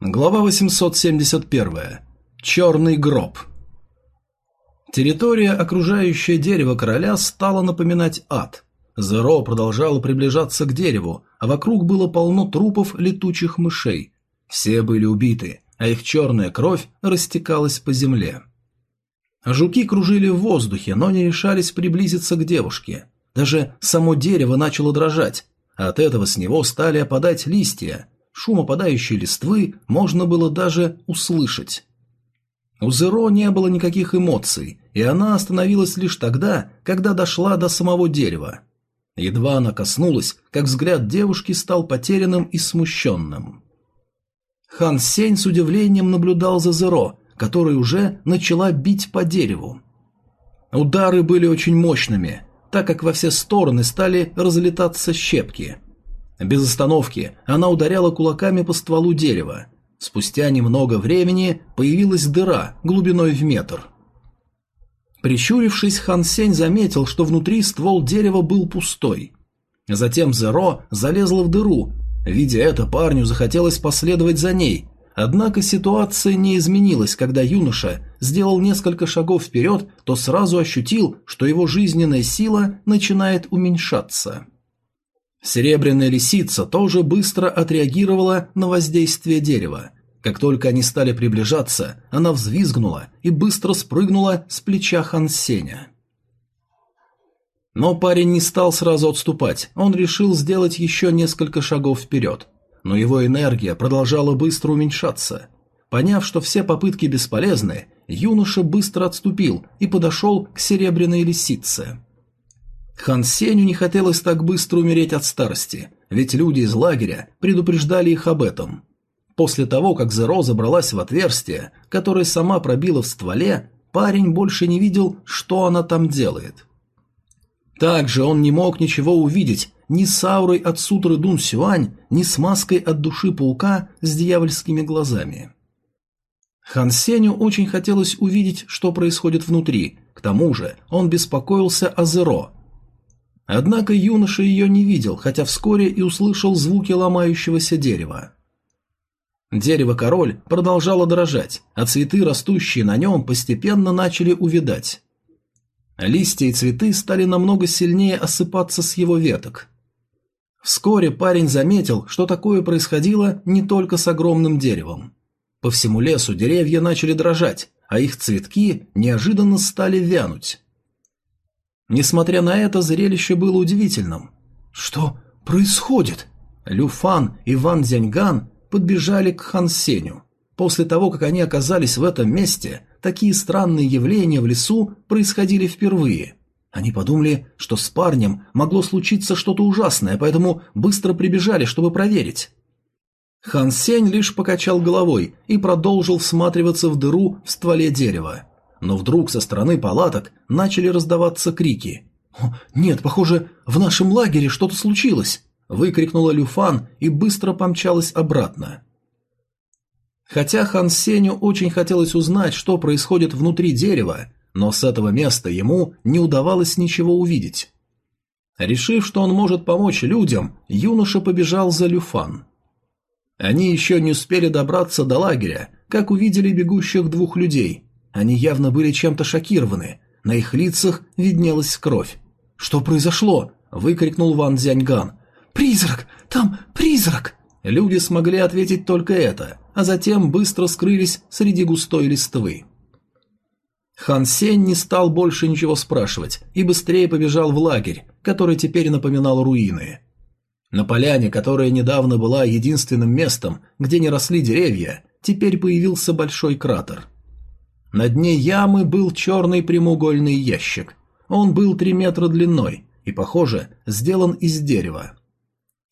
Глава 871. Черный гроб. Территория, окружающая дерево короля, стала напоминать ад. Зеро продолжало приближаться к дереву, а вокруг было полно трупов летучих мышей. Все были убиты, а их черная кровь растекалась по земле. Жуки кружили в воздухе, но не решались приблизиться к девушке. Даже само дерево начало дрожать, от этого с него стали опадать листья – Шум опадающей листвы можно было даже услышать. У Зеро не было никаких эмоций, и она остановилась лишь тогда, когда дошла до самого дерева. Едва она коснулась, как взгляд девушки стал потерянным и смущенным. Хан Сень с удивлением наблюдал за Зеро, которая уже начала бить по дереву. Удары были очень мощными, так как во все стороны стали разлетаться щепки – без остановки она ударяла кулаками по стволу дерева. Спустя немного времени появилась дыра глубиной в метр. Прищурившись, Хан Сень заметил, что внутри ствол дерева был пустой. Затем Зеро залезла в дыру. Видя это, парню захотелось последовать за ней. Однако ситуация не изменилась, когда юноша сделал несколько шагов вперед, то сразу ощутил, что его жизненная сила начинает уменьшаться. Серебряная лисица тоже быстро отреагировала на воздействие дерева. Как только они стали приближаться, она взвизгнула и быстро спрыгнула с плеча Хансеня. Но парень не стал сразу отступать, он решил сделать еще несколько шагов вперед. Но его энергия продолжала быстро уменьшаться. Поняв, что все попытки бесполезны, юноша быстро отступил и подошел к серебряной лисице. Хан Сеню не хотелось так быстро умереть от старости, ведь люди из лагеря предупреждали их об этом. После того, как Зеро забралась в отверстие, которое сама пробила в стволе, парень больше не видел, что она там делает. Также он не мог ничего увидеть ни с аурой от сутры Дун Сюань, ни с маской от души паука с дьявольскими глазами. Хан Сеню очень хотелось увидеть, что происходит внутри, к тому же он беспокоился о Зеро, Однако юноша ее не видел, хотя вскоре и услышал звуки ломающегося дерева. Дерево-король продолжало дрожать, а цветы, растущие на нем, постепенно начали увядать. Листья и цветы стали намного сильнее осыпаться с его веток. Вскоре парень заметил, что такое происходило не только с огромным деревом. По всему лесу деревья начали дрожать, а их цветки неожиданно стали вянуть. Несмотря на это, зрелище было удивительным. «Что происходит?» Люфан и Ван Дзяньган подбежали к Хан Сеню. После того, как они оказались в этом месте, такие странные явления в лесу происходили впервые. Они подумали, что с парнем могло случиться что-то ужасное, поэтому быстро прибежали, чтобы проверить. Хан Сень лишь покачал головой и продолжил всматриваться в дыру в стволе дерева но вдруг со стороны палаток начали раздаваться крики. «Нет, похоже, в нашем лагере что-то случилось!» – выкрикнула Люфан и быстро помчалась обратно. Хотя Хан Сеню очень хотелось узнать, что происходит внутри дерева, но с этого места ему не удавалось ничего увидеть. Решив, что он может помочь людям, юноша побежал за Люфан. Они еще не успели добраться до лагеря, как увидели бегущих двух людей, они явно были чем-то шокированы. На их лицах виднелась кровь. «Что произошло?» – выкрикнул Ван Дзяньган. «Призрак! Там призрак!» Люди смогли ответить только это, а затем быстро скрылись среди густой листвы. Хан Сень не стал больше ничего спрашивать и быстрее побежал в лагерь, который теперь напоминал руины. На поляне, которая недавно была единственным местом, где не росли деревья, теперь появился большой кратер – на дне ямы был черный прямоугольный ящик. Он был три метра длиной и, похоже, сделан из дерева.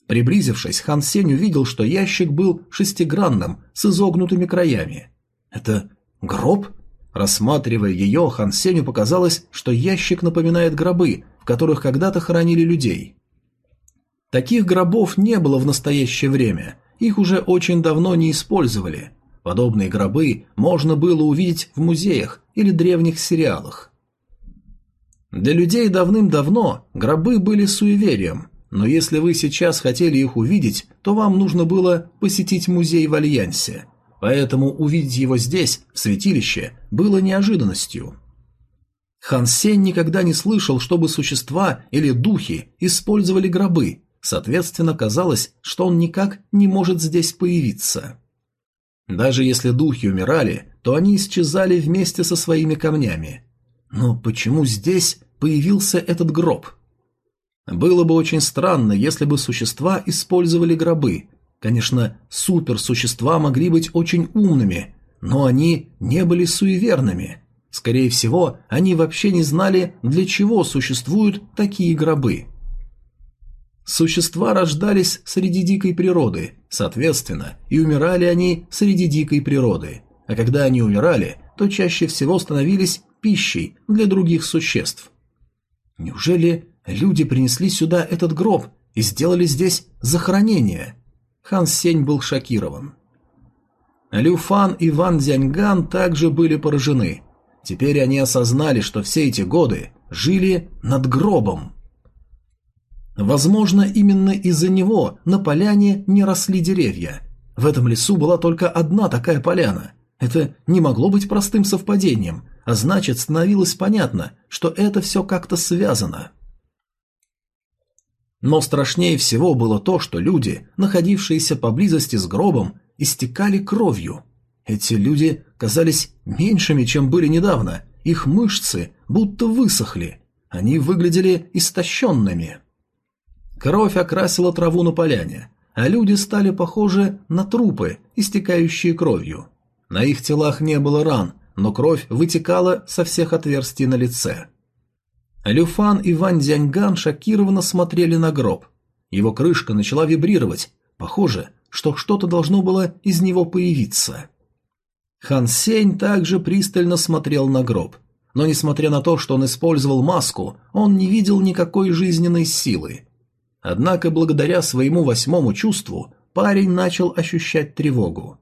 Приблизившись, Хан Сень увидел, что ящик был шестигранным, с изогнутыми краями. «Это гроб?» Рассматривая ее, Хан Сенью показалось, что ящик напоминает гробы, в которых когда-то хоронили людей. Таких гробов не было в настоящее время, их уже очень давно не использовали – Подобные гробы можно было увидеть в музеях или древних сериалах. Для людей давным-давно гробы были суеверием, но если вы сейчас хотели их увидеть, то вам нужно было посетить музей в Альянсе. поэтому увидеть его здесь, в святилище, было неожиданностью. Хан Сень никогда не слышал, чтобы существа или духи использовали гробы, соответственно, казалось, что он никак не может здесь появиться. Даже если духи умирали, то они исчезали вместе со своими камнями. Но почему здесь появился этот гроб? Было бы очень странно, если бы существа использовали гробы. Конечно, суперсущества могли быть очень умными, но они не были суеверными. Скорее всего, они вообще не знали, для чего существуют такие гробы. Существа рождались среди дикой природы, соответственно, и умирали они среди дикой природы. А когда они умирали, то чаще всего становились пищей для других существ. Неужели Люди принесли сюда этот гроб и сделали здесь захоронение. Хан Сень был шокирован. Лю Фан и Ван Дзяньган также были поражены. Теперь они осознали, что все эти годы жили над гробом. Возможно, именно из-за него на поляне не росли деревья. В этом лесу была только одна такая поляна. Это не могло быть простым совпадением, а значит, становилось понятно, что это все как-то связано. Но страшнее всего было то, что люди, находившиеся поблизости с гробом, истекали кровью. Эти люди казались меньшими, чем были недавно, их мышцы будто высохли, они выглядели истощенными. Кровь окрасила траву на поляне, а люди стали похожи на трупы, истекающие кровью. На их телах не было ран, но кровь вытекала со всех отверстий на лице. Люфан и Ван Дзяньган шокированно смотрели на гроб. Его крышка начала вибрировать. Похоже, что что-то должно было из него появиться. Хан Сень также пристально смотрел на гроб. Но несмотря на то, что он использовал маску, он не видел никакой жизненной силы. Однако благодаря своему восьмому чувству парень начал ощущать тревогу.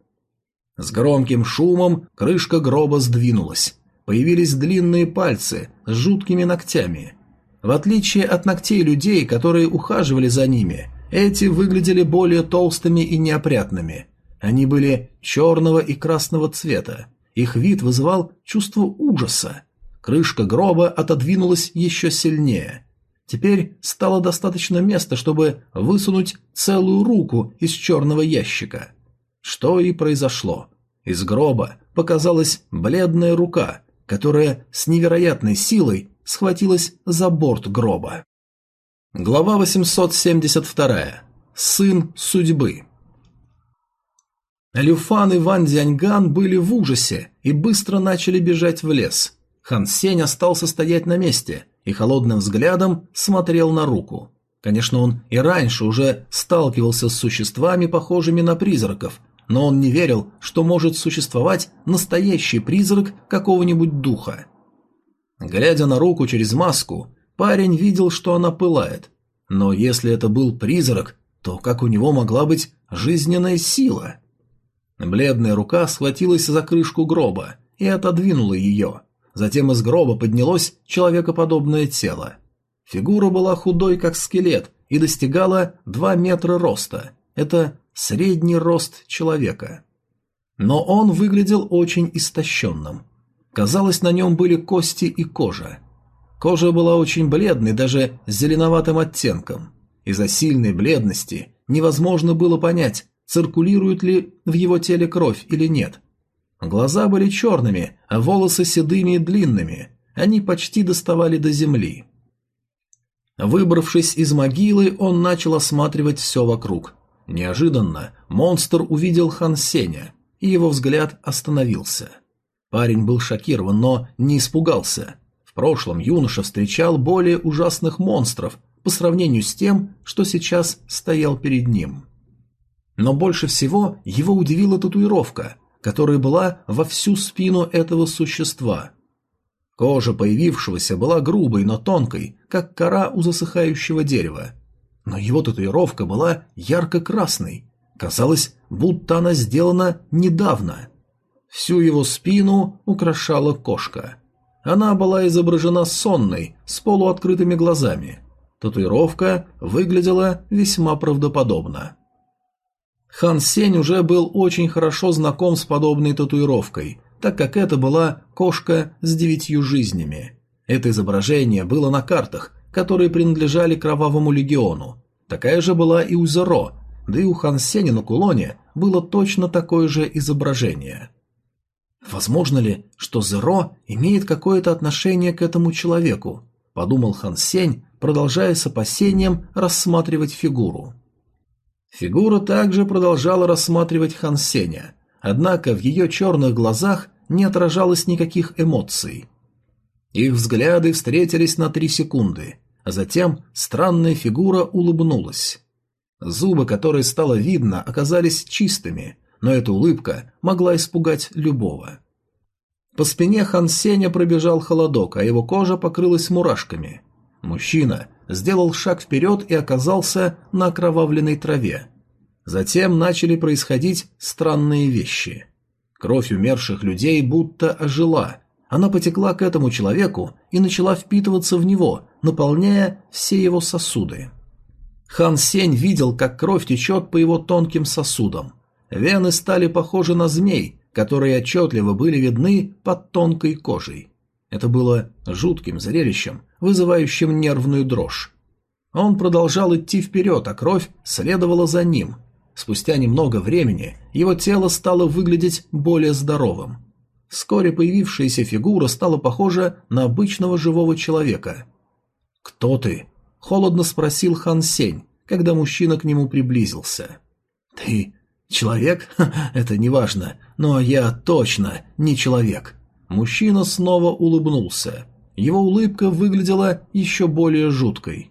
С громким шумом крышка гроба сдвинулась. Появились длинные пальцы с жуткими ногтями. В отличие от ногтей людей, которые ухаживали за ними, эти выглядели более толстыми и неопрятными. Они были черного и красного цвета. Их вид вызывал чувство ужаса. Крышка гроба отодвинулась еще сильнее. Теперь стало достаточно места, чтобы высунуть целую руку из черного ящика. Что и произошло. Из гроба показалась бледная рука, которая с невероятной силой схватилась за борт гроба. Глава 872. Сын судьбы. Люфан и Ван Дяньган были в ужасе и быстро начали бежать в лес. Хан Сень остался стоять на месте и холодным взглядом смотрел на руку. Конечно, он и раньше уже сталкивался с существами, похожими на призраков, но он не верил, что может существовать настоящий призрак какого-нибудь духа. Глядя на руку через маску, парень видел, что она пылает. Но если это был призрак, то как у него могла быть жизненная сила? Бледная рука схватилась за крышку гроба и отодвинула ее. Затем из гроба поднялось человекоподобное тело. Фигура была худой, как скелет, и достигала 2 метра роста. Это средний рост человека. Но он выглядел очень истощенным. Казалось, на нем были кости и кожа. Кожа была очень бледной, даже зеленоватым оттенком. Из-за сильной бледности невозможно было понять, циркулирует ли в его теле кровь или нет. Глаза были черными, а волосы седыми и длинными. Они почти доставали до земли. Выбравшись из могилы, он начал осматривать все вокруг. Неожиданно монстр увидел Хан Сеня, и его взгляд остановился. Парень был шокирован, но не испугался. В прошлом юноша встречал более ужасных монстров по сравнению с тем, что сейчас стоял перед ним. Но больше всего его удивила татуировка, которая была во всю спину этого существа. Кожа появившегося была грубой, но тонкой, как кора у засыхающего дерева. Но его татуировка была ярко-красной. Казалось, будто она сделана недавно. Всю его спину украшала кошка. Она была изображена сонной, с полуоткрытыми глазами. Татуировка выглядела весьма правдоподобно. Хан Сень уже был очень хорошо знаком с подобной татуировкой, так как это была кошка с девятью жизнями. Это изображение было на картах, которые принадлежали Кровавому Легиону. Такая же была и у Зеро, да и у Хан Сеня на кулоне было точно такое же изображение. «Возможно ли, что Зеро имеет какое-то отношение к этому человеку?» – подумал Хан Сень, продолжая с опасением рассматривать фигуру. Фигура также продолжала рассматривать Хан Сеня, однако в ее черных глазах не отражалось никаких эмоций. Их взгляды встретились на три секунды, а затем странная фигура улыбнулась. Зубы, которые стало видно, оказались чистыми, но эта улыбка могла испугать любого. По спине Хан Сеня пробежал холодок, а его кожа покрылась мурашками. Мужчина сделал шаг вперед и оказался на окровавленной траве. Затем начали происходить странные вещи. Кровь умерших людей будто ожила. Она потекла к этому человеку и начала впитываться в него, наполняя все его сосуды. Хан Сень видел, как кровь течет по его тонким сосудам. Вены стали похожи на змей, которые отчетливо были видны под тонкой кожей. Это было жутким зрелищем, вызывающим нервную дрожь. Он продолжал идти вперед, а кровь следовала за ним. Спустя немного времени его тело стало выглядеть более здоровым. Вскоре появившаяся фигура стала похожа на обычного живого человека. «Кто ты?» – холодно спросил Хан Сень, когда мужчина к нему приблизился. «Ты человек? Это не важно, но я точно не человек. Мужчина снова улыбнулся. Его улыбка выглядела еще более жуткой.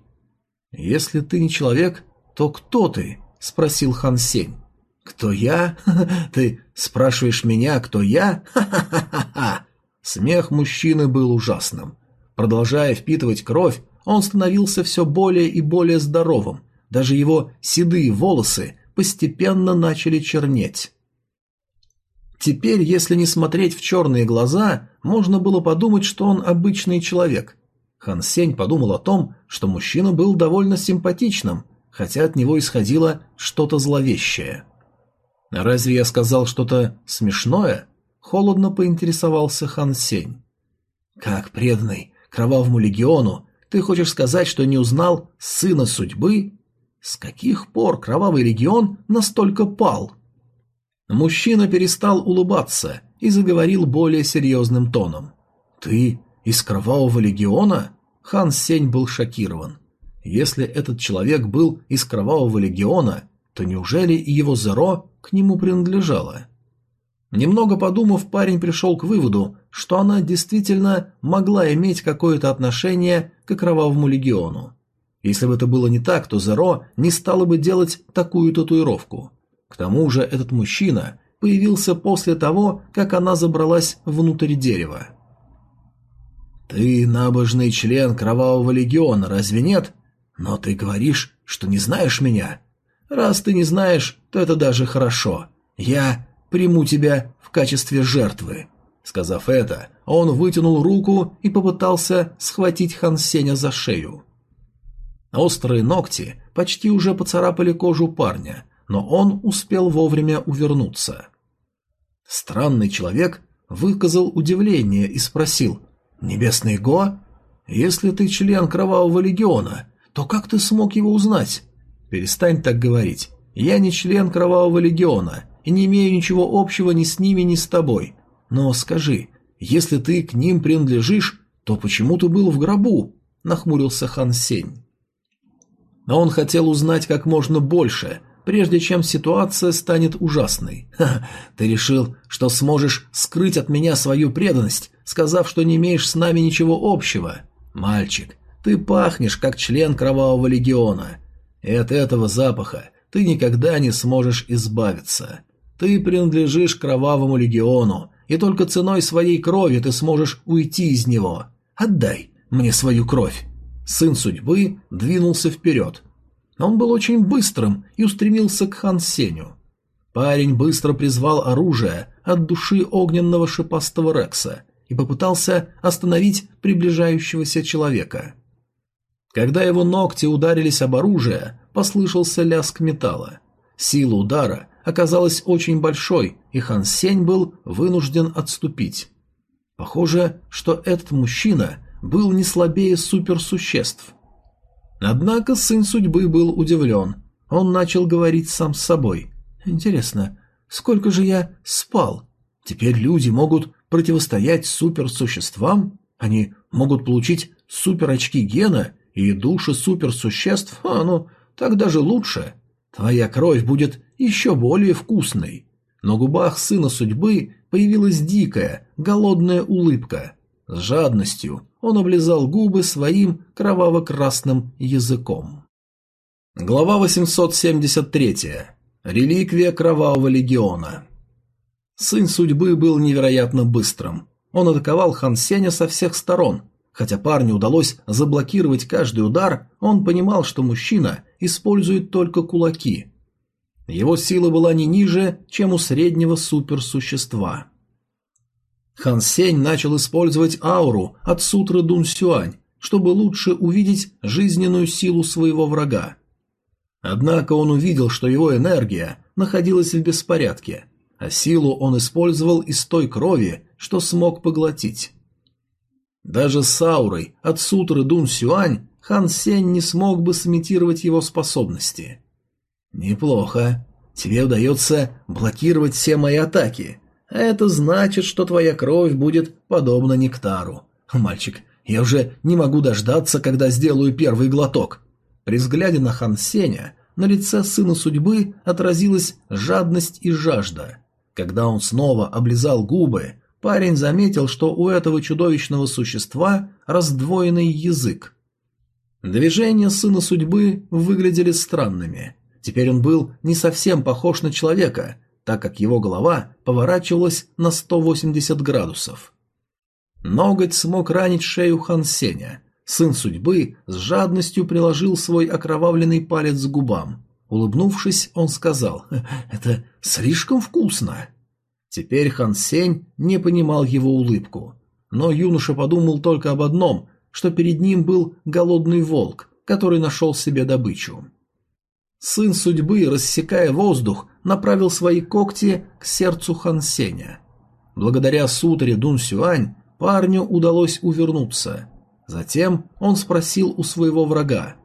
«Если ты не человек, то кто ты?» – спросил Хан Сень. «Кто я? Ты спрашиваешь меня, кто я? Ха-ха-ха-ха!» Смех мужчины был ужасным. Продолжая впитывать кровь, он становился все более и более здоровым. Даже его седые волосы постепенно начали чернеть. Теперь, если не смотреть в черные глаза, можно было подумать, что он обычный человек. Хан Сень подумал о том, что мужчина был довольно симпатичным, хотя от него исходило что-то зловещее. «Разве я сказал что-то смешное?» – холодно поинтересовался Хан Сень. «Как преданный кровавому легиону, ты хочешь сказать, что не узнал сына судьбы? С каких пор кровавый легион настолько пал?» Мужчина перестал улыбаться и заговорил более серьезным тоном. «Ты из Кровавого Легиона?» Хан Сень был шокирован. Если этот человек был из Кровавого Легиона, то неужели и его Зеро к нему принадлежало? Немного подумав, парень пришел к выводу, что она действительно могла иметь какое-то отношение к Кровавому Легиону. Если бы это было не так, то Зеро не стала бы делать такую татуировку. К тому же этот мужчина появился после того, как она забралась внутрь дерева. «Ты набожный член Кровавого Легиона, разве нет? Но ты говоришь, что не знаешь меня. Раз ты не знаешь, то это даже хорошо. Я приму тебя в качестве жертвы». Сказав это, он вытянул руку и попытался схватить Хан Сеня за шею. Острые ногти почти уже поцарапали кожу парня, но он успел вовремя увернуться. Странный человек выказал удивление и спросил «Небесный Го? Если ты член Кровавого Легиона, то как ты смог его узнать?» «Перестань так говорить. Я не член Кровавого Легиона и не имею ничего общего ни с ними, ни с тобой. Но скажи, если ты к ним принадлежишь, то почему ты был в гробу?» – нахмурился Хан Сень. Но он хотел узнать как можно больше – прежде чем ситуация станет ужасной. Ха, ты решил, что сможешь скрыть от меня свою преданность, сказав, что не имеешь с нами ничего общего. Мальчик, ты пахнешь как член Кровавого Легиона. И от этого запаха ты никогда не сможешь избавиться. Ты принадлежишь Кровавому Легиону, и только ценой своей крови ты сможешь уйти из него. Отдай мне свою кровь. Сын судьбы двинулся вперед, он был очень быстрым и устремился к Хан Сеню. Парень быстро призвал оружие от души огненного шипастого Рекса и попытался остановить приближающегося человека. Когда его ногти ударились об оружие, послышался лязг металла. Сила удара оказалась очень большой, и Хан Сень был вынужден отступить. Похоже, что этот мужчина был не слабее суперсуществ. Однако сын судьбы был удивлен. Он начал говорить сам с собой. «Интересно, сколько же я спал? Теперь люди могут противостоять суперсуществам? Они могут получить суперочки гена и души суперсуществ? А, ну, так даже лучше. Твоя кровь будет еще более вкусной». На губах сына судьбы появилась дикая, голодная улыбка. С жадностью он облизал губы своим кроваво-красным языком. Глава 873. Реликвия Кровавого Легиона. Сын судьбы был невероятно быстрым. Он атаковал Хан Сеня со всех сторон. Хотя парню удалось заблокировать каждый удар, он понимал, что мужчина использует только кулаки. Его сила была не ниже, чем у среднего суперсущества. Хан Сень начал использовать ауру от сутры Дун Сюань, чтобы лучше увидеть жизненную силу своего врага. Однако он увидел, что его энергия находилась в беспорядке, а силу он использовал из той крови, что смог поглотить. Даже с аурой от сутры Дун Сюань Хан Сень не смог бы сымитировать его способности. «Неплохо. Тебе удается блокировать все мои атаки. Это значит, что твоя кровь будет подобна нектару. Мальчик, я уже не могу дождаться, когда сделаю первый глоток. При взгляде на Хан Сеня на лице сына судьбы отразилась жадность и жажда. Когда он снова облизал губы, парень заметил, что у этого чудовищного существа раздвоенный язык. Движения сына судьбы выглядели странными. Теперь он был не совсем похож на человека, так как его голова поворачивалась на 180 градусов. Ноготь смог ранить шею Хан Сеня. Сын судьбы с жадностью приложил свой окровавленный палец к губам. Улыбнувшись, он сказал «Это слишком вкусно». Теперь Хан Сень не понимал его улыбку. Но юноша подумал только об одном, что перед ним был голодный волк, который нашел себе добычу. Сын судьбы, рассекая воздух, направил свои когти к сердцу Хан Сеня. Благодаря сутре Дун Сюань парню удалось увернуться. Затем он спросил у своего врага.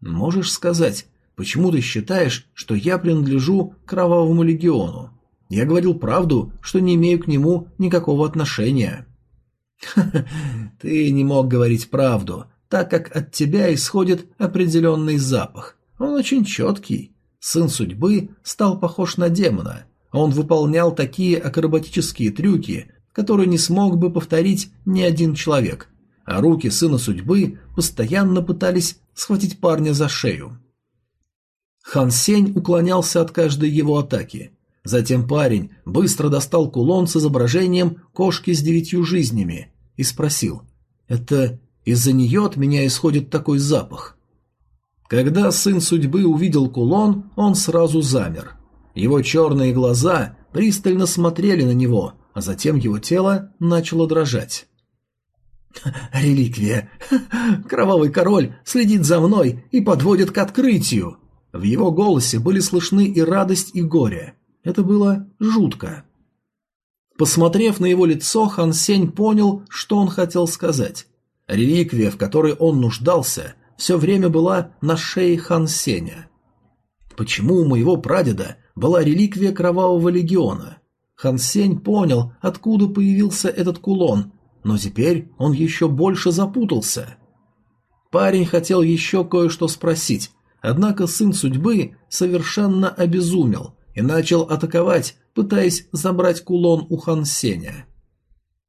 «Можешь сказать, почему ты считаешь, что я принадлежу Кровавому Легиону? Я говорил правду, что не имею к нему никакого отношения». ты не мог говорить правду, так как от тебя исходит определенный запах. Он очень четкий. Сын судьбы стал похож на демона. Он выполнял такие акробатические трюки, которые не смог бы повторить ни один человек. А руки сына судьбы постоянно пытались схватить парня за шею. Хан Сень уклонялся от каждой его атаки. Затем парень быстро достал кулон с изображением кошки с девятью жизнями и спросил, «Это из-за нее от меня исходит такой запах?» Когда сын судьбы увидел кулон, он сразу замер. Его черные глаза пристально смотрели на него, а затем его тело начало дрожать. «Реликвия! Кровавый король следит за мной и подводит к открытию!» В его голосе были слышны и радость, и горе. Это было жутко. Посмотрев на его лицо, Хан Сень понял, что он хотел сказать. Реликвия, в которой он нуждался, все время была на шее Хан Сеня. Почему у моего прадеда была реликвия Кровавого Легиона? Хан Сень понял, откуда появился этот кулон, но теперь он еще больше запутался. Парень хотел еще кое-что спросить, однако сын судьбы совершенно обезумел и начал атаковать, пытаясь забрать кулон у Хан Сеня.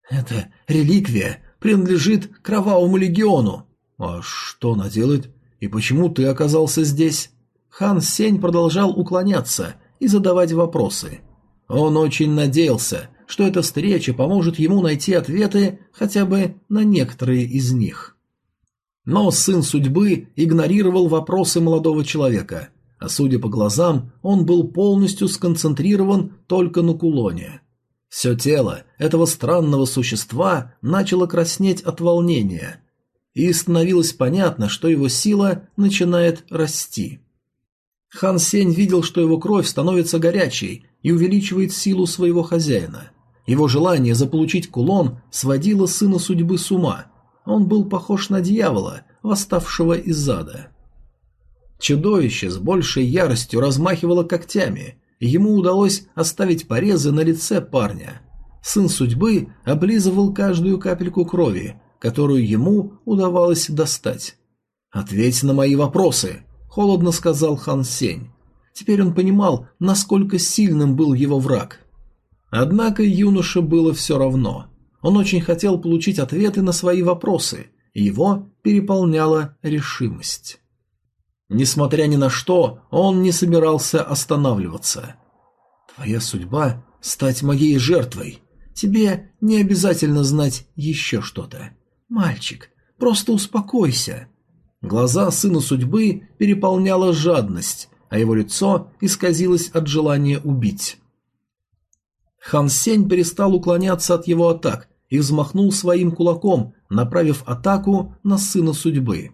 «Эта реликвия принадлежит Кровавому Легиону», «А что она делает? И почему ты оказался здесь?» Хан Сень продолжал уклоняться и задавать вопросы. Он очень надеялся, что эта встреча поможет ему найти ответы хотя бы на некоторые из них. Но сын судьбы игнорировал вопросы молодого человека, а судя по глазам, он был полностью сконцентрирован только на кулоне. Все тело этого странного существа начало краснеть от волнения, и становилось понятно, что его сила начинает расти. Хан Сень видел, что его кровь становится горячей и увеличивает силу своего хозяина. Его желание заполучить кулон сводило сына судьбы с ума. Он был похож на дьявола, восставшего из ада. Чудовище с большей яростью размахивало когтями, ему удалось оставить порезы на лице парня. Сын судьбы облизывал каждую капельку крови, которую ему удавалось достать. «Ответь на мои вопросы», – холодно сказал Хан Сень. Теперь он понимал, насколько сильным был его враг. Однако юноше было все равно. Он очень хотел получить ответы на свои вопросы, и его переполняла решимость. Несмотря ни на что, он не собирался останавливаться. «Твоя судьба – стать моей жертвой. Тебе не обязательно знать еще что-то. Мальчик, просто успокойся». Глаза сына судьбы переполняла жадность, а его лицо исказилось от желания убить. Хан Сень перестал уклоняться от его атак и взмахнул своим кулаком, направив атаку на сына судьбы.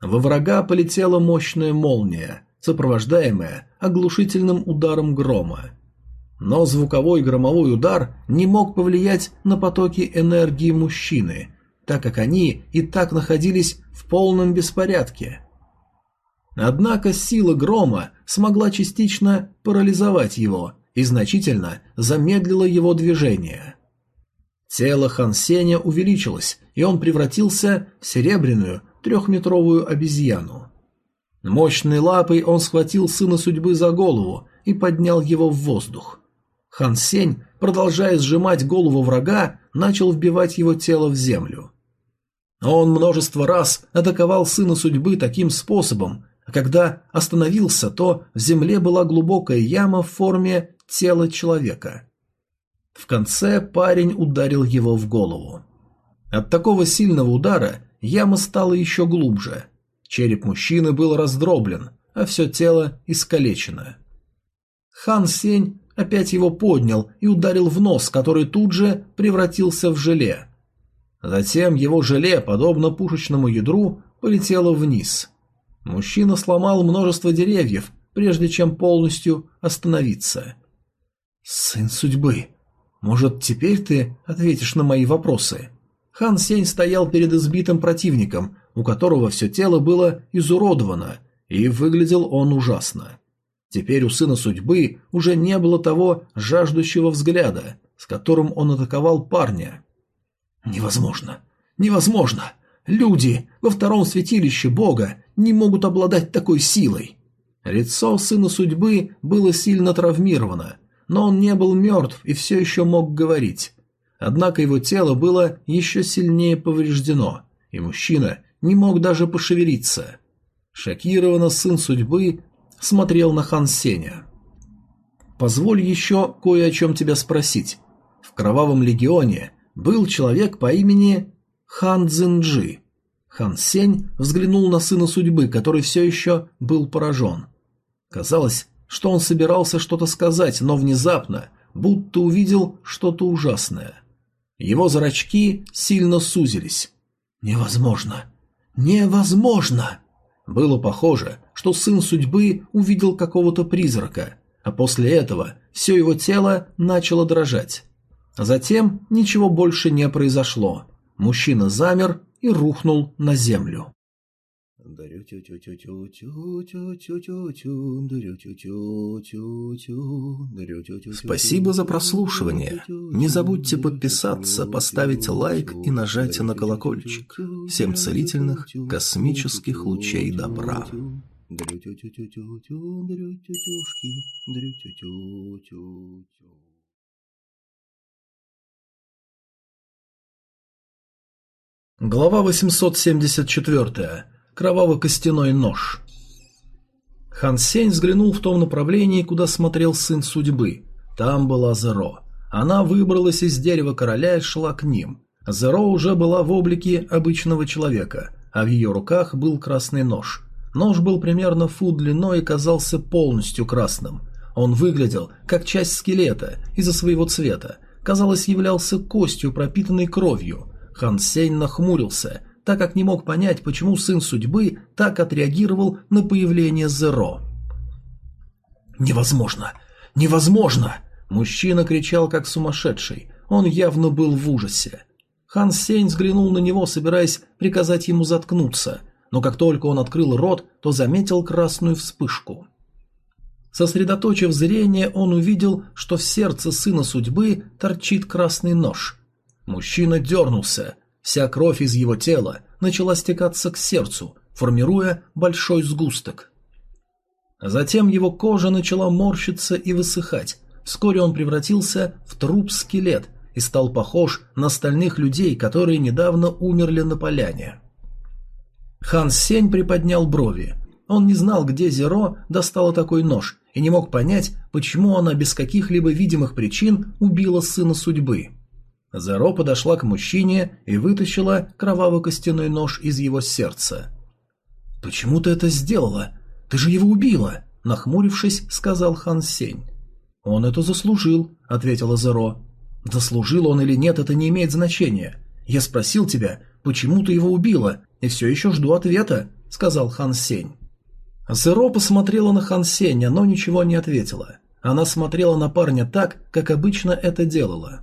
Во врага полетела мощная молния, сопровождаемая оглушительным ударом грома. Но звуковой громовой удар не мог повлиять на потоки энергии мужчины, так как они и так находились в полном беспорядке. Однако сила грома смогла частично парализовать его и значительно замедлила его движение. Тело Хан Сеня увеличилось, и он превратился в серебряную трехметровую обезьяну. Мощной лапой он схватил сына судьбы за голову и поднял его в воздух. Хан Сень, продолжая сжимать голову врага, начал вбивать его тело в землю. Он множество раз атаковал сына судьбы таким способом, а когда остановился, то в земле была глубокая яма в форме тела человека. В конце парень ударил его в голову. От такого сильного удара яма стала еще глубже. Череп мужчины был раздроблен, а все тело искалечено. Хан Сень опять его поднял и ударил в нос, который тут же превратился в желе. Затем его желе, подобно пушечному ядру, полетело вниз. Мужчина сломал множество деревьев, прежде чем полностью остановиться. «Сын судьбы, может, теперь ты ответишь на мои вопросы?» Хан Сень стоял перед избитым противником, у которого все тело было изуродовано, и выглядел он ужасно. Теперь у сына судьбы уже не было того жаждущего взгляда, с которым он атаковал парня. Невозможно. Невозможно. Люди во втором святилище Бога не могут обладать такой силой. Лицо сына судьбы было сильно травмировано, но он не был мертв и все еще мог говорить. Однако его тело было еще сильнее повреждено, и мужчина не мог даже пошевелиться. Шокированно сын судьбы смотрел на Хан Сеня. «Позволь еще кое о чем тебя спросить. В Кровавом Легионе был человек по имени Хан Цзинджи. Хан Сень взглянул на сына судьбы, который все еще был поражен. Казалось, что он собирался что-то сказать, но внезапно, будто увидел что-то ужасное. Его зрачки сильно сузились. «Невозможно! Невозможно!» Было похоже, что сын судьбы увидел какого-то призрака, а после этого все его тело начало дрожать. Затем ничего больше не произошло. Мужчина замер и рухнул на землю. Спасибо за прослушивание. Не забудьте подписаться, поставить лайк и нажать на колокольчик. Всем целительных космических лучей добра. Глава 874. Кроваво-костяной нож. Хан Сень взглянул в том направлении, куда смотрел сын судьбы. Там была Зеро. Она выбралась из дерева короля и шла к ним. Зеро уже была в облике обычного человека, а в ее руках был красный нож. Нож был примерно фут длиной и казался полностью красным. Он выглядел как часть скелета из-за своего цвета, казалось, являлся костью, пропитанной кровью – Хан Сень нахмурился, так как не мог понять, почему сын судьбы так отреагировал на появление Зеро. «Невозможно! Невозможно!» Мужчина кричал как сумасшедший. Он явно был в ужасе. Хан Сень взглянул на него, собираясь приказать ему заткнуться, но как только он открыл рот, то заметил красную вспышку. Сосредоточив зрение, он увидел, что в сердце сына судьбы торчит красный нож. Мужчина дернулся. Вся кровь из его тела начала стекаться к сердцу, формируя большой сгусток. Затем его кожа начала морщиться и высыхать. Вскоре он превратился в труп-скелет и стал похож на остальных людей, которые недавно умерли на поляне. Хан Сень приподнял брови. Он не знал, где Зеро достала такой нож, и не мог понять, почему она без каких-либо видимых причин убила сына судьбы. Зеро подошла к мужчине и вытащила кроваво-костяной нож из его сердца. «Почему ты это сделала? Ты же его убила!» – нахмурившись, сказал Хан Сень. «Он это заслужил», – ответила Зеро. «Заслужил он или нет, это не имеет значения. Я спросил тебя, почему ты его убила, и все еще жду ответа», – сказал Хан Сень. Зеро посмотрела на Хан Сеня, но ничего не ответила. Она смотрела на парня так, как обычно это делала.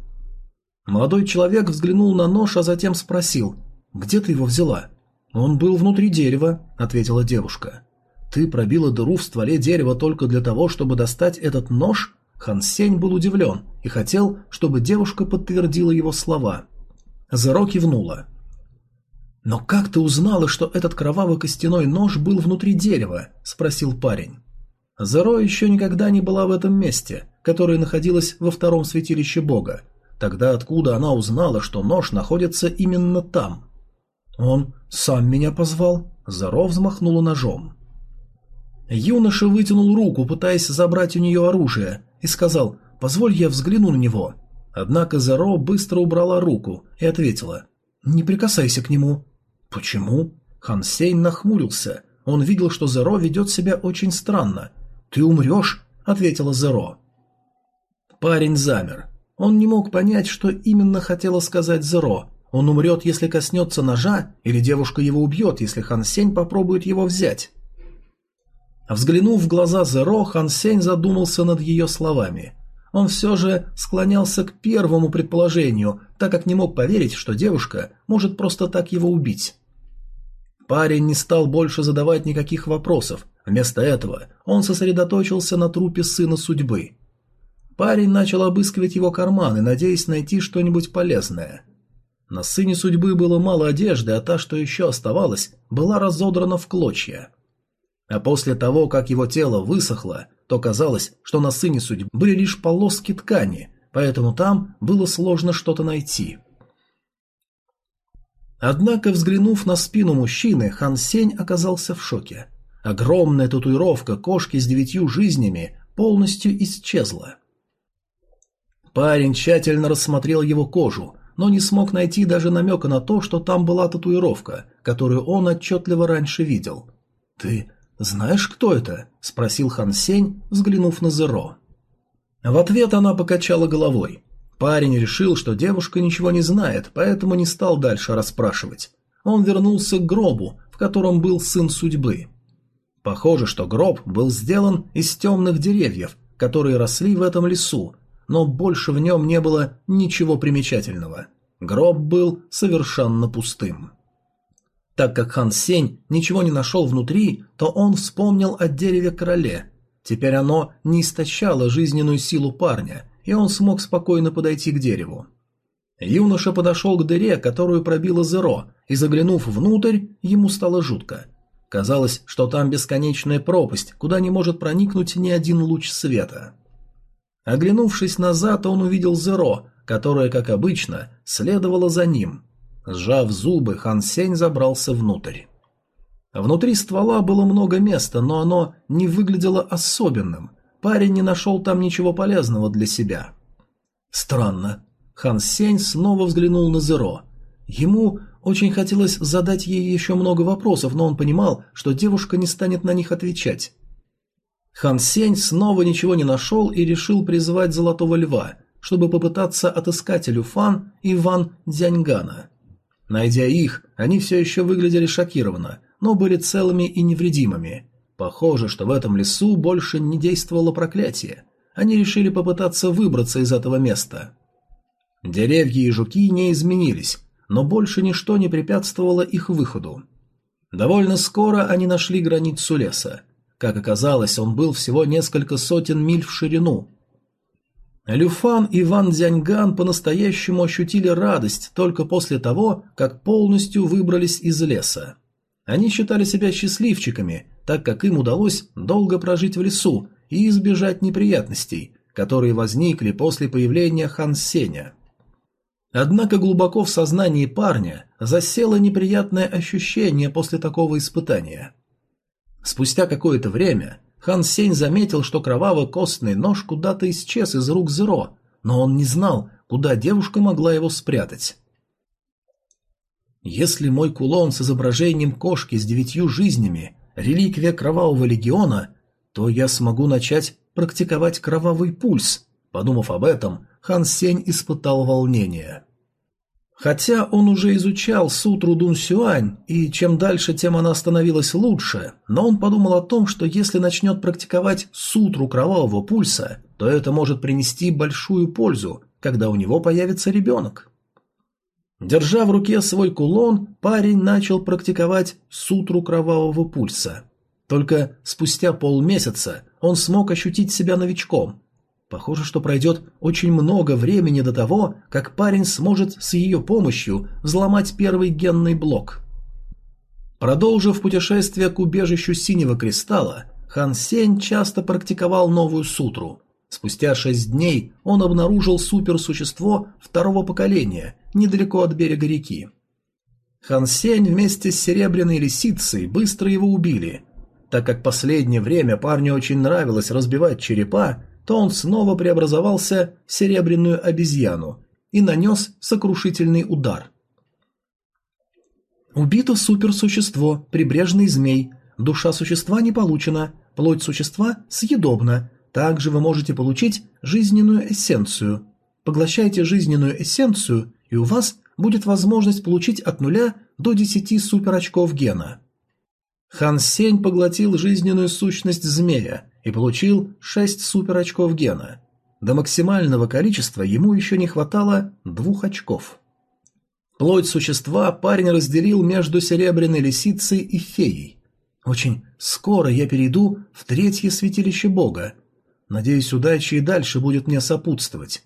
Молодой человек взглянул на нож, а затем спросил, «Где ты его взяла?» «Он был внутри дерева», — ответила девушка. «Ты пробила дыру в стволе дерева только для того, чтобы достать этот нож?» Хан Сень был удивлен и хотел, чтобы девушка подтвердила его слова. Зеро кивнула. «Но как ты узнала, что этот кровавый костяной нож был внутри дерева?» – спросил парень. Зеро еще никогда не была в этом месте, которое находилось во втором святилище бога. Тогда откуда она узнала, что нож находится именно там? «Он сам меня позвал?» Зеро взмахнула ножом. Юноша вытянул руку, пытаясь забрать у нее оружие, и сказал «Позволь я взгляну на него». Однако Зеро быстро убрала руку и ответила «Не прикасайся к нему». «Почему?» Хан Сейн нахмурился. Он видел, что Зеро ведет себя очень странно. «Ты умрешь?» – ответила Зеро. Парень замер. Он не мог понять, что именно хотела сказать Зеро. Он умрет, если коснется ножа, или девушка его убьет, если Хан Сень попробует его взять. Взглянув в глаза Зеро, Хан Сень задумался над ее словами. Он все же склонялся к первому предположению, так как не мог поверить, что девушка может просто так его убить. Парень не стал больше задавать никаких вопросов. Вместо этого он сосредоточился на трупе сына судьбы. Парень начал обыскивать его карманы, надеясь найти что-нибудь полезное. На сыне судьбы было мало одежды, а та, что еще оставалась, была разодрана в клочья. А после того, как его тело высохло, то казалось, что на сыне судьбы были лишь полоски ткани, поэтому там было сложно что-то найти. Однако, взглянув на спину мужчины, Хан Сень оказался в шоке. Огромная татуировка кошки с девятью жизнями полностью исчезла. Парень тщательно рассмотрел его кожу, но не смог найти даже намека на то, что там была татуировка, которую он отчетливо раньше видел. «Ты знаешь, кто это?» – спросил Хан Сень, взглянув на Зеро. В ответ она покачала головой. Парень решил, что девушка ничего не знает, поэтому не стал дальше расспрашивать. Он вернулся к гробу, в котором был сын судьбы. Похоже, что гроб был сделан из темных деревьев, которые росли в этом лесу, но больше в нем не было ничего примечательного. Гроб был совершенно пустым. Так как Хан Сень ничего не нашел внутри, то он вспомнил о дереве короле. Теперь оно не истощало жизненную силу парня, и он смог спокойно подойти к дереву. Юноша подошел к дыре, которую пробило Зеро, и заглянув внутрь, ему стало жутко. Казалось, что там бесконечная пропасть, куда не может проникнуть ни один луч света. Оглянувшись назад, он увидел Зеро, которая, как обычно, следовала за ним. Сжав зубы, Хан Сень забрался внутрь. Внутри ствола было много места, но оно не выглядело особенным – Парень не нашел там ничего полезного для себя. Странно. Хан Сень снова взглянул на Зеро. Ему очень хотелось задать ей еще много вопросов, но он понимал, что девушка не станет на них отвечать. Хан Сень снова ничего не нашел и решил призвать Золотого Льва, чтобы попытаться отыскать Люфан и Ван Дзяньгана. Найдя их, они все еще выглядели шокированно, но были целыми и невредимыми. Похоже, что в этом лесу больше не действовало проклятие. Они решили попытаться выбраться из этого места. Деревья и жуки не изменились, но больше ничто не препятствовало их выходу. Довольно скоро они нашли границу леса. Как оказалось, он был всего несколько сотен миль в ширину. Люфан и Ван Дзяньган по-настоящему ощутили радость только после того, как полностью выбрались из леса. Они считали себя счастливчиками, так как им удалось долго прожить в лесу и избежать неприятностей, которые возникли после появления Хан Сеня. Однако глубоко в сознании парня засело неприятное ощущение после такого испытания. Спустя какое-то время Хан Сень заметил, что кроваво-костный нож куда-то исчез из рук Зеро, но он не знал, куда девушка могла его спрятать. Если мой кулон с изображением кошки с девятью жизнями – реликвия Кровавого Легиона, то я смогу начать практиковать кровавый пульс. Подумав об этом, Хан Сень испытал волнение. Хотя он уже изучал сутру Дун Сюань, и чем дальше, тем она становилась лучше, но он подумал о том, что если начнет практиковать сутру кровавого пульса, то это может принести большую пользу, когда у него появится ребенок. Держа в руке свой кулон, парень начал практиковать сутру кровавого пульса. Только спустя полмесяца он смог ощутить себя новичком, Похоже, что пройдет очень много времени до того, как парень сможет с ее помощью взломать первый генный блок. Продолжив путешествие к убежищу Синего Кристалла, Хан Сень часто практиковал новую сутру. Спустя шесть дней он обнаружил суперсущество второго поколения, недалеко от берега реки. Хан Сень вместе с Серебряной Лисицей быстро его убили. Так как последнее время парню очень нравилось разбивать черепа, то он снова преобразовался в серебряную обезьяну и нанес сокрушительный удар. Убито суперсущество, прибрежный змей. Душа существа не получена, плоть существа съедобна. Также вы можете получить жизненную эссенцию. Поглощайте жизненную эссенцию, и у вас будет возможность получить от нуля до 10 суперочков гена. Хан Сень поглотил жизненную сущность змея и получил 6 суперочков гена. До максимального количества ему еще не хватало двух очков. Плоть существа парень разделил между серебряной лисицей и феей. Очень скоро я перейду в третье святилище бога. Надеюсь, удача и дальше будет мне сопутствовать.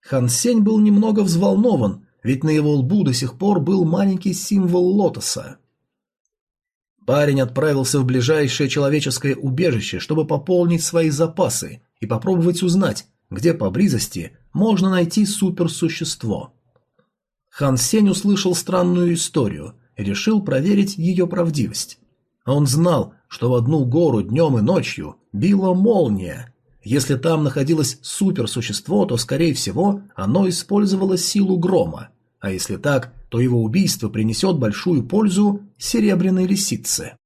Хан Сень был немного взволнован, ведь на его лбу до сих пор был маленький символ лотоса. Парень отправился в ближайшее человеческое убежище, чтобы пополнить свои запасы и попробовать узнать, где поблизости можно найти суперсущество. Хан Сень услышал странную историю и решил проверить ее правдивость. Он знал, что в одну гору днем и ночью била молния. Если там находилось суперсущество, то, скорее всего, оно использовало силу грома. А если так, то его убийство принесет большую пользу серебряной лисице.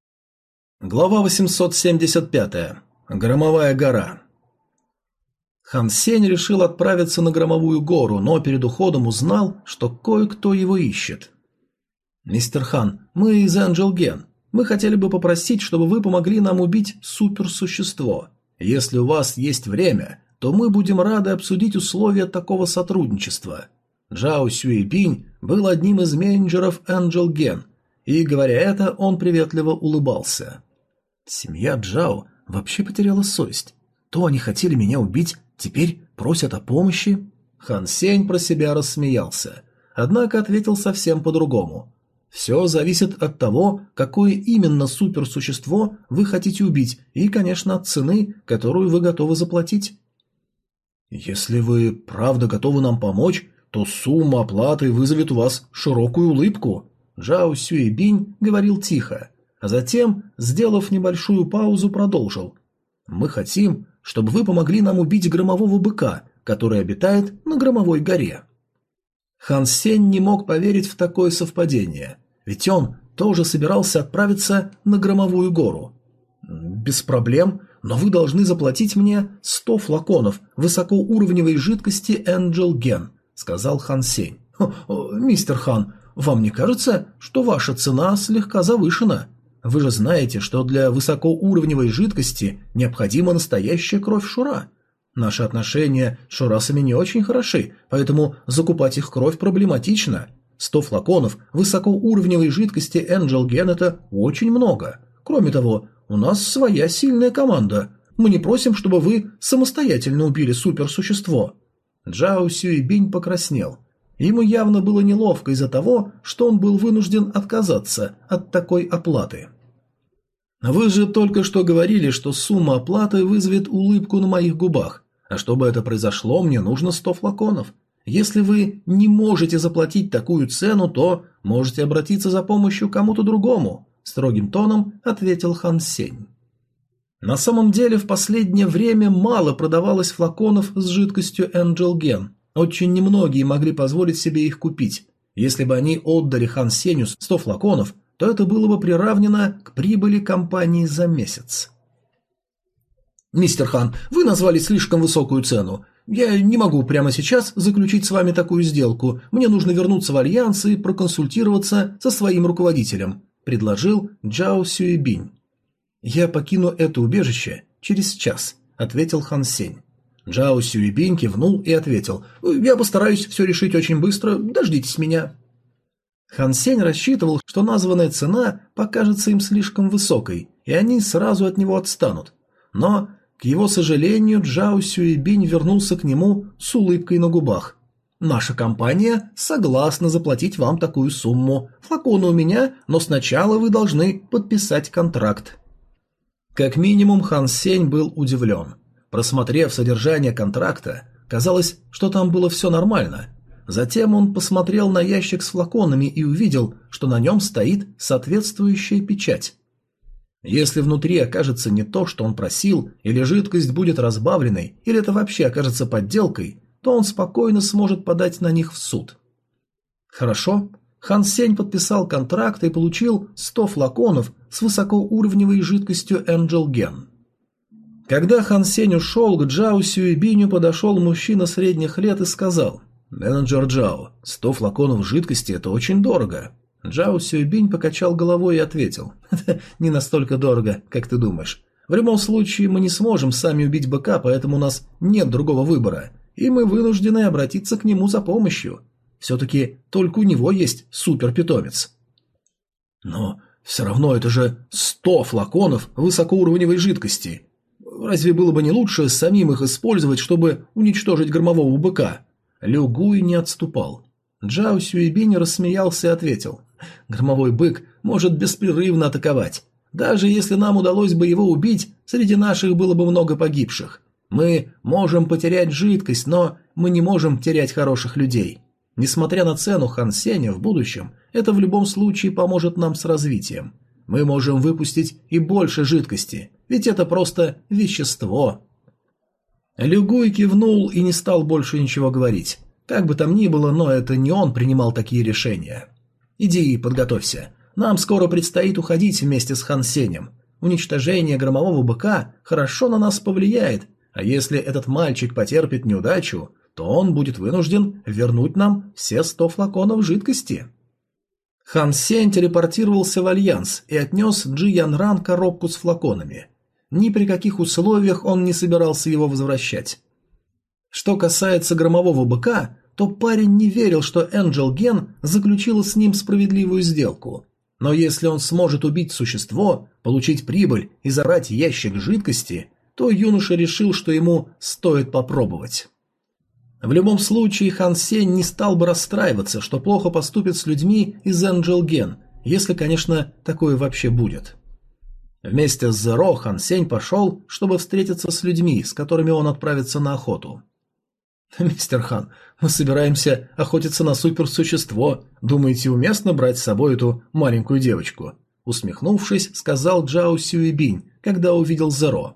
Глава 875. Громовая гора. Хан Сень решил отправиться на Громовую гору, но перед уходом узнал, что кое-кто его ищет. «Мистер Хан, мы из Энджел Ген. Мы хотели бы попросить, чтобы вы помогли нам убить суперсущество. Если у вас есть время, то мы будем рады обсудить условия такого сотрудничества. Джао Сюэпинь был одним из менеджеров Angel Gen, и, говоря это, он приветливо улыбался. Семья Джао вообще потеряла совесть. То они хотели меня убить, теперь просят о помощи. Хан Сень про себя рассмеялся, однако ответил совсем по-другому. Все зависит от того, какое именно суперсущество вы хотите убить, и, конечно, от цены, которую вы готовы заплатить. Если вы правда готовы нам помочь, то сумма оплаты вызовет у вас широкую улыбку. Джао Сюэбинь говорил тихо, а затем, сделав небольшую паузу, продолжил. «Мы хотим, чтобы вы помогли нам убить громового быка, который обитает на громовой горе». Хан Сень не мог поверить в такое совпадение, ведь он тоже собирался отправиться на громовую гору. «Без проблем, но вы должны заплатить мне сто флаконов высокоуровневой жидкости Angel Gen сказал Хан Сень. «Мистер Хан, вам не кажется, что ваша цена слегка завышена? вы же знаете, что для высокоуровневой жидкости необходима настоящая кровь Шура. Наши отношения с Шурасами не очень хороши, поэтому закупать их кровь проблематично. Сто флаконов высокоуровневой жидкости Gen это очень много. Кроме того, у нас своя сильная команда. Мы не просим, чтобы вы самостоятельно убили суперсущество. Джао Сюйбинь покраснел. Ему явно было неловко из-за того, что он был вынужден отказаться от такой оплаты. Вы же только что говорили, что сумма оплаты вызовет улыбку на моих губах. А чтобы это произошло, мне нужно сто флаконов. Если вы не можете заплатить такую цену, то можете обратиться за помощью кому-то другому, строгим тоном ответил Хан Сень. На самом деле в последнее время мало продавалось флаконов с жидкостью Angel Gene. Очень немногие могли позволить себе их купить. Если бы они отдали Хан Сеню 100 флаконов, то это было бы приравнено к прибыли компании за месяц. «Мистер Хан, вы назвали слишком высокую цену. Я не могу прямо сейчас заключить с вами такую сделку. Мне нужно вернуться в Альянс и проконсультироваться со своим руководителем», – предложил Джао Сюэбинь. «Я покину это убежище через час», – ответил Хан Сень. Джао Сюэбинь кивнул и ответил. «Я постараюсь все решить очень быстро. Дождитесь меня». Хан Сень рассчитывал, что названная цена покажется им слишком высокой, и они сразу от него отстанут. Но к его сожалению, Джао Сюэбинь вернулся к нему с улыбкой на губах. «Наша компания согласна заплатить вам такую сумму. Флаконы у меня, но сначала вы должны подписать контракт». Как минимум Хан Сень был удивлен. Просмотрев содержание контракта, казалось, что там было все нормально. Затем он посмотрел на ящик с флаконами и увидел, что на нем стоит соответствующая печать. Если внутри окажется не то, что он просил, или жидкость будет разбавленной, или это вообще окажется подделкой, то он спокойно сможет подать на них в суд. Хорошо. Хан Сень подписал контракт и получил 100 флаконов с высокоуровневой жидкостью Gen. Когда Хан Сень ушел, к Джао Сюэбиню подошел мужчина средних лет и сказал «Менеджер Джао, 100 флаконов жидкости – это очень дорого». Джао Сюйбинь покачал головой и ответил. «Это не настолько дорого, как ты думаешь. В любом случае мы не сможем сами убить быка, поэтому у нас нет другого выбора, и мы вынуждены обратиться к нему за помощью. Все-таки только у него есть суперпитомец». «Но все равно это же сто флаконов высокоуровневой жидкости. Разве было бы не лучше самим их использовать, чтобы уничтожить громового быка?» Лю Гуй не отступал. Джао Сюэбинь рассмеялся и ответил. Громовой бык может беспрерывно атаковать. Даже если нам удалось бы его убить, среди наших было бы много погибших. Мы можем потерять жидкость, но мы не можем терять хороших людей. Несмотря на цену Хан Сеня в будущем, это в любом случае поможет нам с развитием. Мы можем выпустить и больше жидкости, ведь это просто вещество. Люгуй кивнул и не стал больше ничего говорить. Как бы там ни было, но это не он принимал такие решения. Иди и подготовься. Нам скоро предстоит уходить вместе с Хан Сенем. Уничтожение громового быка хорошо на нас повлияет, а если этот мальчик потерпит неудачу, то он будет вынужден вернуть нам все сто флаконов жидкости. Хан Сень телепортировался в Альянс и отнес Джи Ян Ран коробку с флаконами. Ни при каких условиях он не собирался его возвращать. Что касается громового быка, то парень не верил, что Энджел Ген заключила с ним справедливую сделку. Но если он сможет убить существо, получить прибыль и забрать ящик жидкости, то юноша решил, что ему стоит попробовать. В любом случае, Хан Сень не стал бы расстраиваться, что плохо поступит с людьми из Энджел Ген, если, конечно, такое вообще будет. Вместе с Зеро Хан Сень пошел, чтобы встретиться с людьми, с которыми он отправится на охоту. «Мистер Хан, мы собираемся охотиться на суперсущество. Думаете, уместно брать с собой эту маленькую девочку?» Усмехнувшись, сказал Джао Сюэбинь, когда увидел Зеро.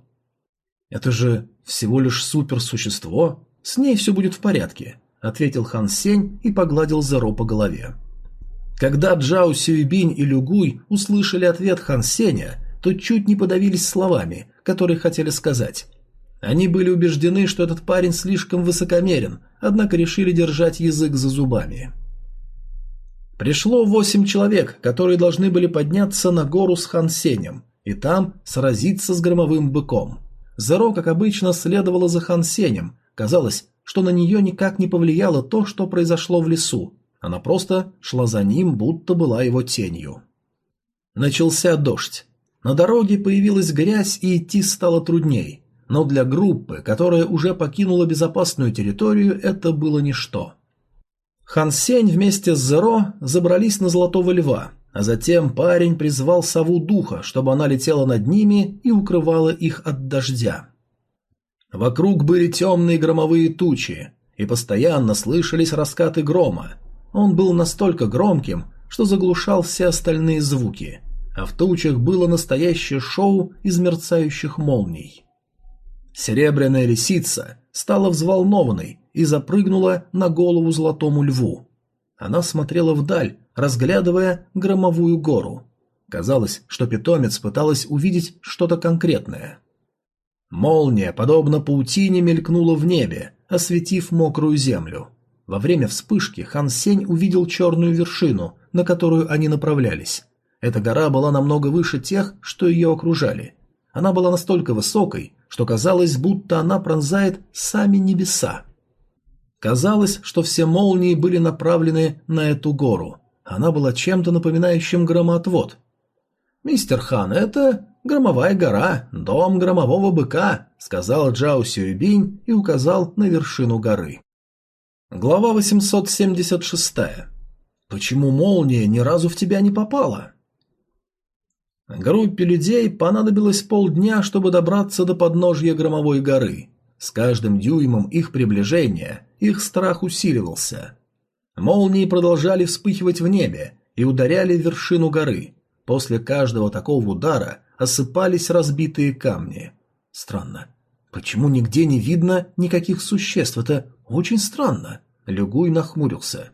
«Это же всего лишь суперсущество. С ней все будет в порядке», — ответил Хан Сень и погладил Зеро по голове. Когда Джао Сюэбинь и Люгуй услышали ответ Хан Сеня, то чуть не подавились словами, которые хотели сказать. Они были убеждены, что этот парень слишком высокомерен, однако решили держать язык за зубами. Пришло восемь человек, которые должны были подняться на гору с Хан Сенем и там сразиться с громовым быком. Зеро, как обычно, следовало за Хан Сенем. Казалось, что на нее никак не повлияло то, что произошло в лесу. Она просто шла за ним, будто была его тенью. Начался дождь. На дороге появилась грязь и идти стало трудней. Но для группы, которая уже покинула безопасную территорию, это было ничто. Хан Сень вместе с Зеро забрались на Золотого Льва, а затем парень призвал сову духа, чтобы она летела над ними и укрывала их от дождя. Вокруг были темные громовые тучи, и постоянно слышались раскаты грома. Он был настолько громким, что заглушал все остальные звуки, а в тучах было настоящее шоу из мерцающих молний. Серебряная лисица стала взволнованной и запрыгнула на голову золотому льву. Она смотрела вдаль, разглядывая громовую гору. Казалось, что питомец пыталась увидеть что-то конкретное. Молния, подобно паутине, мелькнула в небе, осветив мокрую землю. Во время вспышки Хан Сень увидел черную вершину, на которую они направлялись. Эта гора была намного выше тех, что ее окружали. Она была настолько высокой, что казалось, будто она пронзает сами небеса. Казалось, что все молнии были направлены на эту гору. Она была чем-то напоминающим громоотвод. «Мистер Хан, это громовая гора, дом громового быка», сказал Джао Сюйбинь и указал на вершину горы. Глава 876. Почему молния ни разу в тебя не попала? Группе людей понадобилось полдня, чтобы добраться до подножья громовой горы. С каждым дюймом их приближения их страх усиливался. Молнии продолжали вспыхивать в небе и ударяли вершину горы. После каждого такого удара осыпались разбитые камни. Странно. Почему нигде не видно никаких существ? Это очень странно. Люгуй нахмурился.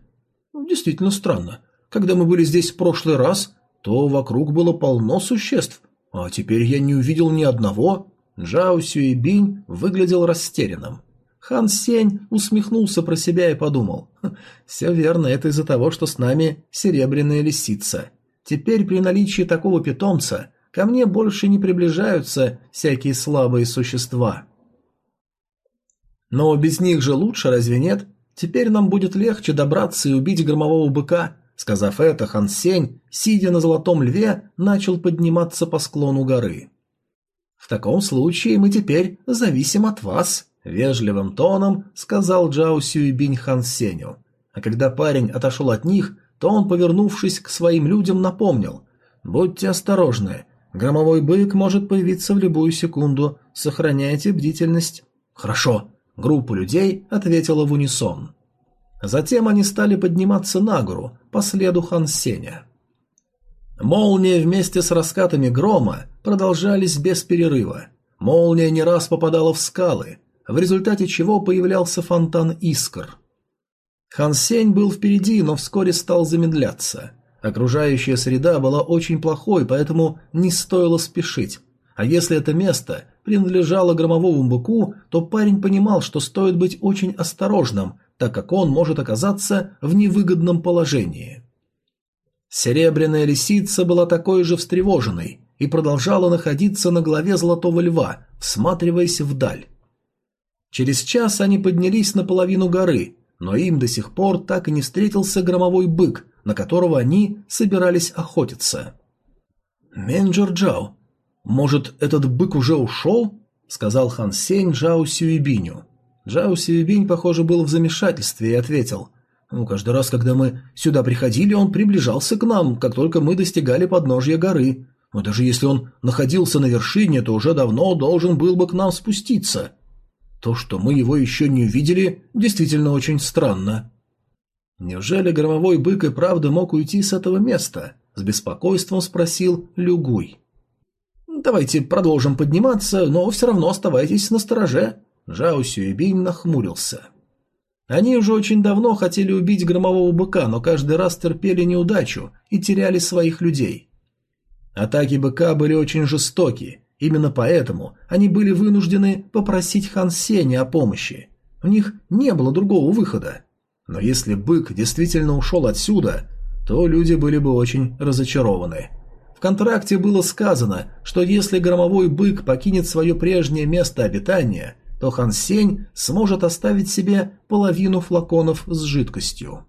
«Ну, действительно странно. Когда мы были здесь в прошлый раз, то вокруг было полно существ, а теперь я не увидел ни одного. Джао Сюэбинь выглядел растерянным. Хан Сень усмехнулся про себя и подумал. «Хм, «Все верно, это из-за того, что с нами серебряная лисица. Теперь при наличии такого питомца ко мне больше не приближаются всякие слабые существа». «Но без них же лучше, разве нет? Теперь нам будет легче добраться и убить громового быка». Сказав это, Хан Сень, сидя на золотом льве, начал подниматься по склону горы. «В таком случае мы теперь зависим от вас», — вежливым тоном сказал Джао Сюйбинь Хан Сеню. А когда парень отошел от них, то он, повернувшись к своим людям, напомнил. «Будьте осторожны. Громовой бык может появиться в любую секунду. Сохраняйте бдительность». «Хорошо», — группа людей ответила в унисон. Затем они стали подниматься на гору по следу Хан Сеня. Молния вместе с раскатами грома продолжались без перерыва. Молния не раз попадала в скалы, в результате чего появлялся фонтан искр. Хан Сень был впереди, но вскоре стал замедляться. Окружающая среда была очень плохой, поэтому не стоило спешить. А если это место принадлежало громовому быку, то парень понимал, что стоит быть очень осторожным, так как он может оказаться в невыгодном положении. Серебряная лисица была такой же встревоженной и продолжала находиться на голове золотого льва, всматриваясь вдаль. Через час они поднялись на половину горы, но им до сих пор так и не встретился громовой бык, на которого они собирались охотиться. «Менджер Джао, может, этот бык уже ушел?» — сказал Хан Сень Джао Сюибиню. Джао Сюибинь, похоже, был в замешательстве и ответил. Ну, каждый раз, когда мы сюда приходили, он приближался к нам, как только мы достигали подножья горы. Но даже если он находился на вершине, то уже давно должен был бы к нам спуститься. То, что мы его еще не увидели, действительно очень странно. Неужели громовой бык и правда мог уйти с этого места? С беспокойством спросил Люгуй. Давайте продолжим подниматься, но все равно оставайтесь на стороже. Жао Сюэбинь нахмурился. Они уже очень давно хотели убить громового быка, но каждый раз терпели неудачу и теряли своих людей. Атаки быка были очень жестоки, именно поэтому они были вынуждены попросить Хан Сеня о помощи. У них не было другого выхода. Но если бык действительно ушел отсюда, то люди были бы очень разочарованы. В контракте было сказано, что если громовой бык покинет свое прежнее место обитания, то Хан Сень сможет оставить себе половину флаконов с жидкостью.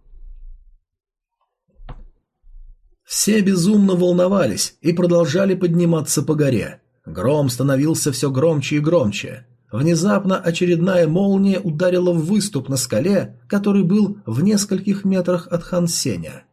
Все безумно волновались и продолжали подниматься по горе. Гром становился все громче и громче. Внезапно очередная молния ударила в выступ на скале, который был в нескольких метрах от Хан Сеня.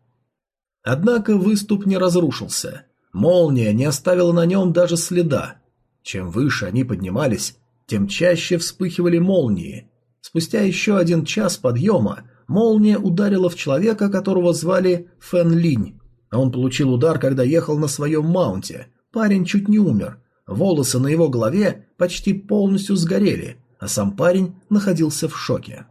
Однако выступ не разрушился. Молния не оставила на нем даже следа. Чем выше они поднимались, тем чаще вспыхивали молнии. Спустя еще один час подъема молния ударила в человека, которого звали Фэн Линь. Он получил удар, когда ехал на своем маунте. Парень чуть не умер. Волосы на его голове почти полностью сгорели, а сам парень находился в шоке.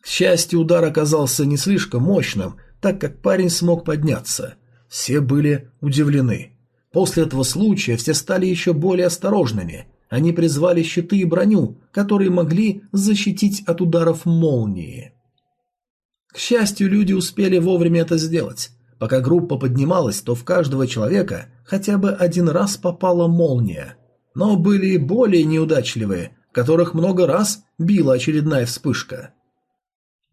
К счастью, удар оказался не слишком мощным, так как парень смог подняться. Все были удивлены. После этого случая все стали еще более осторожными. Они призвали щиты и броню, которые могли защитить от ударов молнии. К счастью, люди успели вовремя это сделать. Пока группа поднималась, то в каждого человека хотя бы один раз попала молния. Но были и более неудачливые, которых много раз била очередная вспышка.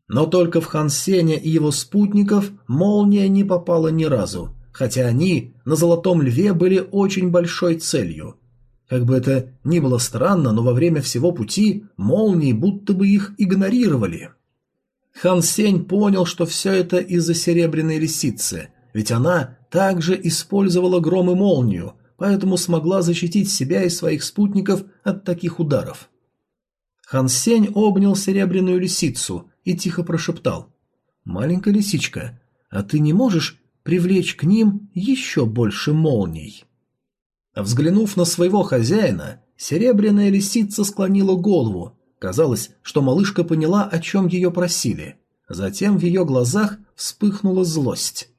Но только в Хансене и его спутников молния не попала ни разу, хотя они на Золотом Льве были очень большой целью. Как бы это ни было странно, но во время всего пути молнии будто бы их игнорировали. Хан Сень понял, что все это из-за серебряной лисицы, ведь она также использовала гром и молнию, поэтому смогла защитить себя и своих спутников от таких ударов. Хан Сень обнял серебряную лисицу и тихо прошептал. «Маленькая лисичка, а ты не можешь привлечь к ним еще больше молний?» Взглянув на своего хозяина, серебряная лисица склонила голову. Казалось, что малышка поняла, о чем ее просили. Затем в ее глазах вспыхнула злость.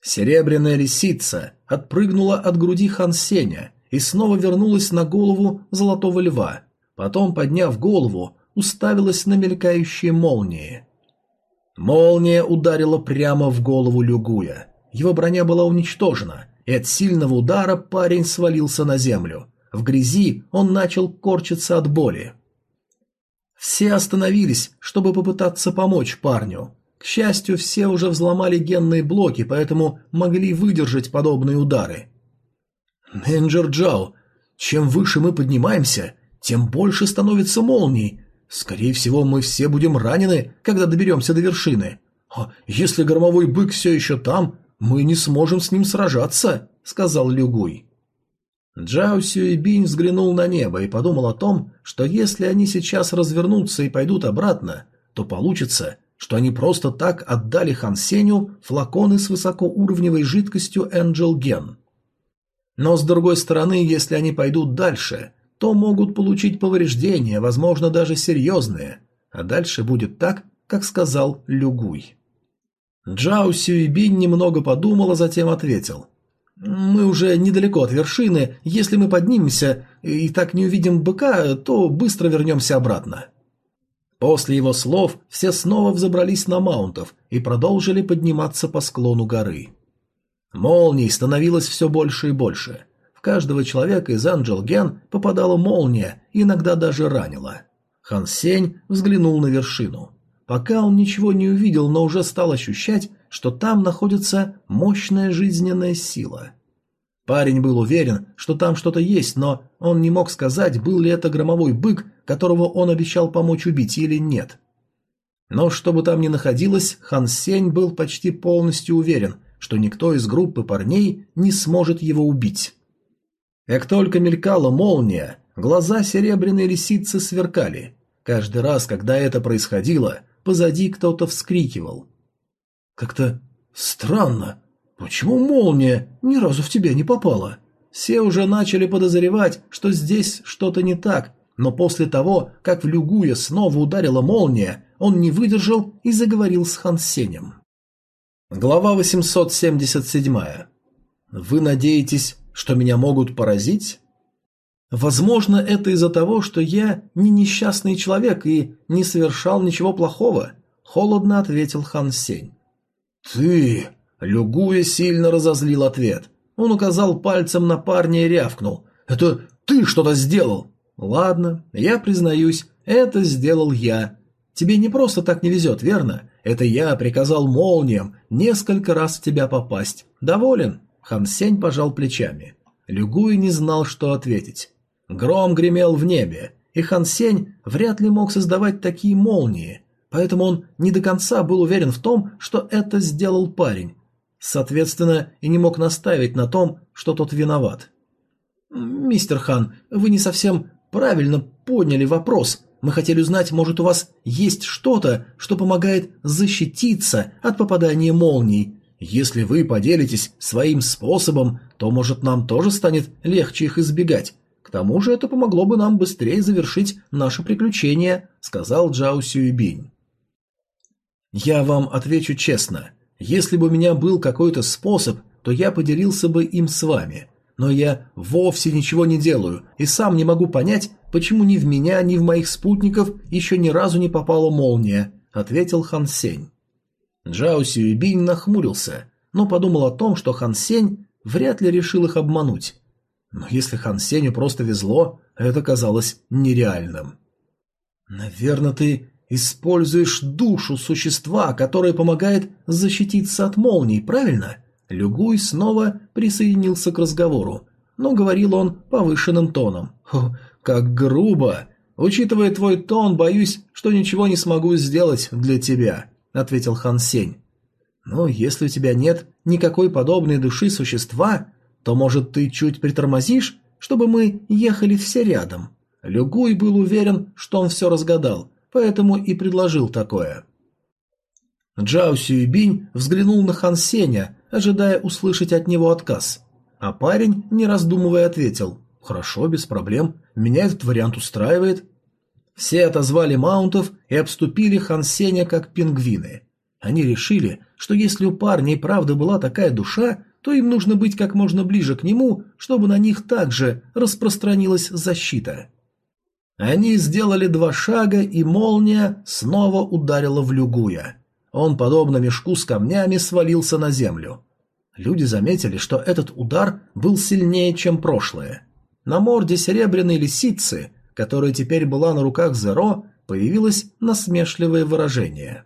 Серебряная лисица отпрыгнула от груди Хан Сеня и снова вернулась на голову золотого льва. Потом, подняв голову, уставилась на мелькающие молнии. Молния ударила прямо в голову Люгуя. Его броня была уничтожена, и от сильного удара парень свалился на землю. В грязи он начал корчиться от боли. Все остановились, чтобы попытаться помочь парню. К счастью, все уже взломали генные блоки, поэтому могли выдержать подобные удары. «Менеджер Джао, чем выше мы поднимаемся, тем больше становится молний. Скорее всего, мы все будем ранены, когда доберемся до вершины. А если громовой бык все еще там, мы не сможем с ним сражаться», — сказал Люгуй. Джао Сюэбинь взглянул на небо и подумал о том, что если они сейчас развернутся и пойдут обратно, то получится, что они просто так отдали Хан Сеню флаконы с высокоуровневой жидкостью Angel Gen. Но с другой стороны, если они пойдут дальше, то могут получить повреждения, возможно, даже серьезные, а дальше будет так, как сказал Люгуй. Джао Сюэбинь немного подумал, а затем ответил – мы уже недалеко от вершины. Если мы поднимемся и так не увидим быка, то быстро вернемся обратно. После его слов все снова взобрались на маунтов и продолжили подниматься по склону горы. Молний становилось все больше и больше. В каждого человека из Анджел Ген попадала молния, иногда даже ранила. Хан Сень взглянул на вершину. Пока он ничего не увидел, но уже стал ощущать, что там находится мощная жизненная сила. Парень был уверен, что там что-то есть, но он не мог сказать, был ли это громовой бык, которого он обещал помочь убить или нет. Но что бы там ни находилось, Хан Сень был почти полностью уверен, что никто из группы парней не сможет его убить. Как только мелькала молния, глаза серебряной лисицы сверкали. Каждый раз, когда это происходило, позади кто-то вскрикивал. Как-то странно. Почему молния ни разу в тебя не попала? Все уже начали подозревать, что здесь что-то не так, но после того, как в Люгуя снова ударила молния, он не выдержал и заговорил с Хансенем. Глава 877. Вы надеетесь, что меня могут поразить? Возможно, это из-за того, что я не несчастный человек и не совершал ничего плохого, холодно ответил Хан Сень. «Ты!» Люгуя сильно разозлил ответ. Он указал пальцем на парня и рявкнул. «Это ты что-то сделал!» «Ладно, я признаюсь, это сделал я. Тебе не просто так не везет, верно? Это я приказал молниям несколько раз в тебя попасть. Доволен?» Хан Сень пожал плечами. Люгуй не знал, что ответить. Гром гремел в небе, и Хан Сень вряд ли мог создавать такие молнии, поэтому он не до конца был уверен в том, что это сделал парень. Соответственно, и не мог наставить на том, что тот виноват. «Мистер Хан, вы не совсем правильно поняли вопрос. Мы хотели узнать, может, у вас есть что-то, что помогает защититься от попадания молний. Если вы поделитесь своим способом, то, может, нам тоже станет легче их избегать. К тому же это помогло бы нам быстрее завершить наше приключение», — сказал Джао Сюйбинь. «Я вам отвечу честно. Если бы у меня был какой-то способ, то я поделился бы им с вами. Но я вовсе ничего не делаю и сам не могу понять, почему ни в меня, ни в моих спутников еще ни разу не попала молния», — ответил Хан Сень. Джао Сюйбинь нахмурился, но подумал о том, что Хан Сень вряд ли решил их обмануть. Но если Хан Сенью просто везло, это казалось нереальным. «Наверное, ты используешь душу существа, которое помогает защититься от молний, правильно?» Люгуй снова присоединился к разговору, но говорил он повышенным тоном. «О, как грубо! Учитывая твой тон, боюсь, что ничего не смогу сделать для тебя», — ответил Хан Сень. «Но если у тебя нет никакой подобной души существа, то, может, ты чуть притормозишь, чтобы мы ехали все рядом?» Люгуй был уверен, что он все разгадал, поэтому и предложил такое. Джао Сюйбинь взглянул на Хан Сеня, ожидая услышать от него отказ. А парень, не раздумывая, ответил «Хорошо, без проблем, меня этот вариант устраивает». Все отозвали маунтов и обступили Хан Сеня как пингвины. Они решили, что если у парня и правда была такая душа, то им нужно быть как можно ближе к нему, чтобы на них также распространилась защита. Они сделали два шага, и молния снова ударила в Люгуя. Он, подобно мешку с камнями, свалился на землю. Люди заметили, что этот удар был сильнее, чем прошлое. На морде серебряной лисицы, которая теперь была на руках Зеро, появилось насмешливое выражение.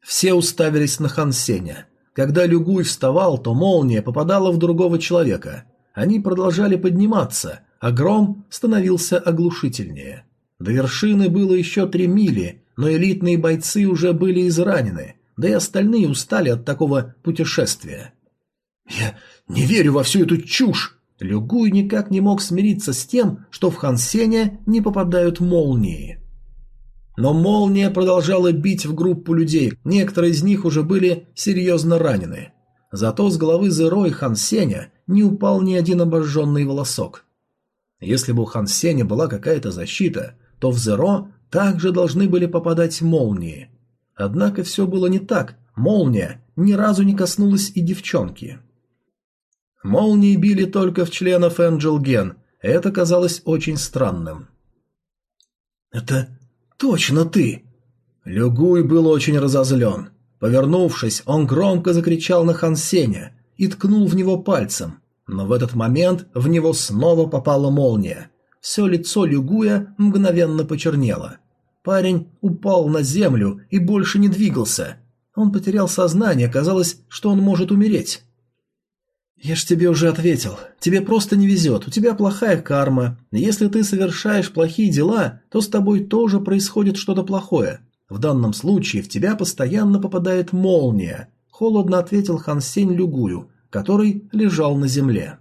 Все уставились на Хансеня. Когда Люгуй вставал, то молния попадала в другого человека. Они продолжали подниматься, а гром становился оглушительнее. До вершины было еще три мили, но элитные бойцы уже были изранены, да и остальные устали от такого путешествия. «Я не верю во всю эту чушь!» Люгуй никак не мог смириться с тем, что в Хансене не попадают молнии. Но молния продолжала бить в группу людей, некоторые из них уже были серьезно ранены. Зато с головы Зеро и Хансеня не упал ни один обожженный волосок. Если бы у Хансеня была какая-то защита, то в Зеро также должны были попадать молнии. Однако все было не так, молния ни разу не коснулась и девчонки. Молнии били только в членов Энджел Ген, это казалось очень странным. «Это точно ты!» Люгуй был очень разозлен. Повернувшись, он громко закричал на Хансеня и ткнул в него пальцем, но в этот момент в него снова попала молния. Все лицо Люгуя мгновенно почернело. Парень упал на землю и больше не двигался. Он потерял сознание, казалось, что он может умереть. «Я ж тебе уже ответил. Тебе просто не везет, у тебя плохая карма. Если ты совершаешь плохие дела, то с тобой тоже происходит что-то плохое. В данном случае в тебя постоянно попадает молния», — холодно ответил Хан Сень Люгую, который лежал на земле.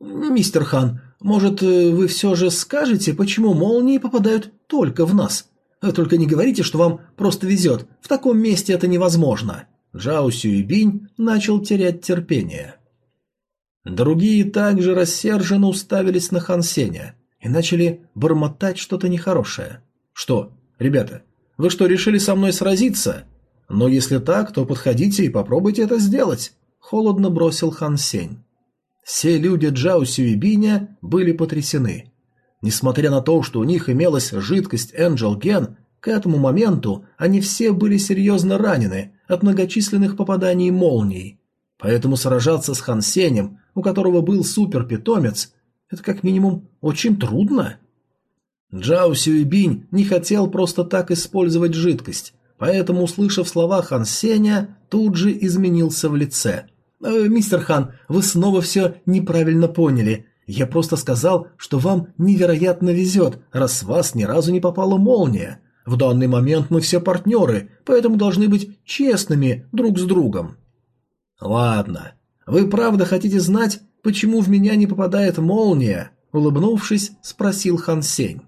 «Мистер Хан, может, э, вы все же скажете, почему молнии попадают только в нас? Только не говорите, что вам просто везет. В таком месте это невозможно». Джао Сюйбинь начал терять терпение. Другие также рассерженно уставились на Хан Сеня и начали бормотать что-то нехорошее. «Что, ребята, вы что, решили со мной сразиться? Но если так, то подходите и попробуйте это сделать», — холодно бросил Хан Сень. Все люди Джао Сюйбиня были потрясены. Несмотря на то, что у них имелась жидкость Энджел Ген, К этому моменту они все были серьезно ранены от многочисленных попаданий молний. Поэтому сражаться с Хан Сенем, у которого был супер-питомец, это как минимум очень трудно. Джао Сюйбинь не хотел просто так использовать жидкость, поэтому, услышав слова Хан Сеня, тут же изменился в лице. «Э, «Мистер Хан, вы снова все неправильно поняли. Я просто сказал, что вам невероятно везет, раз вас ни разу не попала молния. В данный момент мы все партнеры, поэтому должны быть честными друг с другом». «Ладно. Вы правда хотите знать, почему в меня не попадает молния?» Улыбнувшись, спросил Хан Сень.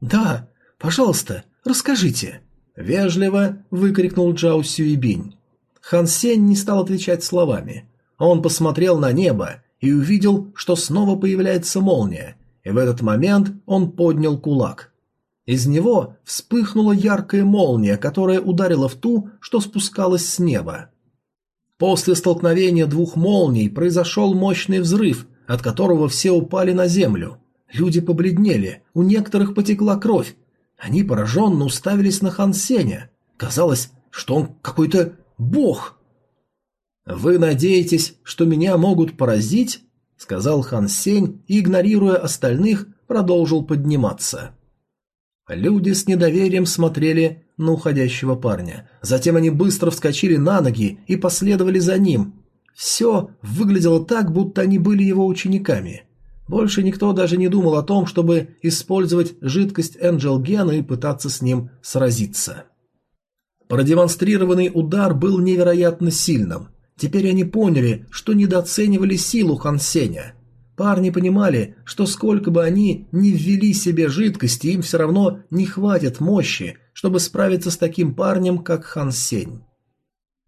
«Да, пожалуйста, расскажите», — вежливо выкрикнул Джао Сюйбинь. Хан Сень не стал отвечать словами. Он посмотрел на небо и увидел, что снова появляется молния, и в этот момент он поднял кулак. Из него вспыхнула яркая молния, которая ударила в ту, что спускалась с неба. После столкновения двух молний произошел мощный взрыв, от которого все упали на землю. Люди побледнели, у некоторых потекла кровь. Они пораженно уставились на Хан Сеня. Казалось, что он какой-то бог. «Вы надеетесь, что меня могут поразить?» — сказал Хан Сень и, игнорируя остальных, продолжил подниматься. Люди с недоверием смотрели на уходящего парня. Затем они быстро вскочили на ноги и последовали за ним. Все выглядело так, будто они были его учениками. Больше никто даже не думал о том, чтобы использовать жидкость Энджел Гена и пытаться с ним сразиться. Продемонстрированный удар был невероятно сильным. Теперь они поняли, что недооценивали силу Хан Сеня. Парни понимали, что сколько бы они ни ввели себе жидкости, им все равно не хватит мощи, чтобы справиться с таким парнем, как Хан Сень.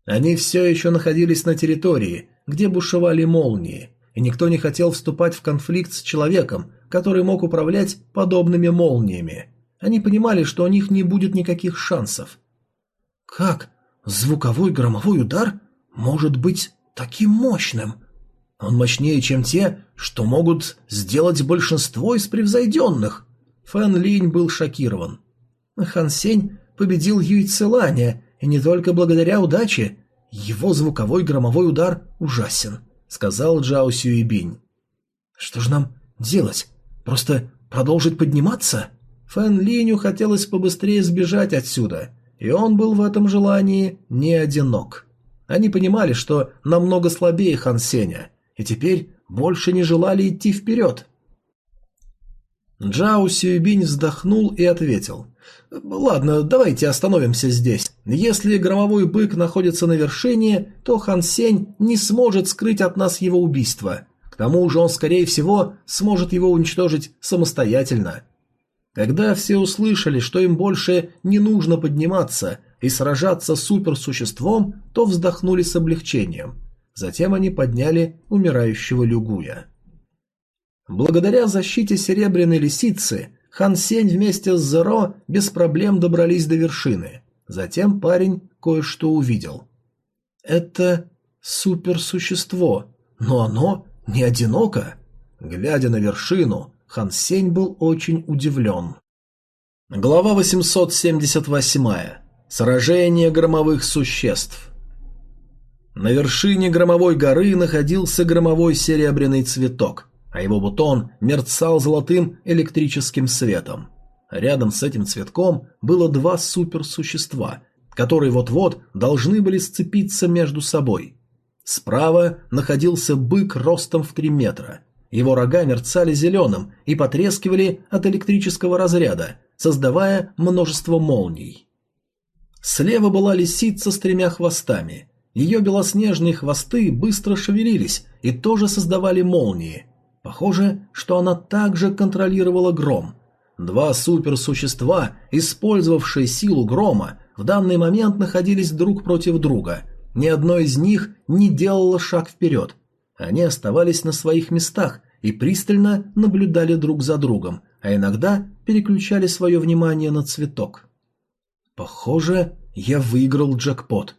Они все еще находились на территории, где бушевали молнии, и никто не хотел вступать в конфликт с человеком, который мог управлять подобными молниями. Они понимали, что у них не будет никаких шансов. Как звуковой громовой удар может быть таким мощным? Он мощнее, чем те, что могут сделать большинство из превзойденных. Фэн Линь был шокирован. Хан Сень победил Юй Целаня, и не только благодаря удаче. Его звуковой громовой удар ужасен. — сказал Джао Сюибинь. «Что же нам делать? Просто продолжить подниматься?» Фэн Линю хотелось побыстрее сбежать отсюда, и он был в этом желании не одинок. Они понимали, что намного слабее Хан Сеня, и теперь больше не желали идти вперед. Джао Сюйбинь вздохнул и ответил. «Ладно, давайте остановимся здесь. Если громовой бык находится на вершине, то Хан Сень не сможет скрыть от нас его убийство. К тому же он, скорее всего, сможет его уничтожить самостоятельно». Когда все услышали, что им больше не нужно подниматься и сражаться с суперсуществом, то вздохнули с облегчением. Затем они подняли умирающего Люгуя. Благодаря защите Серебряной Лисицы, Хан Сень вместе с Зеро без проблем добрались до вершины. Затем парень кое-что увидел. Это суперсущество, но оно не одиноко. Глядя на вершину, Хан Сень был очень удивлен. Глава 878. Сражение громовых существ. На вершине громовой горы находился громовой серебряный цветок – а его бутон мерцал золотым электрическим светом. Рядом с этим цветком было два суперсущества, которые вот-вот должны были сцепиться между собой. Справа находился бык ростом в три метра. Его рога мерцали зеленым и потрескивали от электрического разряда, создавая множество молний. Слева была лисица с тремя хвостами. Ее белоснежные хвосты быстро шевелились и тоже создавали молнии – Похоже, что она также контролировала гром. Два суперсущества, использовавшие силу грома, в данный момент находились друг против друга. Ни одно из них не делало шаг вперед. Они оставались на своих местах и пристально наблюдали друг за другом, а иногда переключали свое внимание на цветок. Похоже, я выиграл джекпот.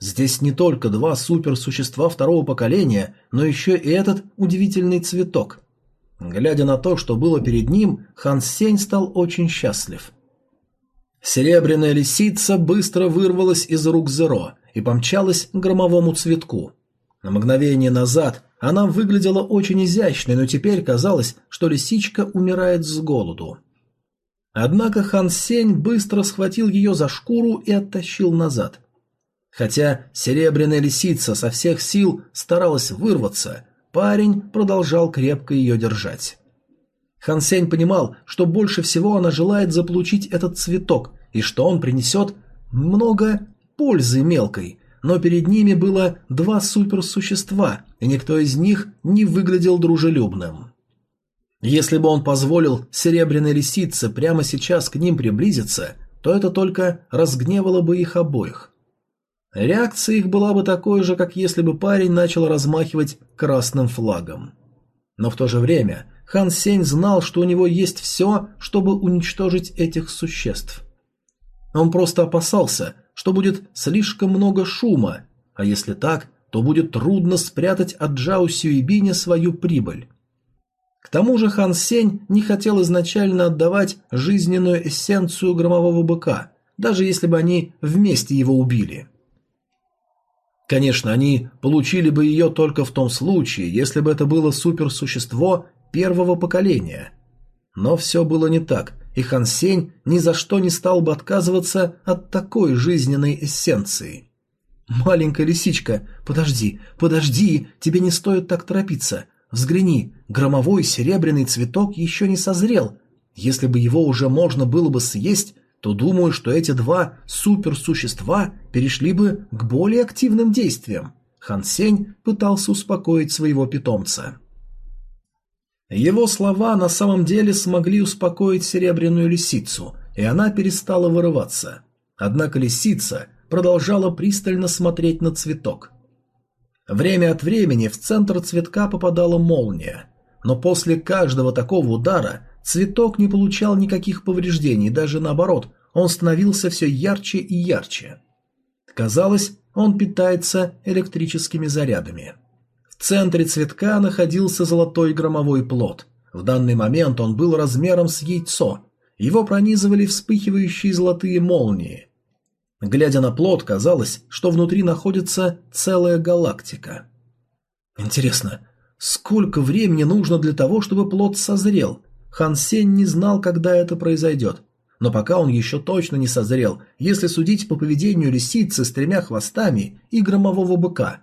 Здесь не только два суперсущества второго поколения, но еще и этот удивительный цветок. Глядя на то, что было перед ним, Хан Сень стал очень счастлив. Серебряная лисица быстро вырвалась из рук Зеро и помчалась к громовому цветку. На мгновение назад она выглядела очень изящной, но теперь казалось, что лисичка умирает с голоду. Однако Хан Сень быстро схватил ее за шкуру и оттащил назад. Хотя серебряная лисица со всех сил старалась вырваться, парень продолжал крепко ее держать. Хан Сень понимал, что больше всего она желает заполучить этот цветок и что он принесет много пользы мелкой, но перед ними было два суперсущества, и никто из них не выглядел дружелюбным. Если бы он позволил серебряной лисице прямо сейчас к ним приблизиться, то это только разгневало бы их обоих. Реакция их была бы такой же, как если бы парень начал размахивать красным флагом. Но в то же время Хан Сень знал, что у него есть все, чтобы уничтожить этих существ. Он просто опасался, что будет слишком много шума, а если так, то будет трудно спрятать от Джао Сюйбиня свою прибыль. К тому же Хан Сень не хотел изначально отдавать жизненную эссенцию громового быка, даже если бы они вместе его убили. Конечно, они получили бы ее только в том случае, если бы это было суперсущество первого поколения. Но все было не так, и Хан Сень ни за что не стал бы отказываться от такой жизненной эссенции. «Маленькая лисичка, подожди, подожди, тебе не стоит так торопиться. Взгляни, громовой серебряный цветок еще не созрел. Если бы его уже можно было бы съесть, то думаю, что эти два суперсущества перешли бы к более активным действиям. Хан Сень пытался успокоить своего питомца. Его слова на самом деле смогли успокоить серебряную лисицу, и она перестала вырываться. Однако лисица продолжала пристально смотреть на цветок. Время от времени в центр цветка попадала молния, но после каждого такого удара цветок не получал никаких повреждений, даже наоборот, он становился все ярче и ярче. Казалось, он питается электрическими зарядами. В центре цветка находился золотой громовой плод. В данный момент он был размером с яйцо. Его пронизывали вспыхивающие золотые молнии. Глядя на плод, казалось, что внутри находится целая галактика. Интересно, сколько времени нужно для того, чтобы плод созрел? Хан Сень не знал, когда это произойдет. Но пока он еще точно не созрел, если судить по поведению лисицы с тремя хвостами и громового быка.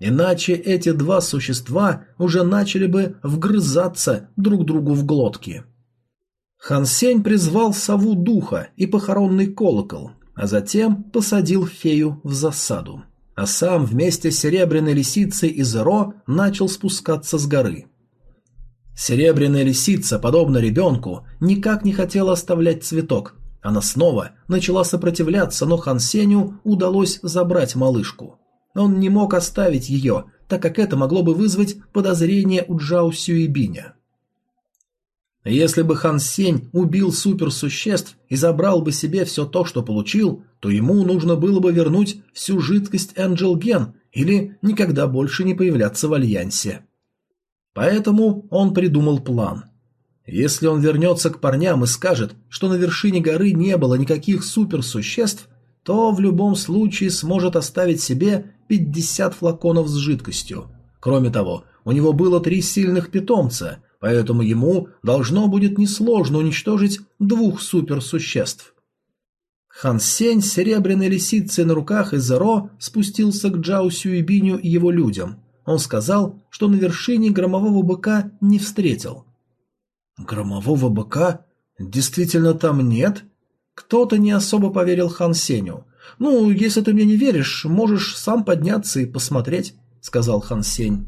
Иначе эти два существа уже начали бы вгрызаться друг другу в глотки. Хан Сень призвал сову духа и похоронный колокол, а затем посадил фею в засаду. А сам вместе с серебряной лисицей из Ро начал спускаться с горы. Серебряная лисица, подобно ребенку, никак не хотела оставлять цветок. Она снова начала сопротивляться, но Хан Сеню удалось забрать малышку. Он не мог оставить ее, так как это могло бы вызвать подозрение у Джао Сюэбиня. Если бы Хан Сень убил суперсуществ и забрал бы себе все то, что получил, то ему нужно было бы вернуть всю жидкость Энджел Ген или никогда больше не появляться в Альянсе. Поэтому он придумал план. Если он вернется к парням и скажет, что на вершине горы не было никаких суперсуществ, то в любом случае сможет оставить себе 50 флаконов с жидкостью. Кроме того, у него было три сильных питомца, поэтому ему должно будет несложно уничтожить двух суперсуществ. Хан Сень с серебряной лисицей на руках из Зеро спустился к Джао Сюйбиню и его людям. Он сказал, что на вершине громового быка не встретил. «Громового быка? Действительно там нет?» Кто-то не особо поверил Хан Сеню. «Ну, если ты мне не веришь, можешь сам подняться и посмотреть», — сказал Хан Сень.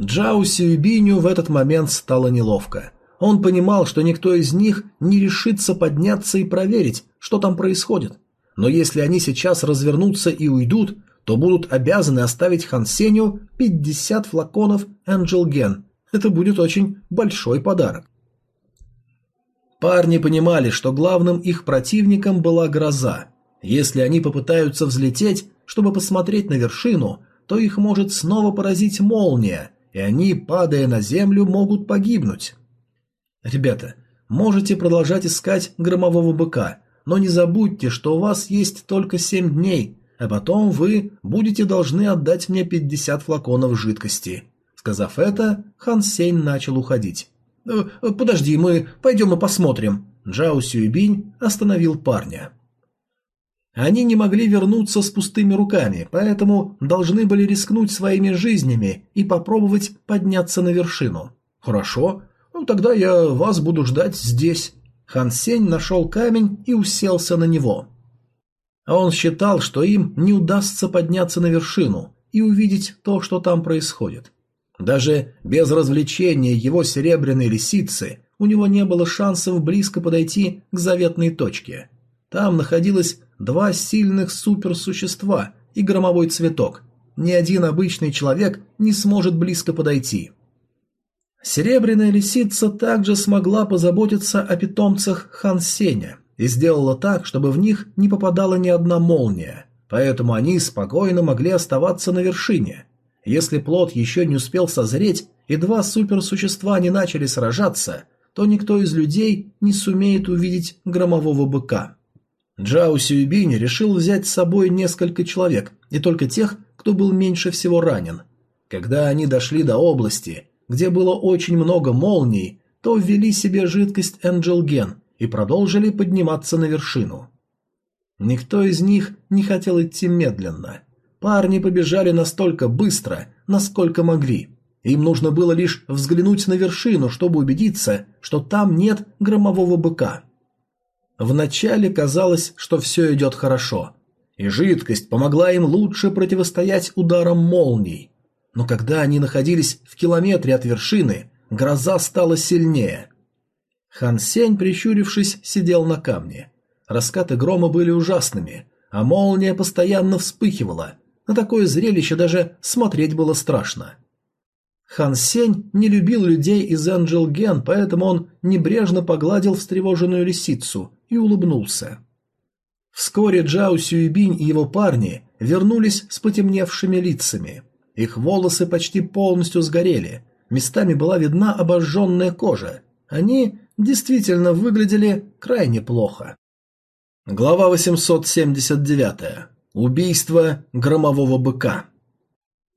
Джао Сюйбиню в этот момент стало неловко. Он понимал, что никто из них не решится подняться и проверить, что там происходит. Но если они сейчас развернутся и уйдут, то будут обязаны оставить Хан Сеню 50 флаконов Angel Gen. Это будет очень большой подарок. Парни понимали, что главным их противником была гроза. Если они попытаются взлететь, чтобы посмотреть на вершину, то их может снова поразить молния, и они, падая на землю, могут погибнуть. Ребята, можете продолжать искать громового быка, но не забудьте, что у вас есть только семь дней, а потом вы будете должны отдать мне 50 флаконов жидкости». Сказав это, Хан Сень начал уходить. «Э, «Подожди, мы пойдем и посмотрим». Джао Сюйбинь остановил парня. Они не могли вернуться с пустыми руками, поэтому должны были рискнуть своими жизнями и попробовать подняться на вершину. «Хорошо, ну тогда я вас буду ждать здесь». Хан Сень нашел камень и уселся на него. Он считал, что им не удастся подняться на вершину и увидеть то, что там происходит. Даже без развлечения его серебряной лисицы у него не было шансов близко подойти к заветной точке. Там находилось два сильных суперсущества и громовой цветок. Ни один обычный человек не сможет близко подойти. Серебряная лисица также смогла позаботиться о питомцах Хан Сеня и сделала так, чтобы в них не попадала ни одна молния, поэтому они спокойно могли оставаться на вершине. Если плод еще не успел созреть и два суперсущества не начали сражаться, то никто из людей не сумеет увидеть громового быка. Джао Сюйбинь решил взять с собой несколько человек, и только тех, кто был меньше всего ранен. Когда они дошли до области, где было очень много молний, то ввели себе жидкость Энджелген и продолжили подниматься на вершину. Никто из них не хотел идти медленно. Парни побежали настолько быстро, насколько могли. Им нужно было лишь взглянуть на вершину, чтобы убедиться, что там нет громового быка. Вначале казалось, что все идет хорошо, и жидкость помогла им лучше противостоять ударам молний. Но когда они находились в километре от вершины, гроза стала сильнее. Хан Сень, прищурившись, сидел на камне. Раскаты грома были ужасными, а молния постоянно вспыхивала. На такое зрелище даже смотреть было страшно. Хан Сень не любил людей из Angel Ген, поэтому он небрежно погладил встревоженную лисицу и улыбнулся. Вскоре Джао Сюйбинь и его парни вернулись с потемневшими лицами. Их волосы почти полностью сгорели, местами была видна обожженная кожа. Они действительно выглядели крайне плохо. Глава 879. Убийство громового быка.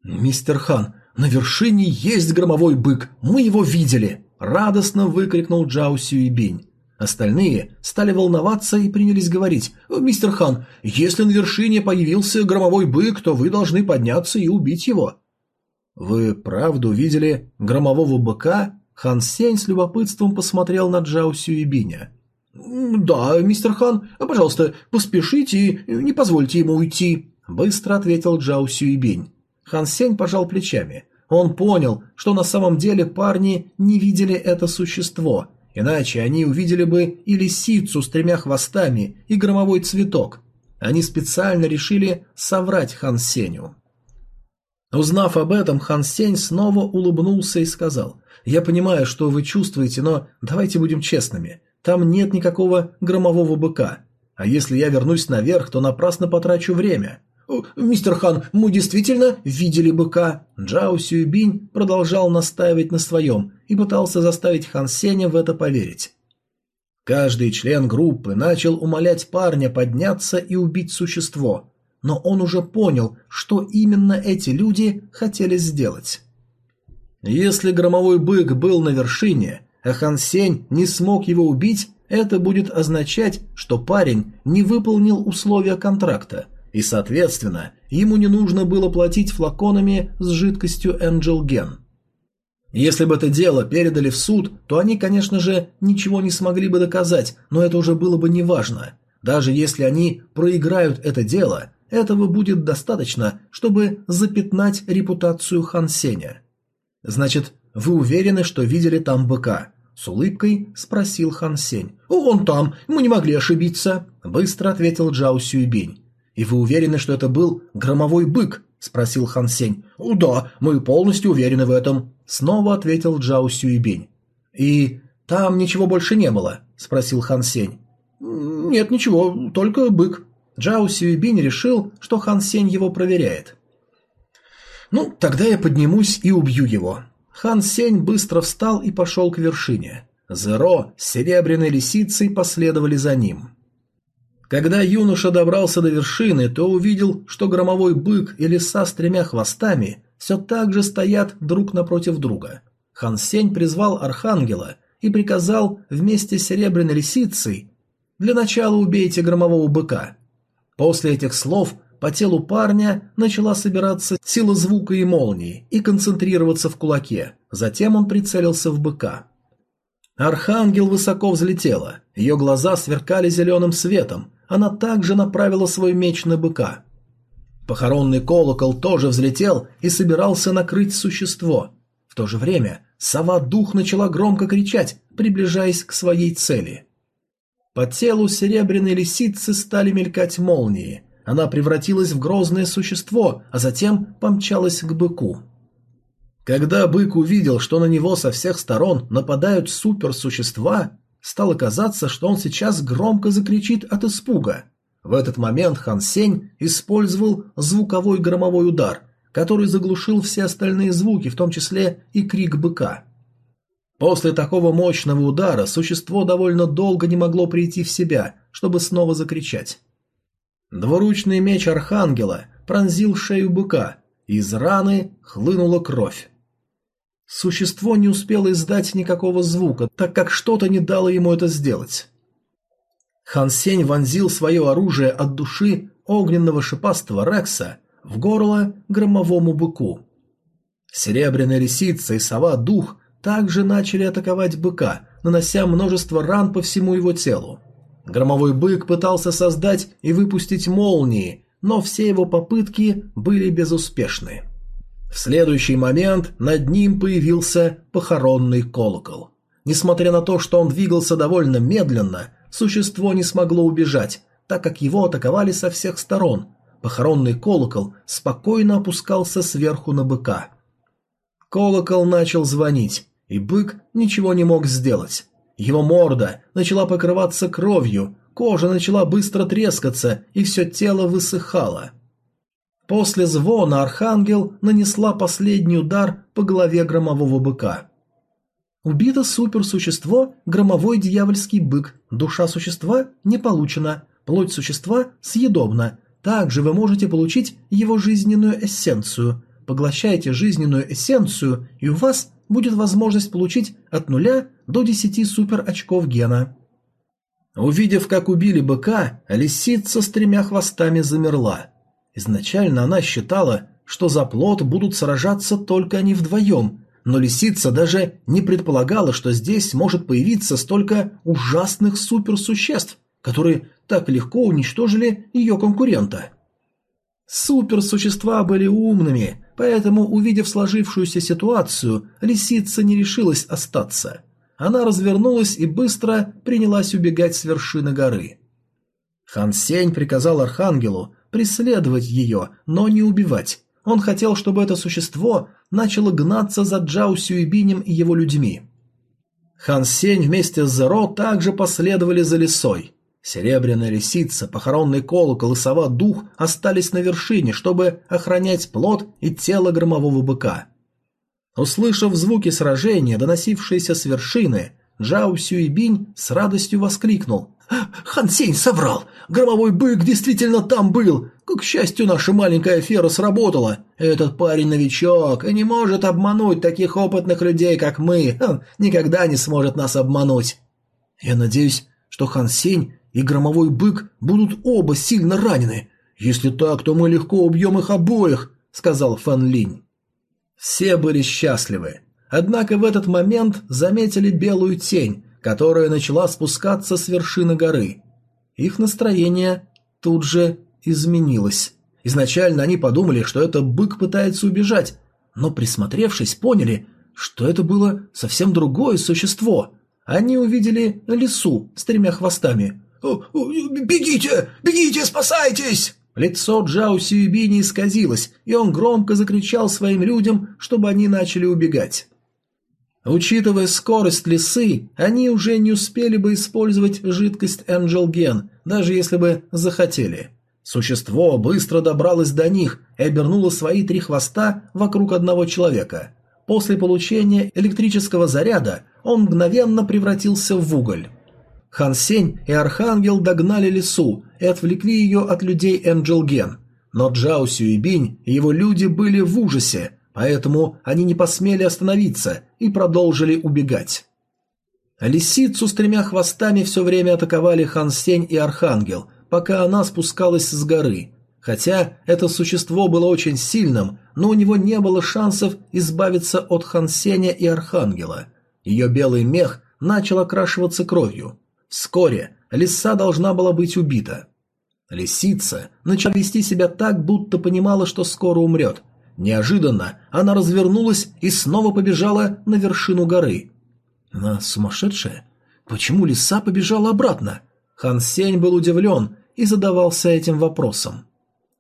«Мистер Хан, на вершине есть громовой бык, мы его видели!» – радостно выкрикнул Джао Сюйбинь. Остальные стали волноваться и принялись говорить. «Мистер Хан, если на вершине появился громовой бык, то вы должны подняться и убить его». «Вы правду видели громового быка?» Хан Сень с любопытством посмотрел на Джао Сюибиня. «Да, мистер Хан, пожалуйста, поспешите и не позвольте ему уйти», – быстро ответил Джао Сюибинь. Хан Сень пожал плечами. Он понял, что на самом деле парни не видели это существо – Иначе они увидели бы и лисицу с тремя хвостами, и громовой цветок. Они специально решили соврать Хан Сеню. Узнав об этом, Хан Сень снова улыбнулся и сказал, «Я понимаю, что вы чувствуете, но давайте будем честными. Там нет никакого громового быка. А если я вернусь наверх, то напрасно потрачу время. «Мистер Хан, мы действительно видели быка?» Джао Сюйбинь продолжал настаивать на своем и пытался заставить Хан Сеня в это поверить. Каждый член группы начал умолять парня подняться и убить существо, но он уже понял, что именно эти люди хотели сделать. Если громовой бык был на вершине, а Хан Сень не смог его убить, это будет означать, что парень не выполнил условия контракта – и, соответственно, ему не нужно было платить флаконами с жидкостью Gen. Если бы это дело передали в суд, то они, конечно же, ничего не смогли бы доказать, но это уже было бы неважно. Даже если они проиграют это дело, этого будет достаточно, чтобы запятнать репутацию Хан Сеня. Значит, вы уверены, что видели там быка? С улыбкой спросил Хан Сень. «Он там, мы не могли ошибиться», – быстро ответил Джао Сюйбинь. «И вы уверены, что это был громовой бык?» – спросил Хан Сень. «Да, мы полностью уверены в этом», – снова ответил Джао Сюйбинь. «И там ничего больше не было?» – спросил Хан Сень. «Нет, ничего, только бык». Джао Сюйбинь решил, что Хан Сень его проверяет. «Ну, тогда я поднимусь и убью его». Хан Сень быстро встал и пошел к вершине. Зеро с серебряной лисицей последовали за ним. Когда юноша добрался до вершины, то увидел, что громовой бык и лиса с тремя хвостами все так же стоят друг напротив друга. Хан Сень призвал архангела и приказал вместе с серебряной лисицей «Для начала убейте громового быка». После этих слов по телу парня начала собираться сила звука и молнии и концентрироваться в кулаке. Затем он прицелился в быка. Архангел высоко взлетела, ее глаза сверкали зеленым светом, она также направила свой меч на быка. Похоронный колокол тоже взлетел и собирался накрыть существо. В то же время сова-дух начала громко кричать, приближаясь к своей цели. По телу серебряной лисицы стали мелькать молнии. Она превратилась в грозное существо, а затем помчалась к быку. Когда бык увидел, что на него со всех сторон нападают суперсущества, стало казаться, что он сейчас громко закричит от испуга. В этот момент Хан Сень использовал звуковой громовой удар, который заглушил все остальные звуки, в том числе и крик быка. После такого мощного удара существо довольно долго не могло прийти в себя, чтобы снова закричать. Двуручный меч Архангела пронзил шею быка, из раны хлынула кровь. Существо не успело издать никакого звука, так как что-то не дало ему это сделать. Хан Сень вонзил свое оружие от души огненного шипастого Рекса в горло громовому быку. Серебряная лисица и сова-дух также начали атаковать быка, нанося множество ран по всему его телу. Громовой бык пытался создать и выпустить молнии, но все его попытки были безуспешны. В следующий момент над ним появился похоронный колокол. Несмотря на то, что он двигался довольно медленно, существо не смогло убежать, так как его атаковали со всех сторон. Похоронный колокол спокойно опускался сверху на быка. Колокол начал звонить, и бык ничего не мог сделать. Его морда начала покрываться кровью, кожа начала быстро трескаться, и все тело высыхало. После звона Архангел нанесла последний удар по голове громового быка. Убито суперсущество Громовой дьявольский бык. Душа существа не получена. Плоть существа съедобна. Также вы можете получить его жизненную эссенцию. Поглощайте жизненную эссенцию, и у вас будет возможность получить от нуля до 10 супер очков гена. Увидев, как убили быка, лисица с тремя хвостами замерла. Изначально она считала, что за плод будут сражаться только они вдвоем, но лисица даже не предполагала, что здесь может появиться столько ужасных суперсуществ, которые так легко уничтожили ее конкурента. Суперсущества были умными, поэтому, увидев сложившуюся ситуацию, лисица не решилась остаться. Она развернулась и быстро принялась убегать с вершины горы. Хан Сень приказал Архангелу преследовать ее, но не убивать. Он хотел, чтобы это существо начало гнаться за Джао Сюйбинем и его людьми. Хан Сень вместе с Зеро также последовали за лисой. Серебряная лисица, похоронный колокол и сова-дух остались на вершине, чтобы охранять плод и тело громового быка. Услышав звуки сражения, доносившиеся с вершины, Джао Сюйбинь с радостью воскликнул. Хан Сень соврал. Громовой бык действительно там был. К счастью, наша маленькая афера сработала. Этот парень новичок и не может обмануть таких опытных людей, как мы. Он никогда не сможет нас обмануть. Я надеюсь, что Хан Сень и Громовой бык будут оба сильно ранены. Если так, то мы легко убьем их обоих, сказал Фан Линь. Все были счастливы. Однако в этот момент заметили белую тень, которая начала спускаться с вершины горы. Их настроение тут же изменилось. Изначально они подумали, что это бык пытается убежать, но присмотревшись, поняли, что это было совсем другое существо. Они увидели лису с тремя хвостами. «Бегите! Бегите! Спасайтесь!» Лицо Джао Сюйбини исказилось, и он громко закричал своим людям, чтобы они начали убегать. Учитывая скорость лисы, они уже не успели бы использовать жидкость Gen, даже если бы захотели. Существо быстро добралось до них и обернуло свои три хвоста вокруг одного человека. После получения электрического заряда он мгновенно превратился в уголь. Хан Сень и Архангел догнали лису и отвлекли ее от людей Энджелген. Но Джао Сюйбинь и его люди были в ужасе, поэтому они не посмели остановиться и продолжили убегать. Лисицу с тремя хвостами все время атаковали Хан Сень и Архангел, пока она спускалась с горы. Хотя это существо было очень сильным, но у него не было шансов избавиться от Хан Сеня и Архангела. Ее белый мех начал окрашиваться кровью. Вскоре лиса должна была быть убита. Лисица начала вести себя так, будто понимала, что скоро умрет. Неожиданно она развернулась и снова побежала на вершину горы. Она сумасшедшая? Почему лиса побежала обратно? Хан Сень был удивлен и задавался этим вопросом.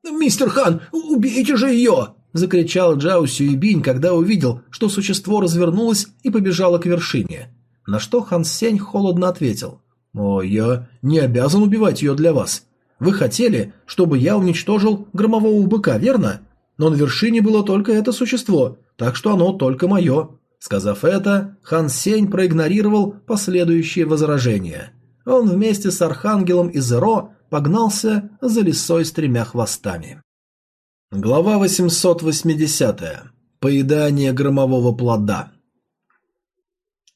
«Мистер Хан, убейте же ее!» – закричал Джао Сюйбинь, когда увидел, что существо развернулось и побежало к вершине. На что Хан Сень холодно ответил. «О, я не обязан убивать ее для вас. Вы хотели, чтобы я уничтожил громового быка, верно? Но на вершине было только это существо, так что оно только мое». Сказав это, Хан Сень проигнорировал последующие возражения. Он вместе с Архангелом и Зеро погнался за лисой с тремя хвостами. Глава 880. Поедание громового плода.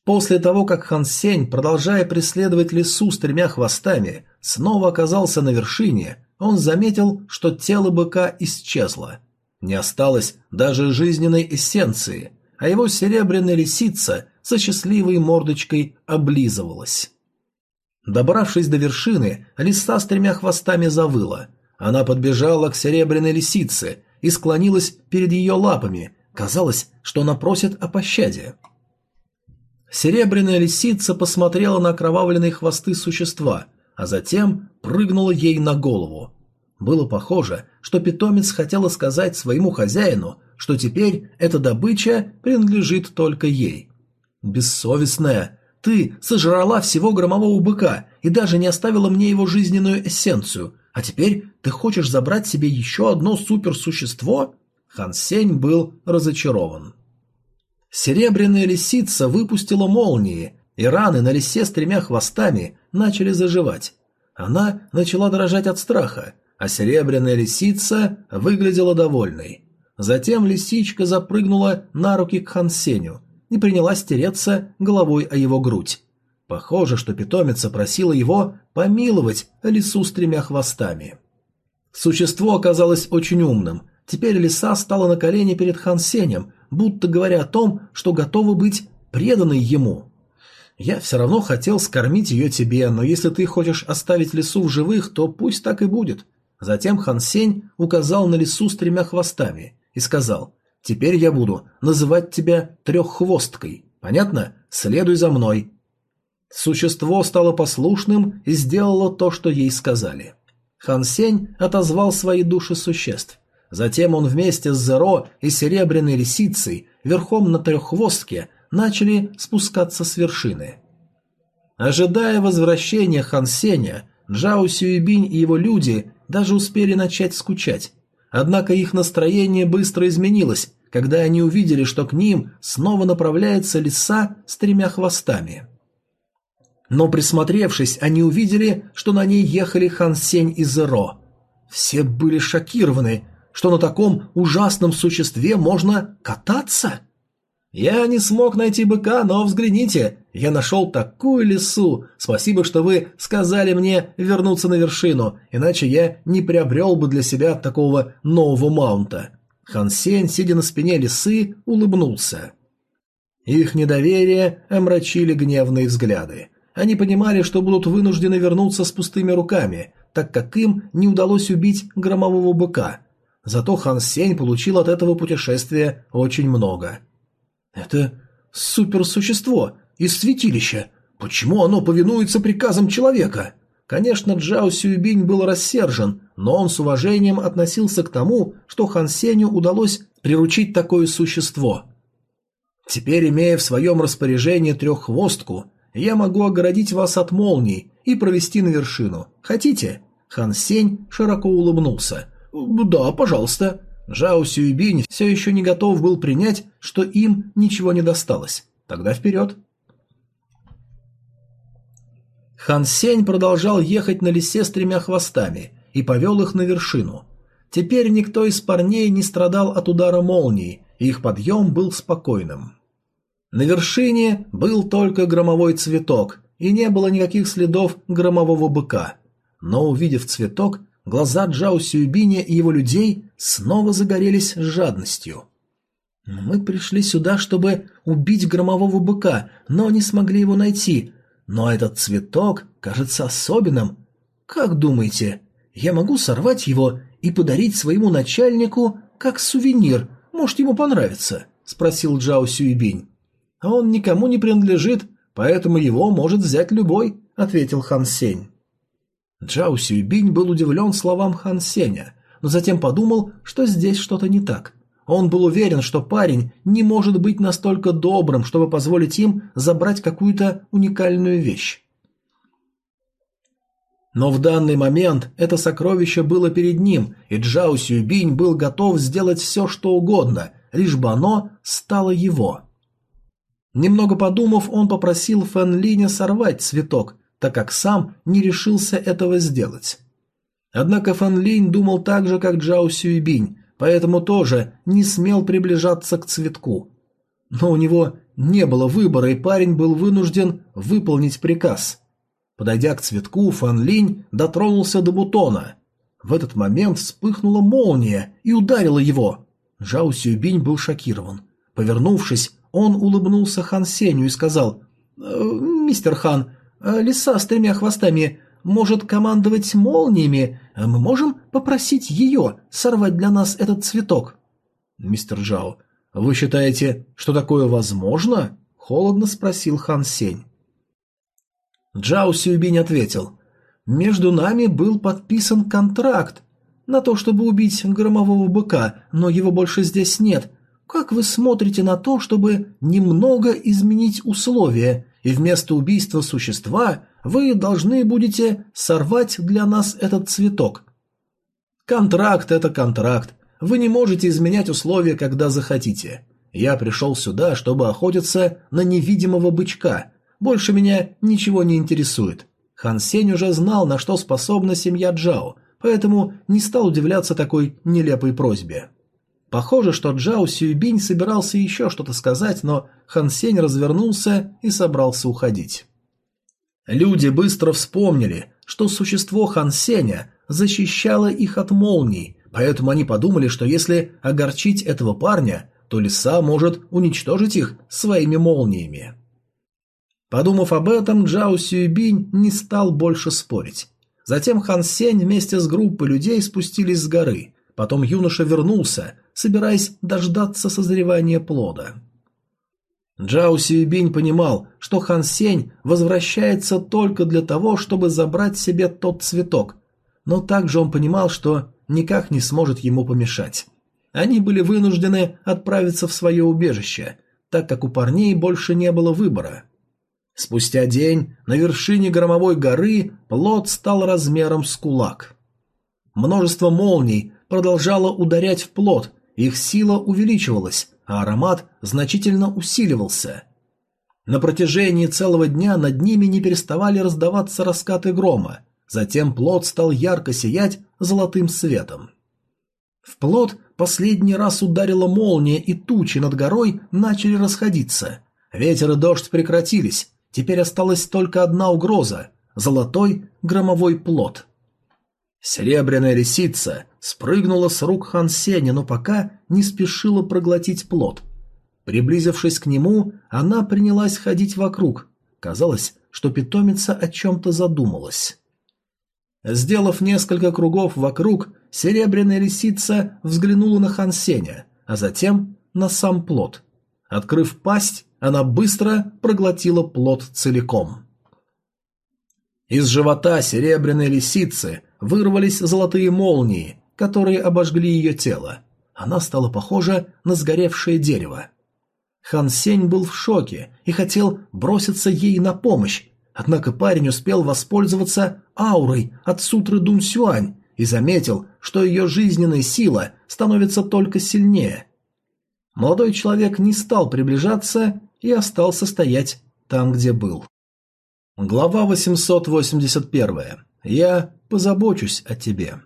После того, как Хан Сень, продолжая преследовать лису с тремя хвостами, снова оказался на вершине, он заметил, что тело быка исчезло. Не осталось даже жизненной эссенции, а его серебряная лисица со счастливой мордочкой облизывалась. Добравшись до вершины, лиса с тремя хвостами завыла. Она подбежала к серебряной лисице и склонилась перед ее лапами. Казалось, что она просит о пощаде. Серебряная лисица посмотрела на окровавленные хвосты существа, а затем прыгнула ей на голову. Было похоже, что питомец хотела сказать своему хозяину, что теперь эта добыча принадлежит только ей. «Бессовестная, ты сожрала всего громового быка и даже не оставила мне его жизненную эссенцию, а теперь ты хочешь забрать себе еще одно суперсущество?» Хан Сень был разочарован. Серебряная лисица выпустила молнии, и раны на лисе с тремя хвостами начали заживать. Она начала дрожать от страха, а серебряная лисица выглядела довольной. Затем лисичка запрыгнула на руки к Хансеню и принялась тереться головой о его грудь. Похоже, что питомица просила его помиловать лису с тремя хвостами. Существо оказалось очень умным. Теперь лиса стала на колени перед Хансенем будто говоря о том, что готова быть преданной ему. Я все равно хотел скормить ее тебе, но если ты хочешь оставить лису в живых, то пусть так и будет. Затем Хан Сень указал на лису с тремя хвостами и сказал, «Теперь я буду называть тебя треххвосткой. Понятно? Следуй за мной». Существо стало послушным и сделало то, что ей сказали. Хан Сень отозвал свои души существ. Затем он вместе с Зеро и Серебряной Лисицей верхом на треххвостке начали спускаться с вершины. Ожидая возвращения Хан Сеня, Джао Сюйбинь и его люди даже успели начать скучать. Однако их настроение быстро изменилось, когда они увидели, что к ним снова направляется лиса с тремя хвостами. Но присмотревшись, они увидели, что на ней ехали Хан Сень и Зеро. Все были шокированы, что на таком ужасном существе можно кататься? Я не смог найти быка, но взгляните, я нашел такую лесу. Спасибо, что вы сказали мне вернуться на вершину, иначе я не приобрел бы для себя такого нового маунта. Хан Сень, сидя на спине лисы, улыбнулся. Их недоверие омрачили гневные взгляды. Они понимали, что будут вынуждены вернуться с пустыми руками, так как им не удалось убить громового быка, Зато Хан Сень получил от этого путешествия очень много. Это суперсущество из святилища. Почему оно повинуется приказам человека? Конечно, Джао Сюйбинь был рассержен, но он с уважением относился к тому, что Хан Сенью удалось приручить такое существо. Теперь, имея в своем распоряжении треххвостку, я могу огородить вас от молний и провести на вершину. Хотите? Хан Сень широко улыбнулся. «Да, пожалуйста». Жао Сюйбинь все еще не готов был принять, что им ничего не досталось. Тогда вперед. Хан Сень продолжал ехать на лисе с тремя хвостами и повел их на вершину. Теперь никто из парней не страдал от удара молнии, и их подъем был спокойным. На вершине был только громовой цветок, и не было никаких следов громового быка. Но увидев цветок, глаза Джао Сюйбиня и его людей снова загорелись жадностью. «Мы пришли сюда, чтобы убить громового быка, но не смогли его найти. Но этот цветок кажется особенным. Как думаете, я могу сорвать его и подарить своему начальнику как сувенир? Может, ему понравится?» – спросил Джао Сюйбинь. «А он никому не принадлежит, поэтому его может взять любой», – ответил Хан Сень. Джао Сюйбинь был удивлен словам Хан Сеня, но затем подумал, что здесь что-то не так. Он был уверен, что парень не может быть настолько добрым, чтобы позволить им забрать какую-то уникальную вещь. Но в данный момент это сокровище было перед ним, и Джао Сюйбинь был готов сделать все, что угодно, лишь бы оно стало его. Немного подумав, он попросил Фэн Линя сорвать цветок, так как сам не решился этого сделать. Однако Фэн Линь думал так же, как Джао Сюйбинь, поэтому тоже не смел приближаться к цветку. Но у него не было выбора, и парень был вынужден выполнить приказ. Подойдя к цветку, Фан Линь дотронулся до бутона. В этот момент вспыхнула молния и ударила его. Жао Сюйбинь был шокирован. Повернувшись, он улыбнулся Хан Сенью и сказал, «Э, «Мистер Хан, лиса с тремя хвостами может командовать молниями, а мы можем попросить ее сорвать для нас этот цветок. Мистер Джао, вы считаете, что такое возможно? Холодно спросил Хан Сень. Джао Сюйбинь ответил. Между нами был подписан контракт на то, чтобы убить громового быка, но его больше здесь нет. Как вы смотрите на то, чтобы немного изменить условия, и вместо убийства существа вы должны будете сорвать для нас этот цветок. Контракт – это контракт. Вы не можете изменять условия, когда захотите. Я пришел сюда, чтобы охотиться на невидимого бычка. Больше меня ничего не интересует. Хан Сень уже знал, на что способна семья Джао, поэтому не стал удивляться такой нелепой просьбе. Похоже, что Джао Сюйбинь собирался еще что-то сказать, но Хан Сень развернулся и собрался уходить. Люди быстро вспомнили, что существо Хан Сеня защищало их от молний, поэтому они подумали, что если огорчить этого парня, то лиса может уничтожить их своими молниями. Подумав об этом, Джао Сюйбинь не стал больше спорить. Затем Хан Сень вместе с группой людей спустились с горы. Потом юноша вернулся, собираясь дождаться созревания плода. Джао Сюйбинь понимал, что Хан Сень возвращается только для того, чтобы забрать себе тот цветок, но также он понимал, что никак не сможет ему помешать. Они были вынуждены отправиться в свое убежище, так как у парней больше не было выбора. Спустя день на вершине громовой горы плод стал размером с кулак. Множество молний продолжало ударять в плод, их сила увеличивалась, а аромат значительно усиливался. На протяжении целого дня над ними не переставали раздаваться раскаты грома, затем плод стал ярко сиять золотым светом. В плод последний раз ударила молния, и тучи над горой начали расходиться. Ветер и дождь прекратились, теперь осталась только одна угроза – золотой громовой плод. Серебряная лисица спрыгнула с рук Хан Сеня, но пока не спешила проглотить плод. Приблизившись к нему, она принялась ходить вокруг. Казалось, что питомица о чем-то задумалась. Сделав несколько кругов вокруг, серебряная лисица взглянула на Хан Сеня, а затем на сам плод. Открыв пасть, она быстро проглотила плод целиком. Из живота серебряной лисицы вырвались золотые молнии, которые обожгли ее тело. Она стала похожа на сгоревшее дерево. Хан Сень был в шоке и хотел броситься ей на помощь, однако парень успел воспользоваться аурой от сутры Дун Сюань и заметил, что ее жизненная сила становится только сильнее. Молодой человек не стал приближаться и остался стоять там, где был. Глава 881. Я позабочусь о тебе.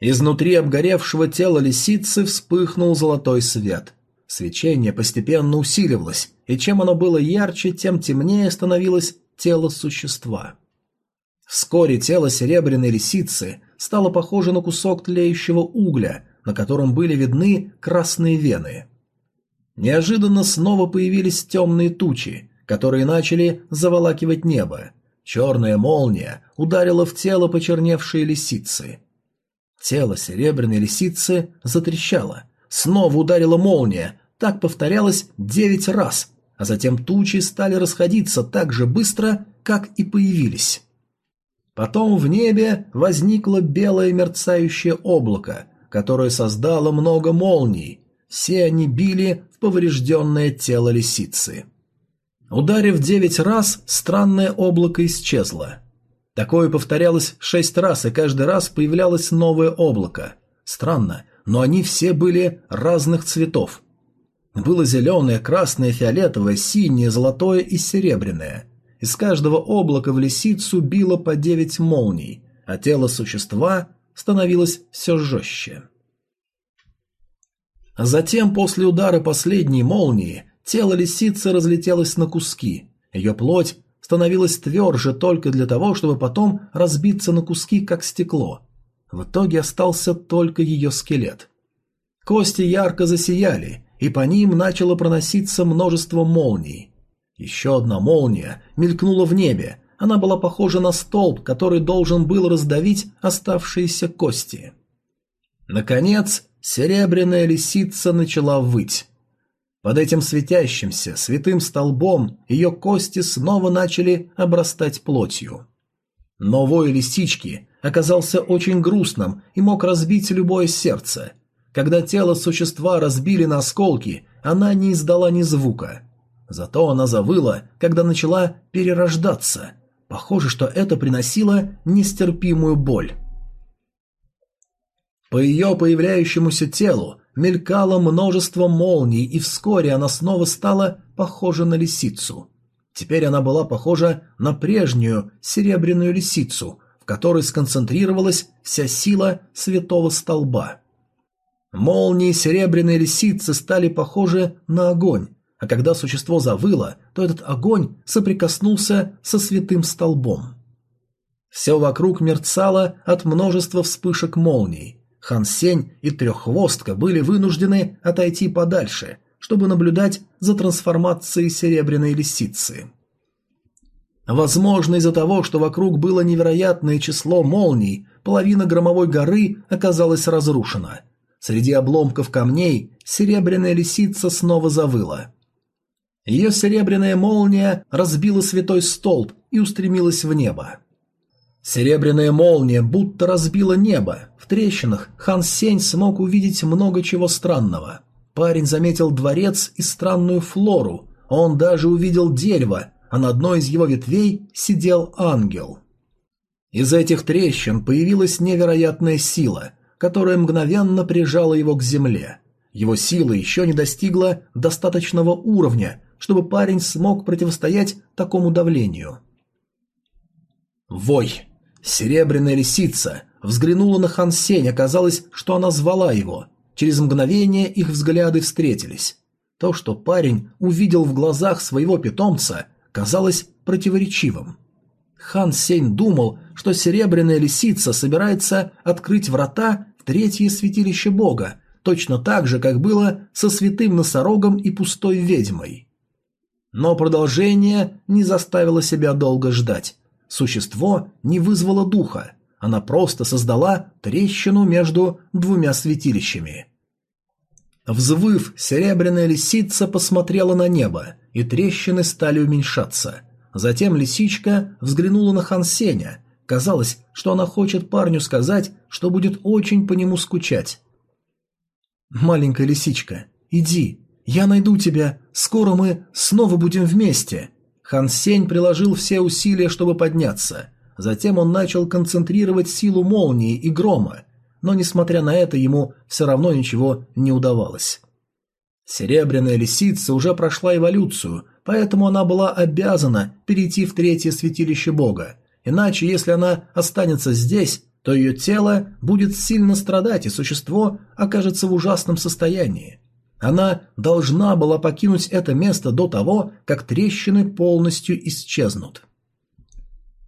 Изнутри обгоревшего тела лисицы вспыхнул золотой свет. Свечение постепенно усиливалось, и чем оно было ярче, тем темнее становилось тело существа. Вскоре тело серебряной лисицы стало похоже на кусок тлеющего угля, на котором были видны красные вены. Неожиданно снова появились темные тучи, которые начали заволакивать небо. Черная молния ударила в тело почерневшей лисицы. Тело серебряной лисицы затрещало. Снова ударила молния. Так повторялось девять раз, а затем тучи стали расходиться так же быстро, как и появились. Потом в небе возникло белое мерцающее облако, которое создало много молний. Все они били в поврежденное тело лисицы. Ударив девять раз, странное облако исчезло. Такое повторялось шесть раз, и каждый раз появлялось новое облако. Странно, но они все были разных цветов. Было зеленое, красное, фиолетовое, синее, золотое и серебряное. Из каждого облака в лисицу било по девять молний, а тело существа становилось все жестче. Затем, после удара последней молнии, Тело лисицы разлетелось на куски. Ее плоть становилась тверже только для того, чтобы потом разбиться на куски, как стекло. В итоге остался только ее скелет. Кости ярко засияли, и по ним начало проноситься множество молний. Еще одна молния мелькнула в небе. Она была похожа на столб, который должен был раздавить оставшиеся кости. Наконец, серебряная лисица начала выть. Под этим светящимся, святым столбом ее кости снова начали обрастать плотью. Но вой лисички оказался очень грустным и мог разбить любое сердце. Когда тело существа разбили на осколки, она не издала ни звука. Зато она завыла, когда начала перерождаться. Похоже, что это приносило нестерпимую боль. По ее появляющемуся телу мелькало множество молний, и вскоре она снова стала похожа на лисицу. Теперь она была похожа на прежнюю серебряную лисицу, в которой сконцентрировалась вся сила святого столба. Молнии серебряной лисицы стали похожи на огонь, а когда существо завыло, то этот огонь соприкоснулся со святым столбом. Все вокруг мерцало от множества вспышек молний, Хан Сень и Треххвостка были вынуждены отойти подальше, чтобы наблюдать за трансформацией серебряной лисицы. Возможно, из-за того, что вокруг было невероятное число молний, половина громовой горы оказалась разрушена. Среди обломков камней серебряная лисица снова завыла. Ее серебряная молния разбила святой столб и устремилась в небо. Серебряная молния будто разбила небо. В трещинах Хан Сень смог увидеть много чего странного. Парень заметил дворец и странную флору. Он даже увидел дерево, а на одной из его ветвей сидел ангел. Из этих трещин появилась невероятная сила, которая мгновенно прижала его к земле. Его сила еще не достигла достаточного уровня, чтобы парень смог противостоять такому давлению. «Вой!» Серебряная лисица взглянула на Хан Сень, оказалось, что она звала его. Через мгновение их взгляды встретились. То, что парень увидел в глазах своего питомца, казалось противоречивым. Хан Сень думал, что серебряная лисица собирается открыть врата в третье святилище бога, точно так же, как было со святым носорогом и пустой ведьмой. Но продолжение не заставило себя долго ждать. Существо не вызвало духа, она просто создала трещину между двумя святилищами. Взвыв, серебряная лисица посмотрела на небо, и трещины стали уменьшаться. Затем лисичка взглянула на Хансеня. Казалось, что она хочет парню сказать, что будет очень по нему скучать. «Маленькая лисичка, иди, я найду тебя, скоро мы снова будем вместе», Хан Сень приложил все усилия, чтобы подняться. Затем он начал концентрировать силу молнии и грома, но, несмотря на это, ему все равно ничего не удавалось. Серебряная лисица уже прошла эволюцию, поэтому она была обязана перейти в третье святилище бога. Иначе, если она останется здесь, то ее тело будет сильно страдать, и существо окажется в ужасном состоянии. Она должна была покинуть это место до того, как трещины полностью исчезнут.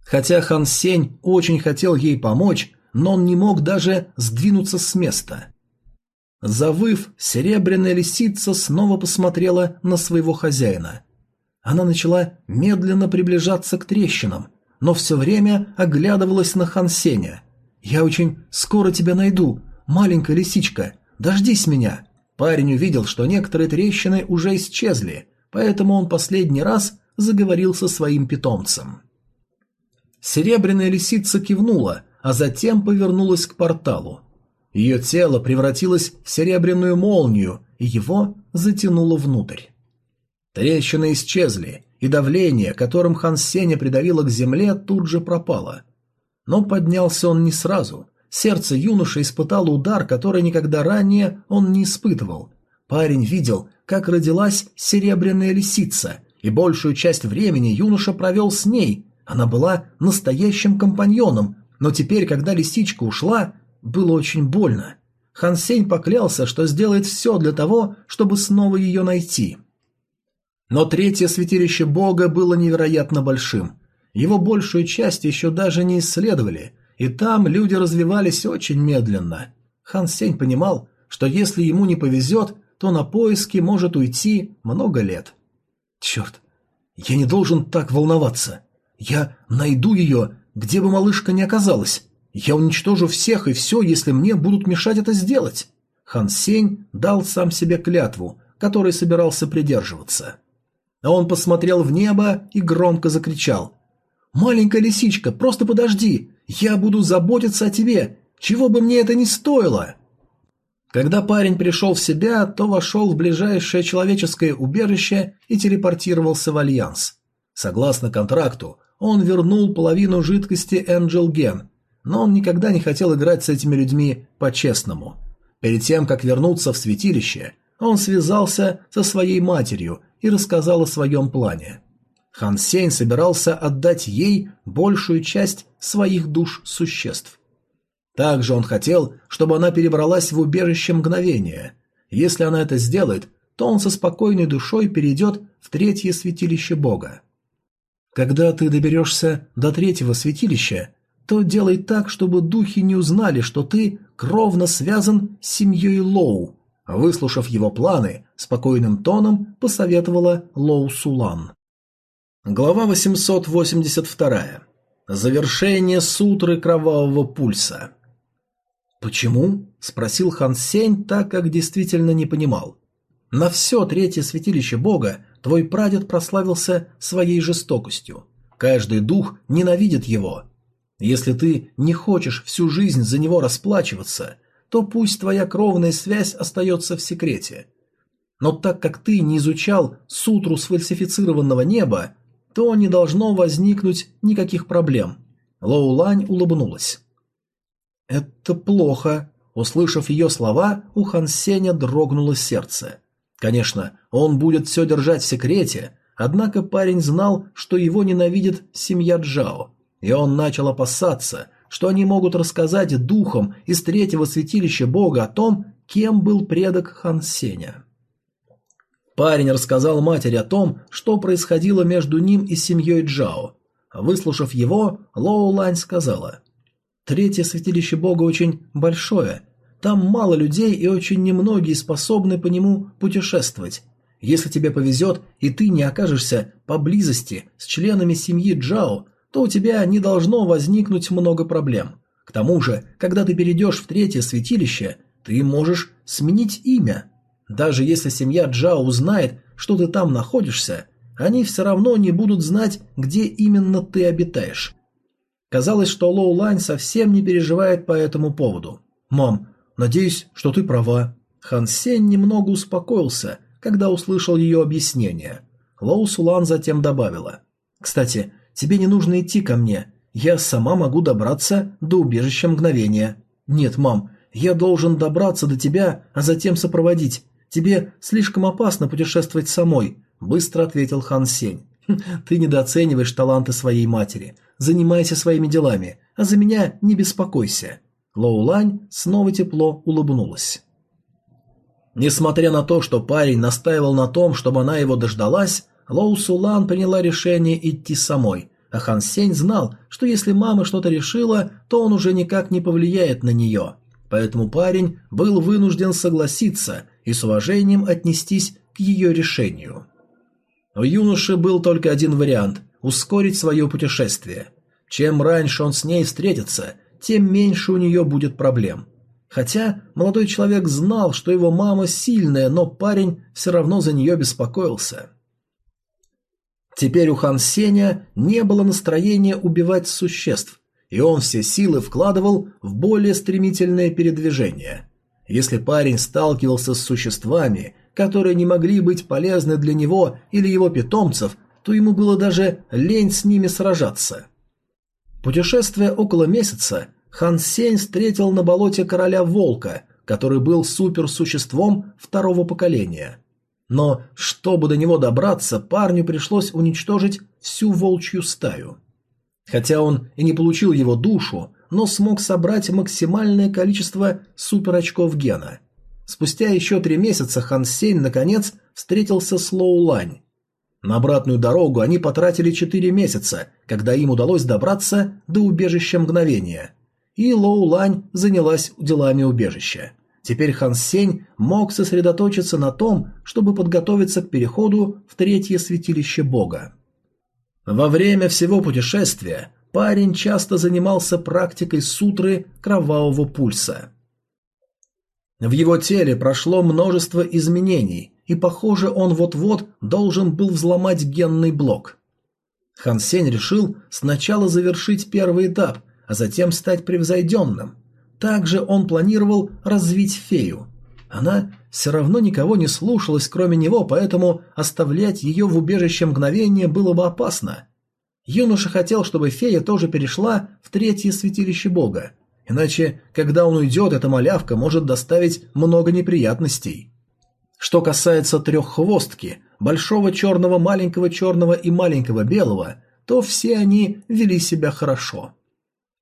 Хотя Хан Сень очень хотел ей помочь, но он не мог даже сдвинуться с места. Завыв, серебряная лисица снова посмотрела на своего хозяина. Она начала медленно приближаться к трещинам, но все время оглядывалась на Хан Сеня. «Я очень скоро тебя найду, маленькая лисичка, дождись меня!» Парень увидел, что некоторые трещины уже исчезли, поэтому он последний раз заговорил со своим питомцем. Серебряная лисица кивнула, а затем повернулась к порталу. Ее тело превратилось в серебряную молнию, и его затянуло внутрь. Трещины исчезли, и давление, которым Хан Сеня придавило к земле, тут же пропало. Но поднялся он не сразу. Сердце юноши испытало удар, который никогда ранее он не испытывал. Парень видел, как родилась серебряная лисица, и большую часть времени юноша провел с ней. Она была настоящим компаньоном, но теперь, когда лисичка ушла, было очень больно. Хан Сень поклялся, что сделает все для того, чтобы снова ее найти. Но третье святилище бога было невероятно большим. Его большую часть еще даже не исследовали, и там люди развивались очень медленно. Хан Сень понимал, что если ему не повезет, то на поиски может уйти много лет. Черт, я не должен так волноваться. Я найду ее, где бы малышка ни оказалась. Я уничтожу всех и все, если мне будут мешать это сделать. Хан Сень дал сам себе клятву, которой собирался придерживаться. А он посмотрел в небо и громко закричал. «Маленькая лисичка, просто подожди! Я буду заботиться о тебе, чего бы мне это ни стоило!» Когда парень пришел в себя, то вошел в ближайшее человеческое убежище и телепортировался в Альянс. Согласно контракту, он вернул половину жидкости Angel Gen, но он никогда не хотел играть с этими людьми по-честному. Перед тем, как вернуться в святилище, он связался со своей матерью и рассказал о своем плане. Хан Сень собирался отдать ей большую часть своих душ существ. Также он хотел, чтобы она перебралась в убежище мгновения. Если она это сделает, то он со спокойной душой перейдет в третье святилище Бога. Когда ты доберешься до третьего святилища, то делай так, чтобы духи не узнали, что ты кровно связан с семьей Лоу, Выслушав его планы, спокойным тоном посоветовала Лоу Сулан. Глава 882. Завершение сутры кровавого пульса. «Почему?» – спросил Хан Сень, так как действительно не понимал. «На все третье святилище Бога твой прадед прославился своей жестокостью. Каждый дух ненавидит его. Если ты не хочешь всю жизнь за него расплачиваться, то пусть твоя кровная связь остается в секрете. Но так как ты не изучал сутру сфальсифицированного неба, то не должно возникнуть никаких проблем. Лоулань улыбнулась. «Это плохо», Услышав ее слова, у Хан Сеня дрогнуло сердце. Конечно, он будет все держать в секрете, однако парень знал, что его ненавидит семья Джао, и он начал опасаться, что они могут рассказать духам из третьего святилища бога о том, кем был предок Хан Сеня. Парень рассказал матери о том, что происходило между ним и семьей Джао. Выслушав его, Лоу Лань сказала, «Третье святилище бога очень большое. Там мало людей и очень немногие способны по нему путешествовать. Если тебе повезет, и ты не окажешься поблизости с членами семьи Джао, то у тебя не должно возникнуть много проблем. К тому же, когда ты перейдешь в третье святилище, ты можешь сменить имя. Даже если семья Джао узнает, что ты там находишься, они все равно не будут знать, где именно ты обитаешь. Казалось, что Лоу Лань совсем не переживает по этому поводу. «Мам, надеюсь, что ты права». Хан Сень немного успокоился, когда услышал ее объяснение. Лоу Сулан затем добавила. «Кстати, Тебе не нужно идти ко мне. Я сама могу добраться до убежища мгновения. Нет, мам, я должен добраться до тебя, а затем сопроводить. Тебе слишком опасно путешествовать самой», – быстро ответил Хан Сень. «Хм, «Ты недооцениваешь таланты своей матери. Занимайся своими делами, а за меня не беспокойся». Лоу Лань снова тепло улыбнулась. Несмотря на то, что парень настаивал на том, чтобы она его дождалась, Лоу Сулан приняла решение идти самой, а Хан Сень знал, что если мама что-то решила, то он уже никак не повлияет на нее. Поэтому парень был вынужден согласиться и с уважением отнестись к ее решению. У юноши был только один вариант – ускорить свое путешествие. Чем раньше он с ней встретится, тем меньше у нее будет проблем. Хотя молодой человек знал, что его мама сильная, но парень все равно за нее беспокоился. Теперь у Хан Сеня не было настроения убивать существ, и он все силы вкладывал в более стремительное передвижение. Если парень сталкивался с существами, которые не могли быть полезны для него или его питомцев, то ему было даже лень с ними сражаться. Путешествуя около месяца, Хан Сень встретил на болоте короля Волка, который был суперсуществом второго поколения. Но, чтобы до него добраться, парню пришлось уничтожить всю волчью стаю. Хотя он и не получил его душу, но смог собрать максимальное количество суперочков гена. Спустя еще три месяца Хан Сень наконец встретился с Лоу Лань. На обратную дорогу они потратили четыре месяца, когда им удалось добраться до убежища мгновения – и Лоу Лань занялась делами убежища. Теперь Хан Сень мог сосредоточиться на том, чтобы подготовиться к переходу в третье святилище Бога. Во время всего путешествия парень часто занимался практикой сутры кровавого пульса. В его теле прошло множество изменений, и, похоже, он вот-вот должен был взломать генный блок. Хан Сень решил сначала завершить первый этап – а затем стать превзойденным. Также он планировал развить фею. Она все равно никого не слушалась, кроме него, поэтому оставлять ее в убежище мгновение было бы опасно. Юноша хотел, чтобы фея тоже перешла в третье святилище бога. Иначе, когда он уйдет, эта малявка может доставить много неприятностей. Что касается треххвостки, большого черного, маленького черного и маленького белого, то все они вели себя хорошо.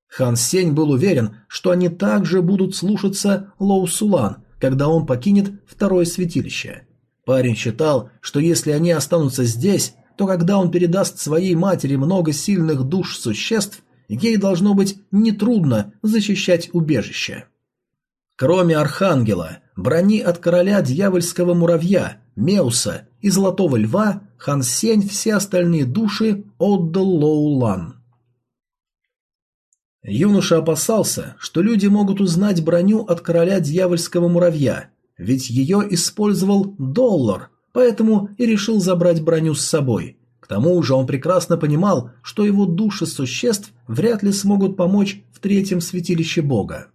Хан Сень был уверен, что они также будут слушаться Лоу Сулан, когда он покинет второе святилище. Парень считал, что если они останутся здесь, то когда он передаст своей матери много сильных душ существ, ей должно быть нетрудно защищать убежище. Кроме Архангела, брони от короля дьявольского муравья, Меуса и Золотого Льва, Хан Сень все остальные души отдал Лоу Лан. Юноша опасался, что люди могут узнать броню от короля дьявольского муравья, ведь ее использовал доллар, поэтому и решил забрать броню с собой. К тому же он прекрасно понимал, что его души существ вряд ли смогут помочь в третьем святилище бога.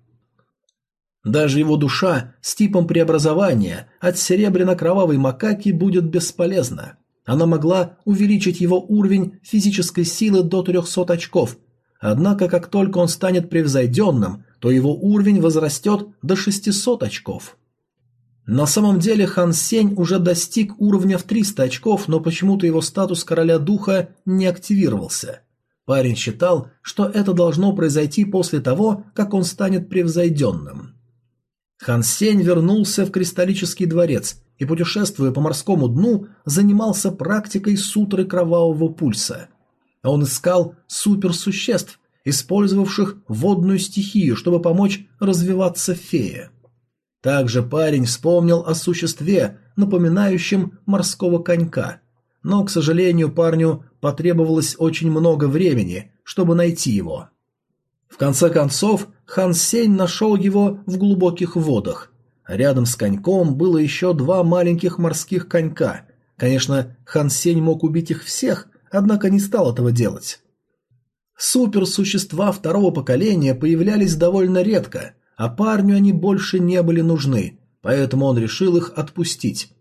Даже его душа с типом преобразования от серебряно-кровавой макаки будет бесполезна. Она могла увеличить его уровень физической силы до 300 очков, Однако, как только он станет превзойденным, то его уровень возрастет до 600 очков. На самом деле Хан Сень уже достиг уровня в 300 очков, но почему-то его статус короля духа не активировался. Парень считал, что это должно произойти после того, как он станет превзойденным. Хан Сень вернулся в кристаллический дворец и, путешествуя по морскому дну, занимался практикой сутры кровавого пульса – он искал суперсуществ, использовавших водную стихию, чтобы помочь развиваться фее. Также парень вспомнил о существе, напоминающем морского конька, но, к сожалению, парню потребовалось очень много времени, чтобы найти его. В конце концов, Хан Сень нашел его в глубоких водах. Рядом с коньком было еще два маленьких морских конька. Конечно, Хан Сень мог убить их всех, однако не стал этого делать. Суперсущества второго поколения появлялись довольно редко, а парню они больше не были нужны, поэтому он решил их отпустить.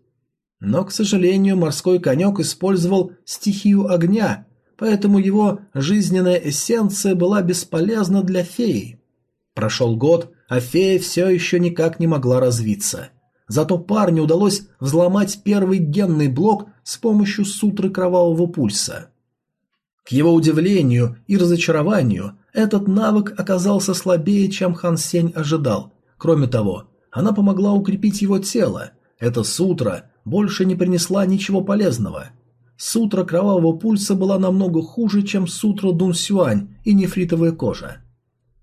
Но, к сожалению, морской конек использовал стихию огня, поэтому его жизненная эссенция была бесполезна для феи. Прошел год, а фея все еще никак не могла развиться. Зато парню удалось взломать первый генный блок с помощью сутры кровавого пульса. К его удивлению и разочарованию, этот навык оказался слабее, чем Хан Сень ожидал. Кроме того, она помогла укрепить его тело. Эта сутра больше не принесла ничего полезного. Сутра кровавого пульса была намного хуже, чем сутра Дун Сюань и нефритовая кожа.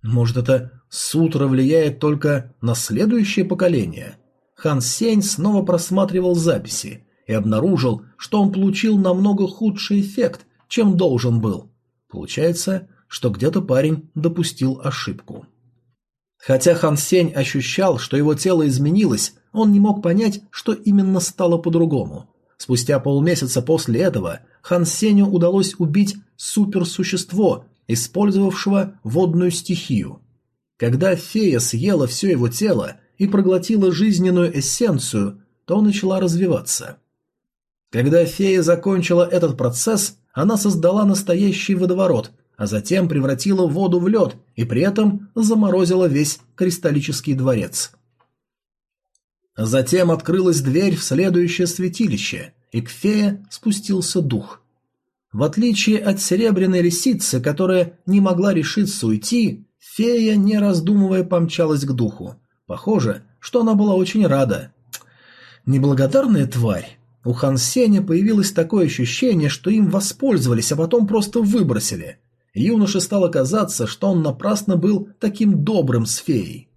Может, это сутра влияет только на следующее поколение? Хан Сень снова просматривал записи и обнаружил, что он получил намного худший эффект, чем должен был. Получается, что где-то парень допустил ошибку. Хотя Хан Сень ощущал, что его тело изменилось, он не мог понять, что именно стало по-другому. Спустя полмесяца после этого Хан Сеню удалось убить суперсущество, использовавшего водную стихию. Когда фея съела все его тело, и проглотила жизненную эссенцию, то начала развиваться. Когда фея закончила этот процесс, она создала настоящий водоворот, а затем превратила воду в лед и при этом заморозила весь кристаллический дворец. Затем открылась дверь в следующее святилище, и к фее спустился дух. В отличие от серебряной лисицы, которая не могла решиться уйти, фея, не раздумывая, помчалась к духу. Похоже, что она была очень рада. Неблагодарная тварь. У Хан Сеня появилось такое ощущение, что им воспользовались, а потом просто выбросили. Юноше стало казаться, что он напрасно был таким добрым с феей.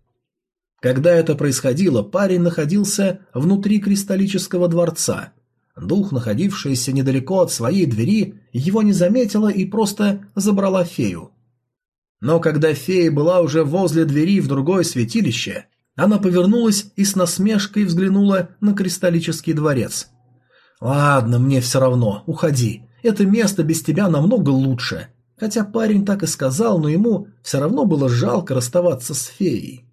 Когда это происходило, парень находился внутри кристаллического дворца. Дух, находившаяся недалеко от своей двери, его не заметила и просто забрала фею. Но когда фея была уже возле двери в другое святилище, она повернулась и с насмешкой взглянула на кристаллический дворец. «Ладно, мне все равно, уходи. Это место без тебя намного лучше». Хотя парень так и сказал, но ему все равно было жалко расставаться с феей.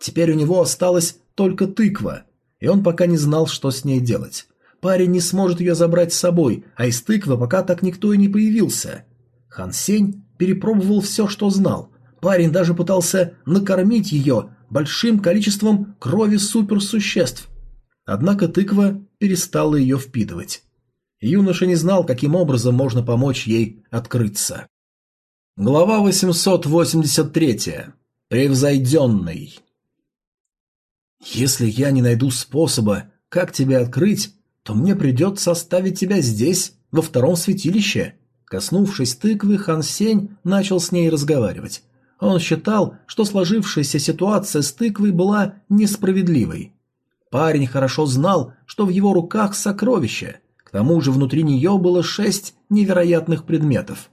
Теперь у него осталась только тыква, и он пока не знал, что с ней делать. Парень не сможет ее забрать с собой, а из тыквы пока так никто и не появился. Хан Сень перепробовал все, что знал. Парень даже пытался накормить ее, большим количеством крови суперсуществ. Однако тыква перестала ее впитывать. Юноша не знал, каким образом можно помочь ей открыться. Глава 883. Превзойденный. «Если я не найду способа, как тебя открыть, то мне придется оставить тебя здесь, во втором святилище». Коснувшись тыквы, Хан Сень начал с ней разговаривать. Он считал, что сложившаяся ситуация с тыквой была несправедливой. Парень хорошо знал, что в его руках сокровище, к тому же внутри нее было шесть невероятных предметов.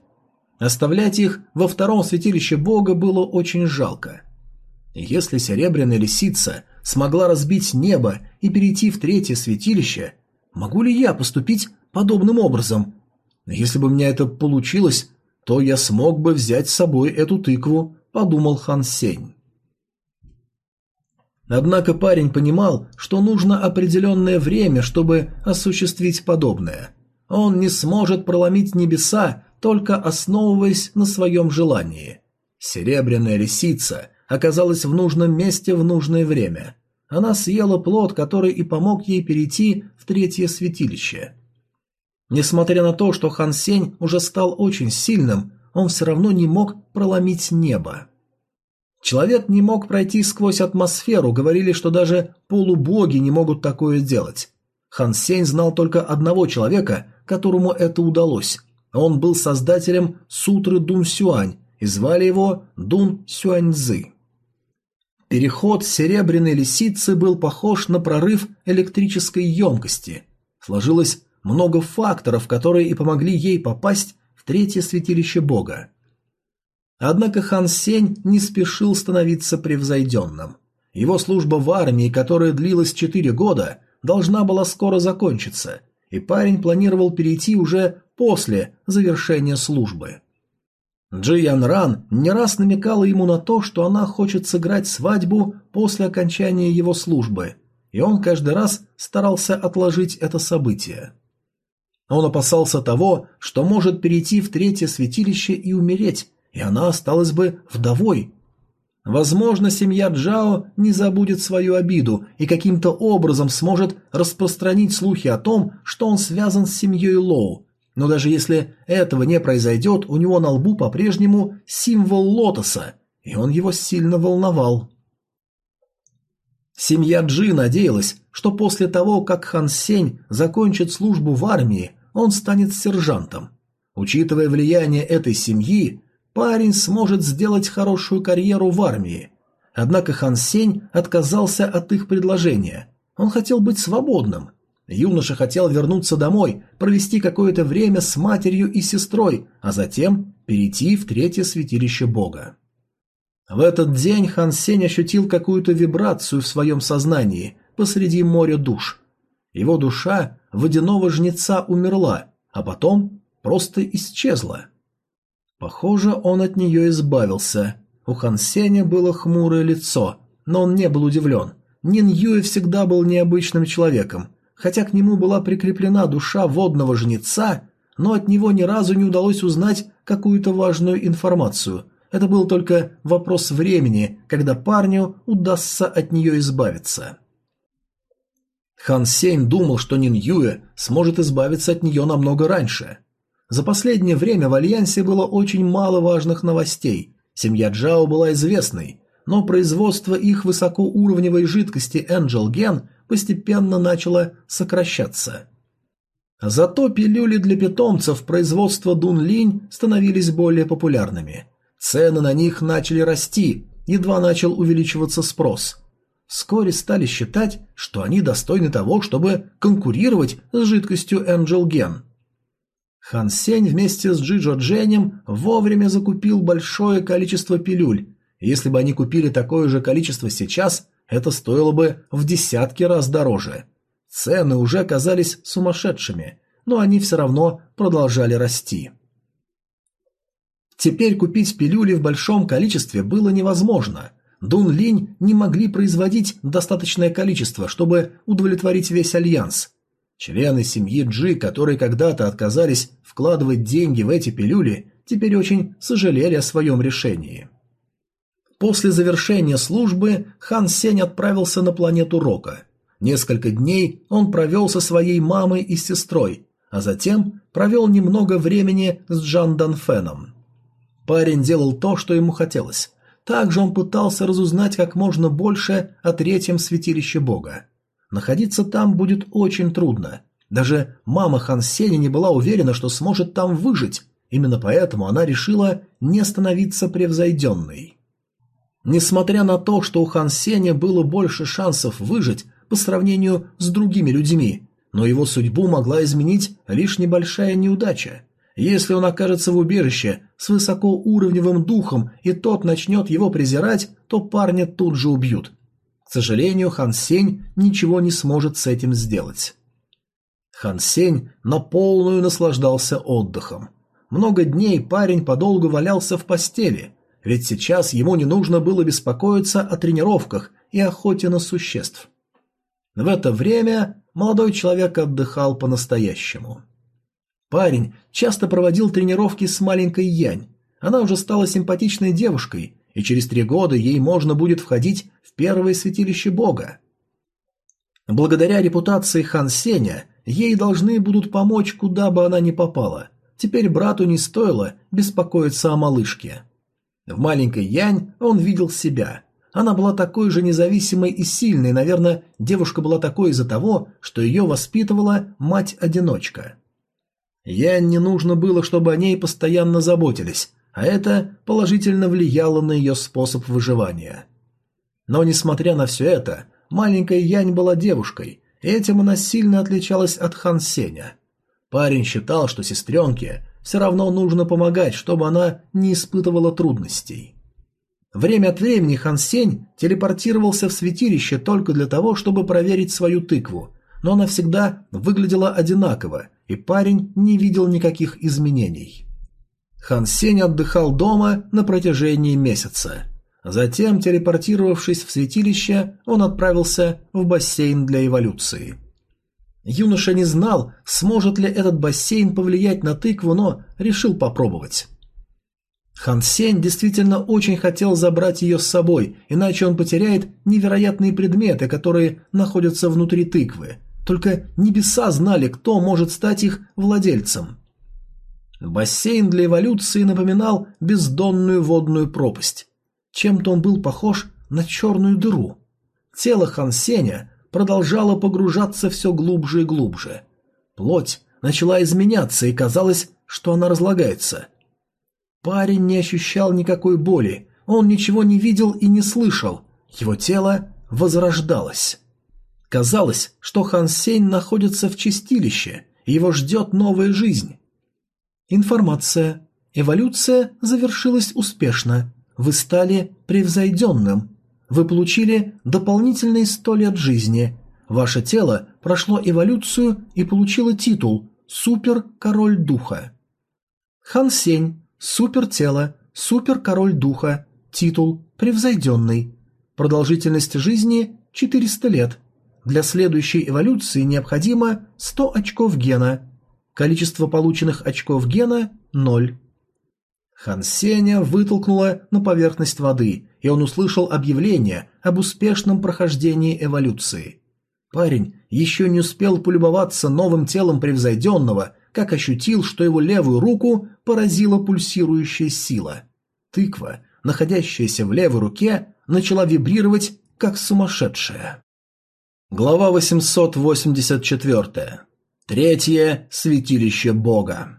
Оставлять их во втором святилище бога было очень жалко. Если серебряная лисица смогла разбить небо и перейти в третье святилище, могу ли я поступить подобным образом? Если бы мне это получилось, то я смог бы взять с собой эту тыкву, подумал Хан Сень. Однако парень понимал, что нужно определенное время, чтобы осуществить подобное. Он не сможет проломить небеса, только основываясь на своем желании. Серебряная лисица оказалась в нужном месте в нужное время. Она съела плод, который и помог ей перейти в третье святилище. Несмотря на то, что Хан Сень уже стал очень сильным, он все равно не мог проломить небо. Человек не мог пройти сквозь атмосферу, говорили, что даже полубоги не могут такое делать. Хан Сень знал только одного человека, которому это удалось. Он был создателем сутры Дун Сюань, и звали его Дун Сюаньзы. Переход серебряной лисицы был похож на прорыв электрической емкости. Сложилось много факторов, которые и помогли ей попасть в третье святилище бога. Однако Хан Сень не спешил становиться превзойденным. Его служба в армии, которая длилась четыре года, должна была скоро закончиться, и парень планировал перейти уже после завершения службы. Джи Ян Ран не раз намекала ему на то, что она хочет сыграть свадьбу после окончания его службы, и он каждый раз старался отложить это событие. Он опасался того, что может перейти в третье святилище и умереть, и она осталась бы вдовой. Возможно, семья Джао не забудет свою обиду и каким-то образом сможет распространить слухи о том, что он связан с семьей Лоу. Но даже если этого не произойдет, у него на лбу по-прежнему символ лотоса, и он его сильно волновал. Семья Джи надеялась, что после того, как Хан Сень закончит службу в армии, он станет сержантом. Учитывая влияние этой семьи, парень сможет сделать хорошую карьеру в армии. Однако Хан Сень отказался от их предложения. Он хотел быть свободным. Юноша хотел вернуться домой, провести какое-то время с матерью и сестрой, а затем перейти в третье святилище Бога. В этот день Хан Сень ощутил какую-то вибрацию в своем сознании посреди моря душ. Его душа водяного жнеца умерла, а потом просто исчезла. Похоже, он от нее избавился. У Хан Сеня было хмурое лицо, но он не был удивлен. Нин Юэ всегда был необычным человеком, хотя к нему была прикреплена душа водного жнеца, но от него ни разу не удалось узнать какую-то важную информацию. Это был только вопрос времени, когда парню удастся от нее избавиться. Хан Сень думал, что Нин Юэ сможет избавиться от нее намного раньше. За последнее время в Альянсе было очень мало важных новостей. Семья Джао была известной, но производство их высокоуровневой жидкости Angel Gen постепенно начало сокращаться. Зато пилюли для питомцев производства Дун Линь становились более популярными. Цены на них начали расти, едва начал увеличиваться спрос. Вскоре стали считать, что они достойны того, чтобы конкурировать с жидкостью Angel Gen. Хан Сень вместе с Джиджо Дженем вовремя закупил большое количество пилюль. Если бы они купили такое же количество сейчас, это стоило бы в десятки раз дороже. Цены уже казались сумасшедшими, но они все равно продолжали расти. Теперь купить пилюли в большом количестве было невозможно. Дун Линь не могли производить достаточное количество, чтобы удовлетворить весь альянс – Члены семьи Джи, которые когда-то отказались вкладывать деньги в эти пилюли, теперь очень сожалели о своем решении. После завершения службы Хан Сень отправился на планету Рока. Несколько дней он провел со своей мамой и сестрой, а затем провел немного времени с Джан Данфеном. Парень делал то, что ему хотелось. Также он пытался разузнать как можно больше о третьем святилище Бога. Находиться там будет очень трудно. Даже мама Хан Сеня не была уверена, что сможет там выжить. Именно поэтому она решила не становиться превзойденной. Несмотря на то, что у Хан Сеня было больше шансов выжить по сравнению с другими людьми, но его судьбу могла изменить лишь небольшая неудача. Если он окажется в убежище с высокоуровневым духом и тот начнет его презирать, то парня тут же убьют. К сожалению, Хан Сень ничего не сможет с этим сделать. Хан Сень на полную наслаждался отдыхом. Много дней парень подолгу валялся в постели, ведь сейчас ему не нужно было беспокоиться о тренировках и охоте на существ. В это время молодой человек отдыхал по-настоящему. Парень часто проводил тренировки с маленькой Янь. Она уже стала симпатичной девушкой, и через три года ей можно будет входить первое святилище бога. Благодаря репутации Хан Сеня ей должны будут помочь, куда бы она ни попала. Теперь брату не стоило беспокоиться о малышке. В маленькой Янь он видел себя. Она была такой же независимой и сильной, наверное, девушка была такой из-за того, что ее воспитывала мать-одиночка. Янь не нужно было, чтобы о ней постоянно заботились, а это положительно влияло на ее способ выживания. Но, несмотря на все это, маленькая Янь была девушкой, и этим она сильно отличалась от Хан Сеня. Парень считал, что сестренке все равно нужно помогать, чтобы она не испытывала трудностей. Время от времени Хан Сень телепортировался в святилище только для того, чтобы проверить свою тыкву, но она всегда выглядела одинаково, и парень не видел никаких изменений. Хан Сень отдыхал дома на протяжении месяца – Затем, телепортировавшись в святилище, он отправился в бассейн для эволюции. Юноша не знал, сможет ли этот бассейн повлиять на тыкву, но решил попробовать. Хан Сень действительно очень хотел забрать ее с собой, иначе он потеряет невероятные предметы, которые находятся внутри тыквы. Только небеса знали, кто может стать их владельцем. Бассейн для эволюции напоминал бездонную водную пропасть. Чем-то он был похож на черную дыру. Тело Хан Сеня продолжало погружаться все глубже и глубже. Плоть начала изменяться, и казалось, что она разлагается. Парень не ощущал никакой боли, он ничего не видел и не слышал, его тело возрождалось. Казалось, что Хан Сень находится в чистилище, его ждет новая жизнь. Информация. Эволюция завершилась успешно. Вы стали превзойденным. Вы получили дополнительные сто лет жизни. Ваше тело прошло эволюцию и получило титул «Супер-король духа». Хан Сень, супер-тело, супер-король духа, титул «Превзойденный». Продолжительность жизни – 400 лет. Для следующей эволюции необходимо 100 очков гена. Количество полученных очков гена – 0. Хан Сеня вытолкнуло на поверхность воды, и он услышал объявление об успешном прохождении эволюции. Парень еще не успел полюбоваться новым телом превзойденного, как ощутил, что его левую руку поразила пульсирующая сила. Тыква, находящаяся в левой руке, начала вибрировать, как сумасшедшая. Глава 884. Третье святилище Бога.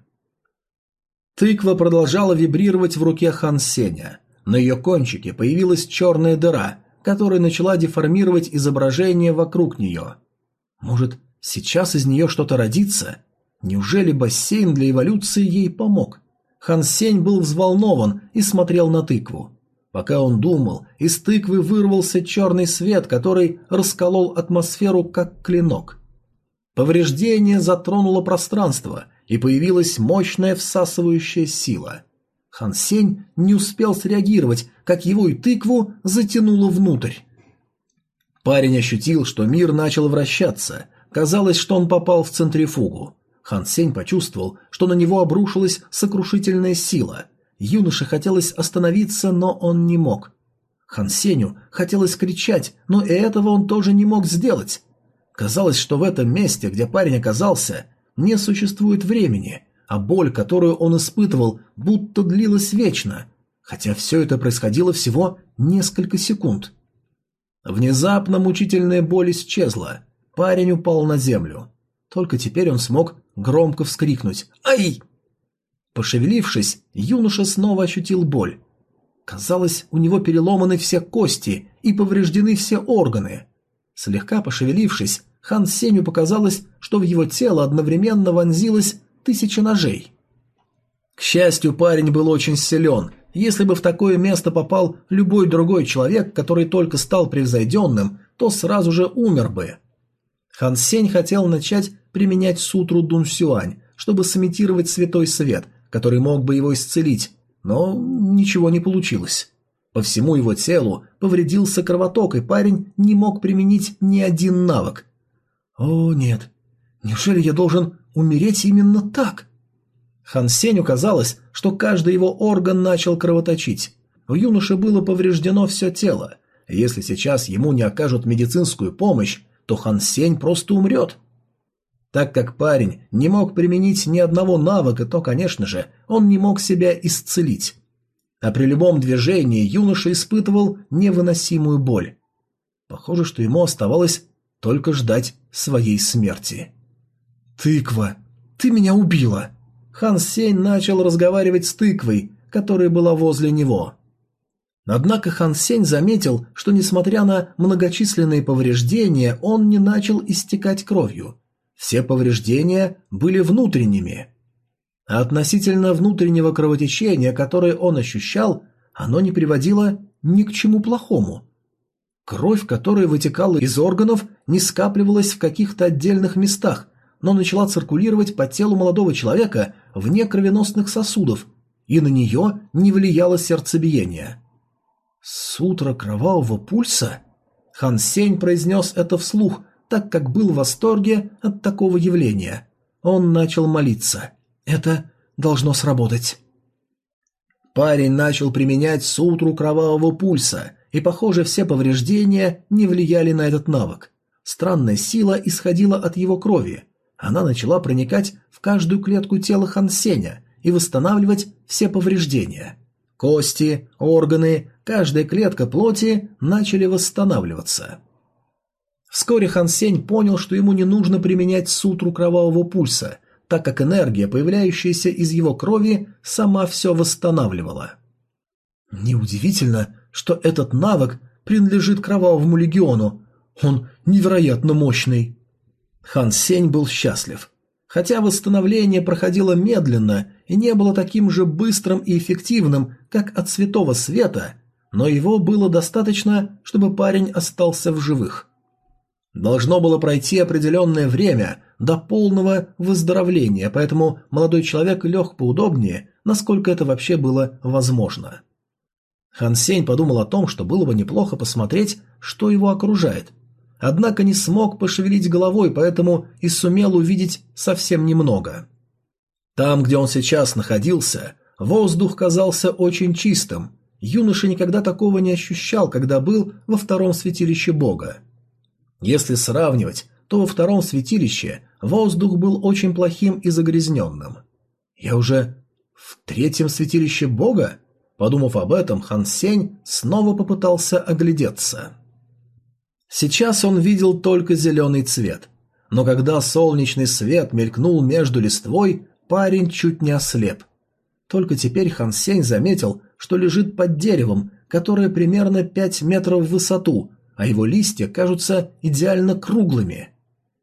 Тыква продолжала вибрировать в руке Хан Сеня. На ее кончике появилась черная дыра, которая начала деформировать изображение вокруг нее. Может, сейчас из нее что-то родится? Неужели бассейн для эволюции ей помог? Хан Сень был взволнован и смотрел на тыкву. Пока он думал, из тыквы вырвался черный свет, который расколол атмосферу как клинок. Повреждение затронуло пространство, и появилась мощная всасывающая сила. Хан Сень не успел среагировать, как его и тыкву затянуло внутрь. Парень ощутил, что мир начал вращаться. Казалось, что он попал в центрифугу. Хан Сень почувствовал, что на него обрушилась сокрушительная сила. Юноше хотелось остановиться, но он не мог. Хан Сеню хотелось кричать, но и этого он тоже не мог сделать. Казалось, что в этом месте, где парень оказался, не существует времени, а боль, которую он испытывал, будто длилась вечно, хотя все это происходило всего несколько секунд. Внезапно мучительная боль исчезла. Парень упал на землю. Только теперь он смог громко вскрикнуть «Ай!». Пошевелившись, юноша снова ощутил боль. Казалось, у него переломаны все кости и повреждены все органы. Слегка пошевелившись, Хан Сеню показалось, что в его тело одновременно вонзилось тысяча ножей. К счастью, парень был очень силен. Если бы в такое место попал любой другой человек, который только стал превзойденным, то сразу же умер бы. Хан Сень хотел начать применять сутру Дун Сюань, чтобы сымитировать святой свет, который мог бы его исцелить, но ничего не получилось. По всему его телу повредился кровоток, и парень не мог применить ни один навык, «О, нет. Неужели я должен умереть именно так?» Хан Сеню казалось, что каждый его орган начал кровоточить. У юноши было повреждено все тело. Если сейчас ему не окажут медицинскую помощь, то Хан Сень просто умрет. Так как парень не мог применить ни одного навыка, то, конечно же, он не мог себя исцелить. А при любом движении юноша испытывал невыносимую боль. Похоже, что ему оставалось только ждать своей смерти. «Тыква, ты меня убила!» Хан Сень начал разговаривать с тыквой, которая была возле него. Однако Хан Сень заметил, что несмотря на многочисленные повреждения, он не начал истекать кровью. Все повреждения были внутренними. А относительно внутреннего кровотечения, которое он ощущал, оно не приводило ни к чему плохому. Кровь, которая вытекала из органов, не скапливалась в каких-то отдельных местах, но начала циркулировать по телу молодого человека вне кровеносных сосудов, и на нее не влияло сердцебиение. «Сутра кровавого пульса?» Хан Сень произнес это вслух, так как был в восторге от такого явления. Он начал молиться. «Это должно сработать». Парень начал применять сутру кровавого пульса, и, похоже, все повреждения не влияли на этот навык. Странная сила исходила от его крови. Она начала проникать в каждую клетку тела Хансеня и восстанавливать все повреждения. Кости, органы, каждая клетка плоти начали восстанавливаться. Вскоре Хан Сень понял, что ему не нужно применять сутру кровавого пульса, так как энергия, появляющаяся из его крови, сама все восстанавливала. Неудивительно, что этот навык принадлежит кровавому легиону. Он невероятно мощный. Хан Сень был счастлив. Хотя восстановление проходило медленно и не было таким же быстрым и эффективным, как от святого света, но его было достаточно, чтобы парень остался в живых. Должно было пройти определенное время до полного выздоровления, поэтому молодой человек лег поудобнее, насколько это вообще было возможно. Хан Сень подумал о том, что было бы неплохо посмотреть, что его окружает. Однако не смог пошевелить головой, поэтому и сумел увидеть совсем немного. Там, где он сейчас находился, воздух казался очень чистым. Юноша никогда такого не ощущал, когда был во втором святилище Бога. Если сравнивать, то во втором святилище воздух был очень плохим и загрязненным. Я уже в третьем святилище Бога? Подумав об этом, Хан Сень снова попытался оглядеться. Сейчас он видел только зеленый цвет, но когда солнечный свет мелькнул между листвой, парень чуть не ослеп. Только теперь Хан Сень заметил, что лежит под деревом, которое примерно 5 метров в высоту, а его листья кажутся идеально круглыми.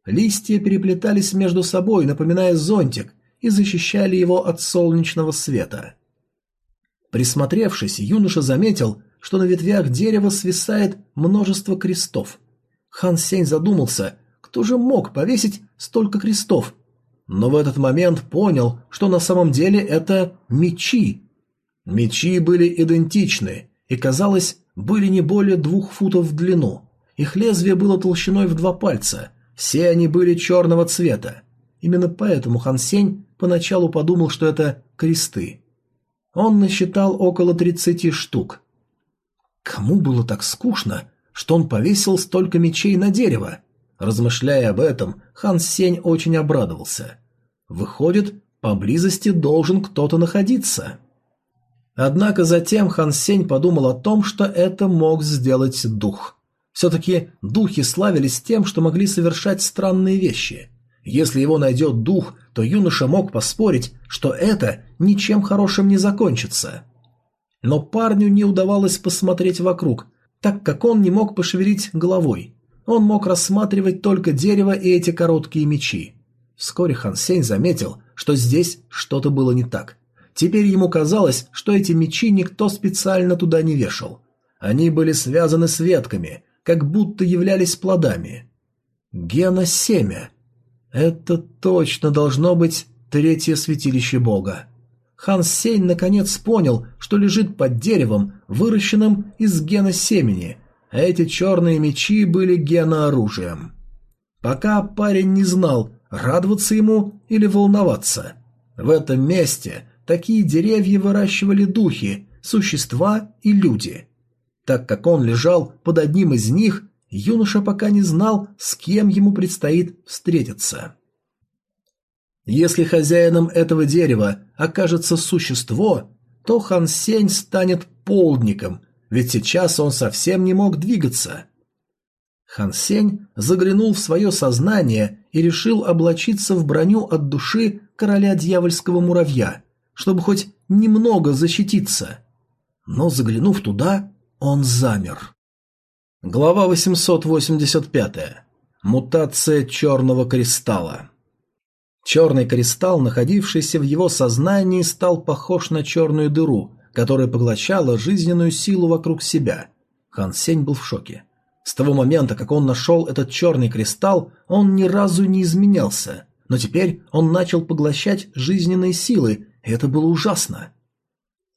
Листья переплетались между собой, напоминая зонтик, и защищали его от солнечного света. Присмотревшись, юноша заметил, что на ветвях дерева свисает множество крестов. Хан Сень задумался, кто же мог повесить столько крестов, но в этот момент понял, что на самом деле это мечи. Мечи были идентичны и, казалось, были не более двух футов в длину. Их лезвие было толщиной в два пальца. Все они были черного цвета. Именно поэтому Хан Сень поначалу подумал, что это кресты. Он насчитал около тридцати штук. Кому было так скучно, что он повесил столько мечей на дерево? Размышляя об этом, Хан Сень очень обрадовался. Выходит, поблизости должен кто-то находиться. Однако затем Хан Сень подумал о том, что это мог сделать дух. Все-таки духи славились тем, что могли совершать странные вещи. Если его найдет дух, то юноша мог поспорить, что это ничем хорошим не закончится. Но парню не удавалось посмотреть вокруг, так как он не мог пошевелить головой. Он мог рассматривать только дерево и эти короткие мечи. Вскоре Хан Сень заметил, что здесь что-то было не так – Теперь ему казалось, что эти мечи никто специально туда не вешал. Они были связаны с ветками, как будто являлись плодами. Гена-семя. Это точно должно быть третье святилище бога. Хан Сень наконец понял, что лежит под деревом, выращенным из гена семени, а эти черные мечи были генооружием. Пока парень не знал, радоваться ему или волноваться. В этом месте такие деревья выращивали духи, существа и люди. Так как он лежал под одним из них, юноша пока не знал, с кем ему предстоит встретиться. Если хозяином этого дерева окажется существо, то Хан Сень станет полдником, ведь сейчас он совсем не мог двигаться. Хан Сень заглянул в свое сознание и решил облачиться в броню от души короля дьявольского муравья, чтобы хоть немного защититься. Но заглянув туда, он замер. Глава 885. Мутация черного кристалла. Черный кристалл, находившийся в его сознании, стал похож на черную дыру, которая поглощала жизненную силу вокруг себя. Хан Сень был в шоке. С того момента, как он нашел этот черный кристалл, он ни разу не изменялся, но теперь он начал поглощать жизненные силы это было ужасно.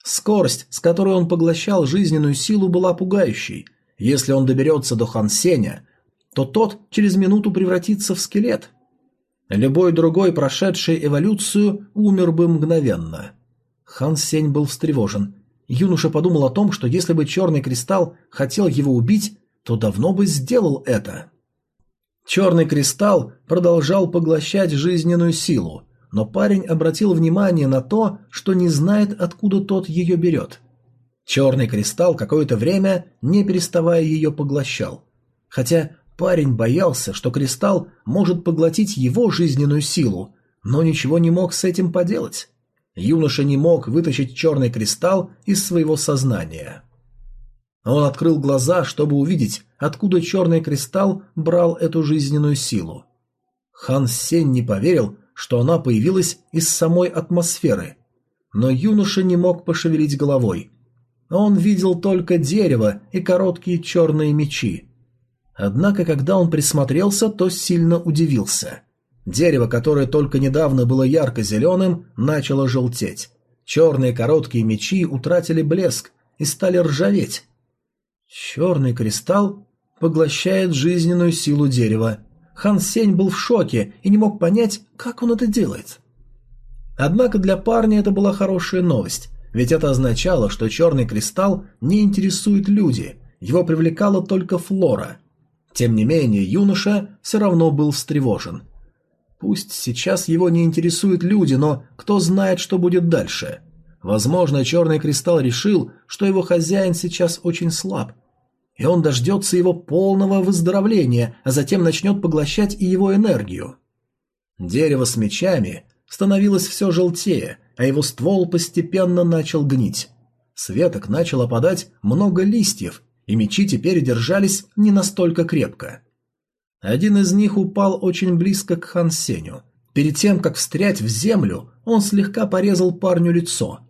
Скорость, с которой он поглощал жизненную силу, была пугающей. Если он доберется до Хан Сеня, то тот через минуту превратится в скелет. Любой другой, прошедший эволюцию, умер бы мгновенно. Хан Сень был встревожен. Юноша подумал о том, что если бы черный кристалл хотел его убить, то давно бы сделал это. Черный кристалл продолжал поглощать жизненную силу, но парень обратил внимание на то, что не знает, откуда тот ее берет. Черный кристалл какое-то время, не переставая ее поглощал. Хотя парень боялся, что кристалл может поглотить его жизненную силу, но ничего не мог с этим поделать. Юноша не мог вытащить черный кристалл из своего сознания. Он открыл глаза, чтобы увидеть, откуда черный кристалл брал эту жизненную силу. Хан Сень не поверил, что она появилась из самой атмосферы. Но юноша не мог пошевелить головой. Он видел только дерево и короткие черные мечи. Однако, когда он присмотрелся, то сильно удивился. Дерево, которое только недавно было ярко-зеленым, начало желтеть. Черные короткие мечи утратили блеск и стали ржаветь. Черный кристалл поглощает жизненную силу дерева. Хан Сень был в шоке и не мог понять, как он это делает. Однако для парня это была хорошая новость, ведь это означало, что черный кристалл не интересует люди, его привлекала только флора. Тем не менее, юноша все равно был встревожен – Пусть сейчас его не интересуют люди, но кто знает, что будет дальше. Возможно, Черный Кристалл решил, что его хозяин сейчас очень слаб, и он дождется его полного выздоровления, а затем начнет поглощать и его энергию. Дерево с мечами становилось все желтее, а его ствол постепенно начал гнить. С веток начало опадать много листьев, и мечи теперь держались не настолько крепко. Один из них упал очень близко к Хан Сеню. Перед тем, как встрять в землю, он слегка порезал парню лицо.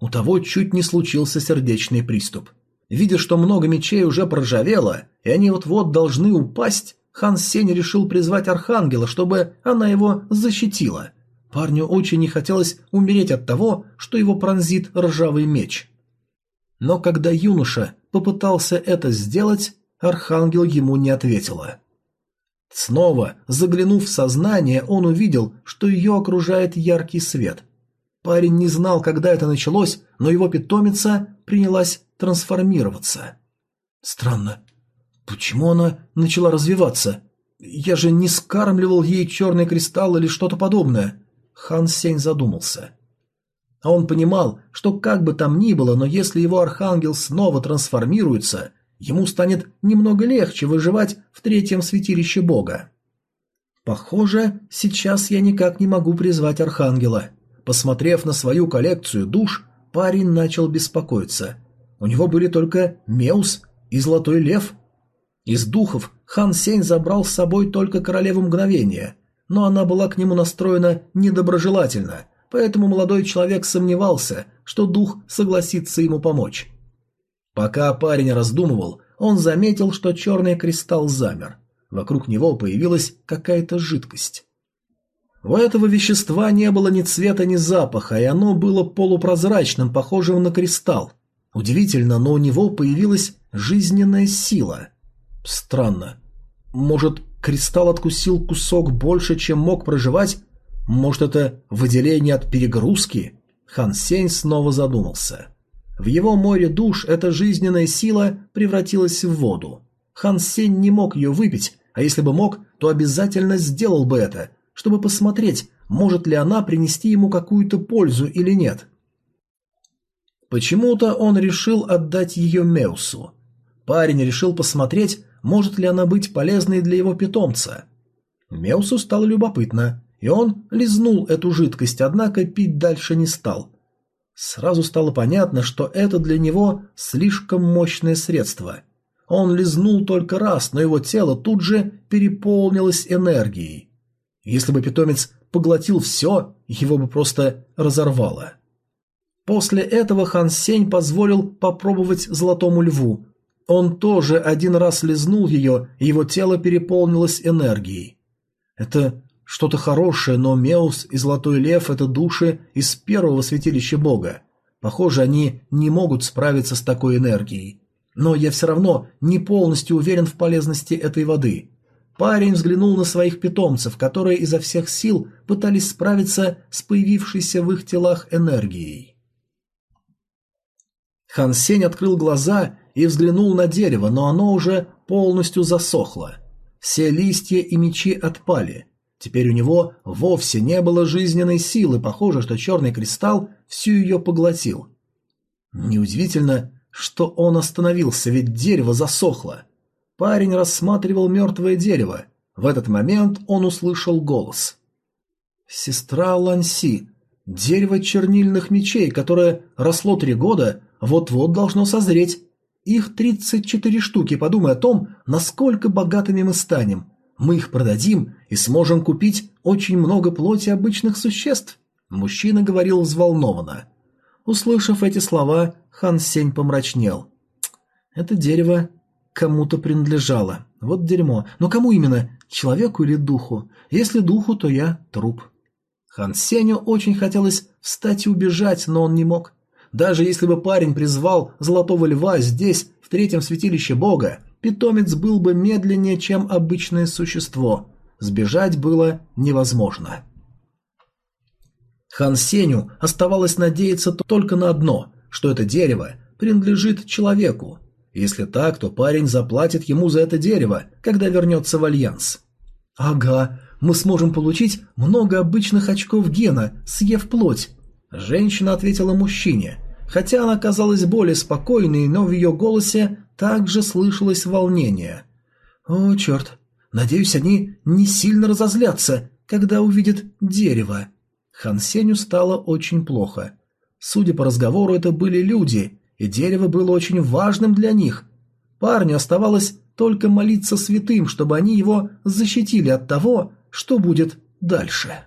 У того чуть не случился сердечный приступ. Видя, что много мечей уже проржавело, и они вот-вот должны упасть, Хан Сень решил призвать Архангела, чтобы она его защитила. Парню очень не хотелось умереть от того, что его пронзит ржавый меч. Но когда юноша попытался это сделать, Архангел ему не ответила. Снова, заглянув в сознание, он увидел, что ее окружает яркий свет. Парень не знал, когда это началось, но его питомица принялась трансформироваться. Странно. Почему она начала развиваться? Я же не скармливал ей черный кристалл или что-то подобное. Хан Сень задумался. А он понимал, что как бы там ни было, но если его архангел снова трансформируется, ему станет немного легче выживать в третьем святилище бога. Похоже, сейчас я никак не могу призвать архангела. Посмотрев на свою коллекцию душ, парень начал беспокоиться. У него были только Меус и Золотой Лев. Из духов Хан Сень забрал с собой только Королеву Мгновения, но она была к нему настроена недоброжелательно, поэтому молодой человек сомневался, что дух согласится ему помочь. Пока парень раздумывал, он заметил, что черный кристалл замер. Вокруг него появилась какая-то жидкость. У этого вещества не было ни цвета, ни запаха, и оно было полупрозрачным, похожим на кристалл. Удивительно, но у него появилась жизненная сила. Странно. Может, кристалл откусил кусок больше, чем мог проживать? Может, это выделение от перегрузки? Хан Сень снова задумался. В его море душ эта жизненная сила превратилась в воду. Хан Сень не мог ее выпить, а если бы мог, то обязательно сделал бы это, чтобы посмотреть, может ли она принести ему какую-то пользу или нет. Почему-то он решил отдать ее Меусу. Парень решил посмотреть, может ли она быть полезной для его питомца. Меусу стало любопытно, и он лизнул эту жидкость, однако пить дальше не стал, Сразу стало понятно, что это для него слишком мощное средство. Он лизнул только раз, но его тело тут же переполнилось энергией. Если бы питомец поглотил все, его бы просто разорвало. После этого Хан Сень позволил попробовать золотому льву. Он тоже один раз лизнул ее, и его тело переполнилось энергией. Это что-то хорошее, но Меус и Золотой Лев – это души из первого святилища Бога. Похоже, они не могут справиться с такой энергией. Но я все равно не полностью уверен в полезности этой воды. Парень взглянул на своих питомцев, которые изо всех сил пытались справиться с появившейся в их телах энергией. Хан Сень открыл глаза и взглянул на дерево, но оно уже полностью засохло. Все листья и мечи отпали. Теперь у него вовсе не было жизненной силы, похоже, что черный кристалл всю ее поглотил. Неудивительно, что он остановился, ведь дерево засохло. Парень рассматривал мертвое дерево. В этот момент он услышал голос. «Сестра Ланси, дерево чернильных мечей, которое росло три года, вот-вот должно созреть. Их 34 штуки, подумай о том, насколько богатыми мы станем. Мы их продадим и сможем купить очень много плоти обычных существ». Мужчина говорил взволнованно. Услышав эти слова, Хан Сень помрачнел. «Это дерево кому-то принадлежало. Вот дерьмо. Но кому именно? Человеку или духу? Если духу, то я труп». Хан Сеню очень хотелось встать и убежать, но он не мог. Даже если бы парень призвал Золотого Льва здесь, в третьем святилище Бога, питомец был бы медленнее, чем обычное существо. Сбежать было невозможно. Хан Сеню оставалось надеяться только на одно, что это дерево принадлежит человеку. Если так, то парень заплатит ему за это дерево, когда вернется в Альянс. Ага, мы сможем получить много обычных очков гена, съев плоть. Женщина ответила мужчине. Хотя она казалась более спокойной, но в ее голосе также слышалось волнение. «О, черт! Надеюсь, они не сильно разозлятся, когда увидят дерево». Хан Сеню стало очень плохо. Судя по разговору, это были люди, и дерево было очень важным для них. Парню оставалось только молиться святым, чтобы они его защитили от того, что будет дальше.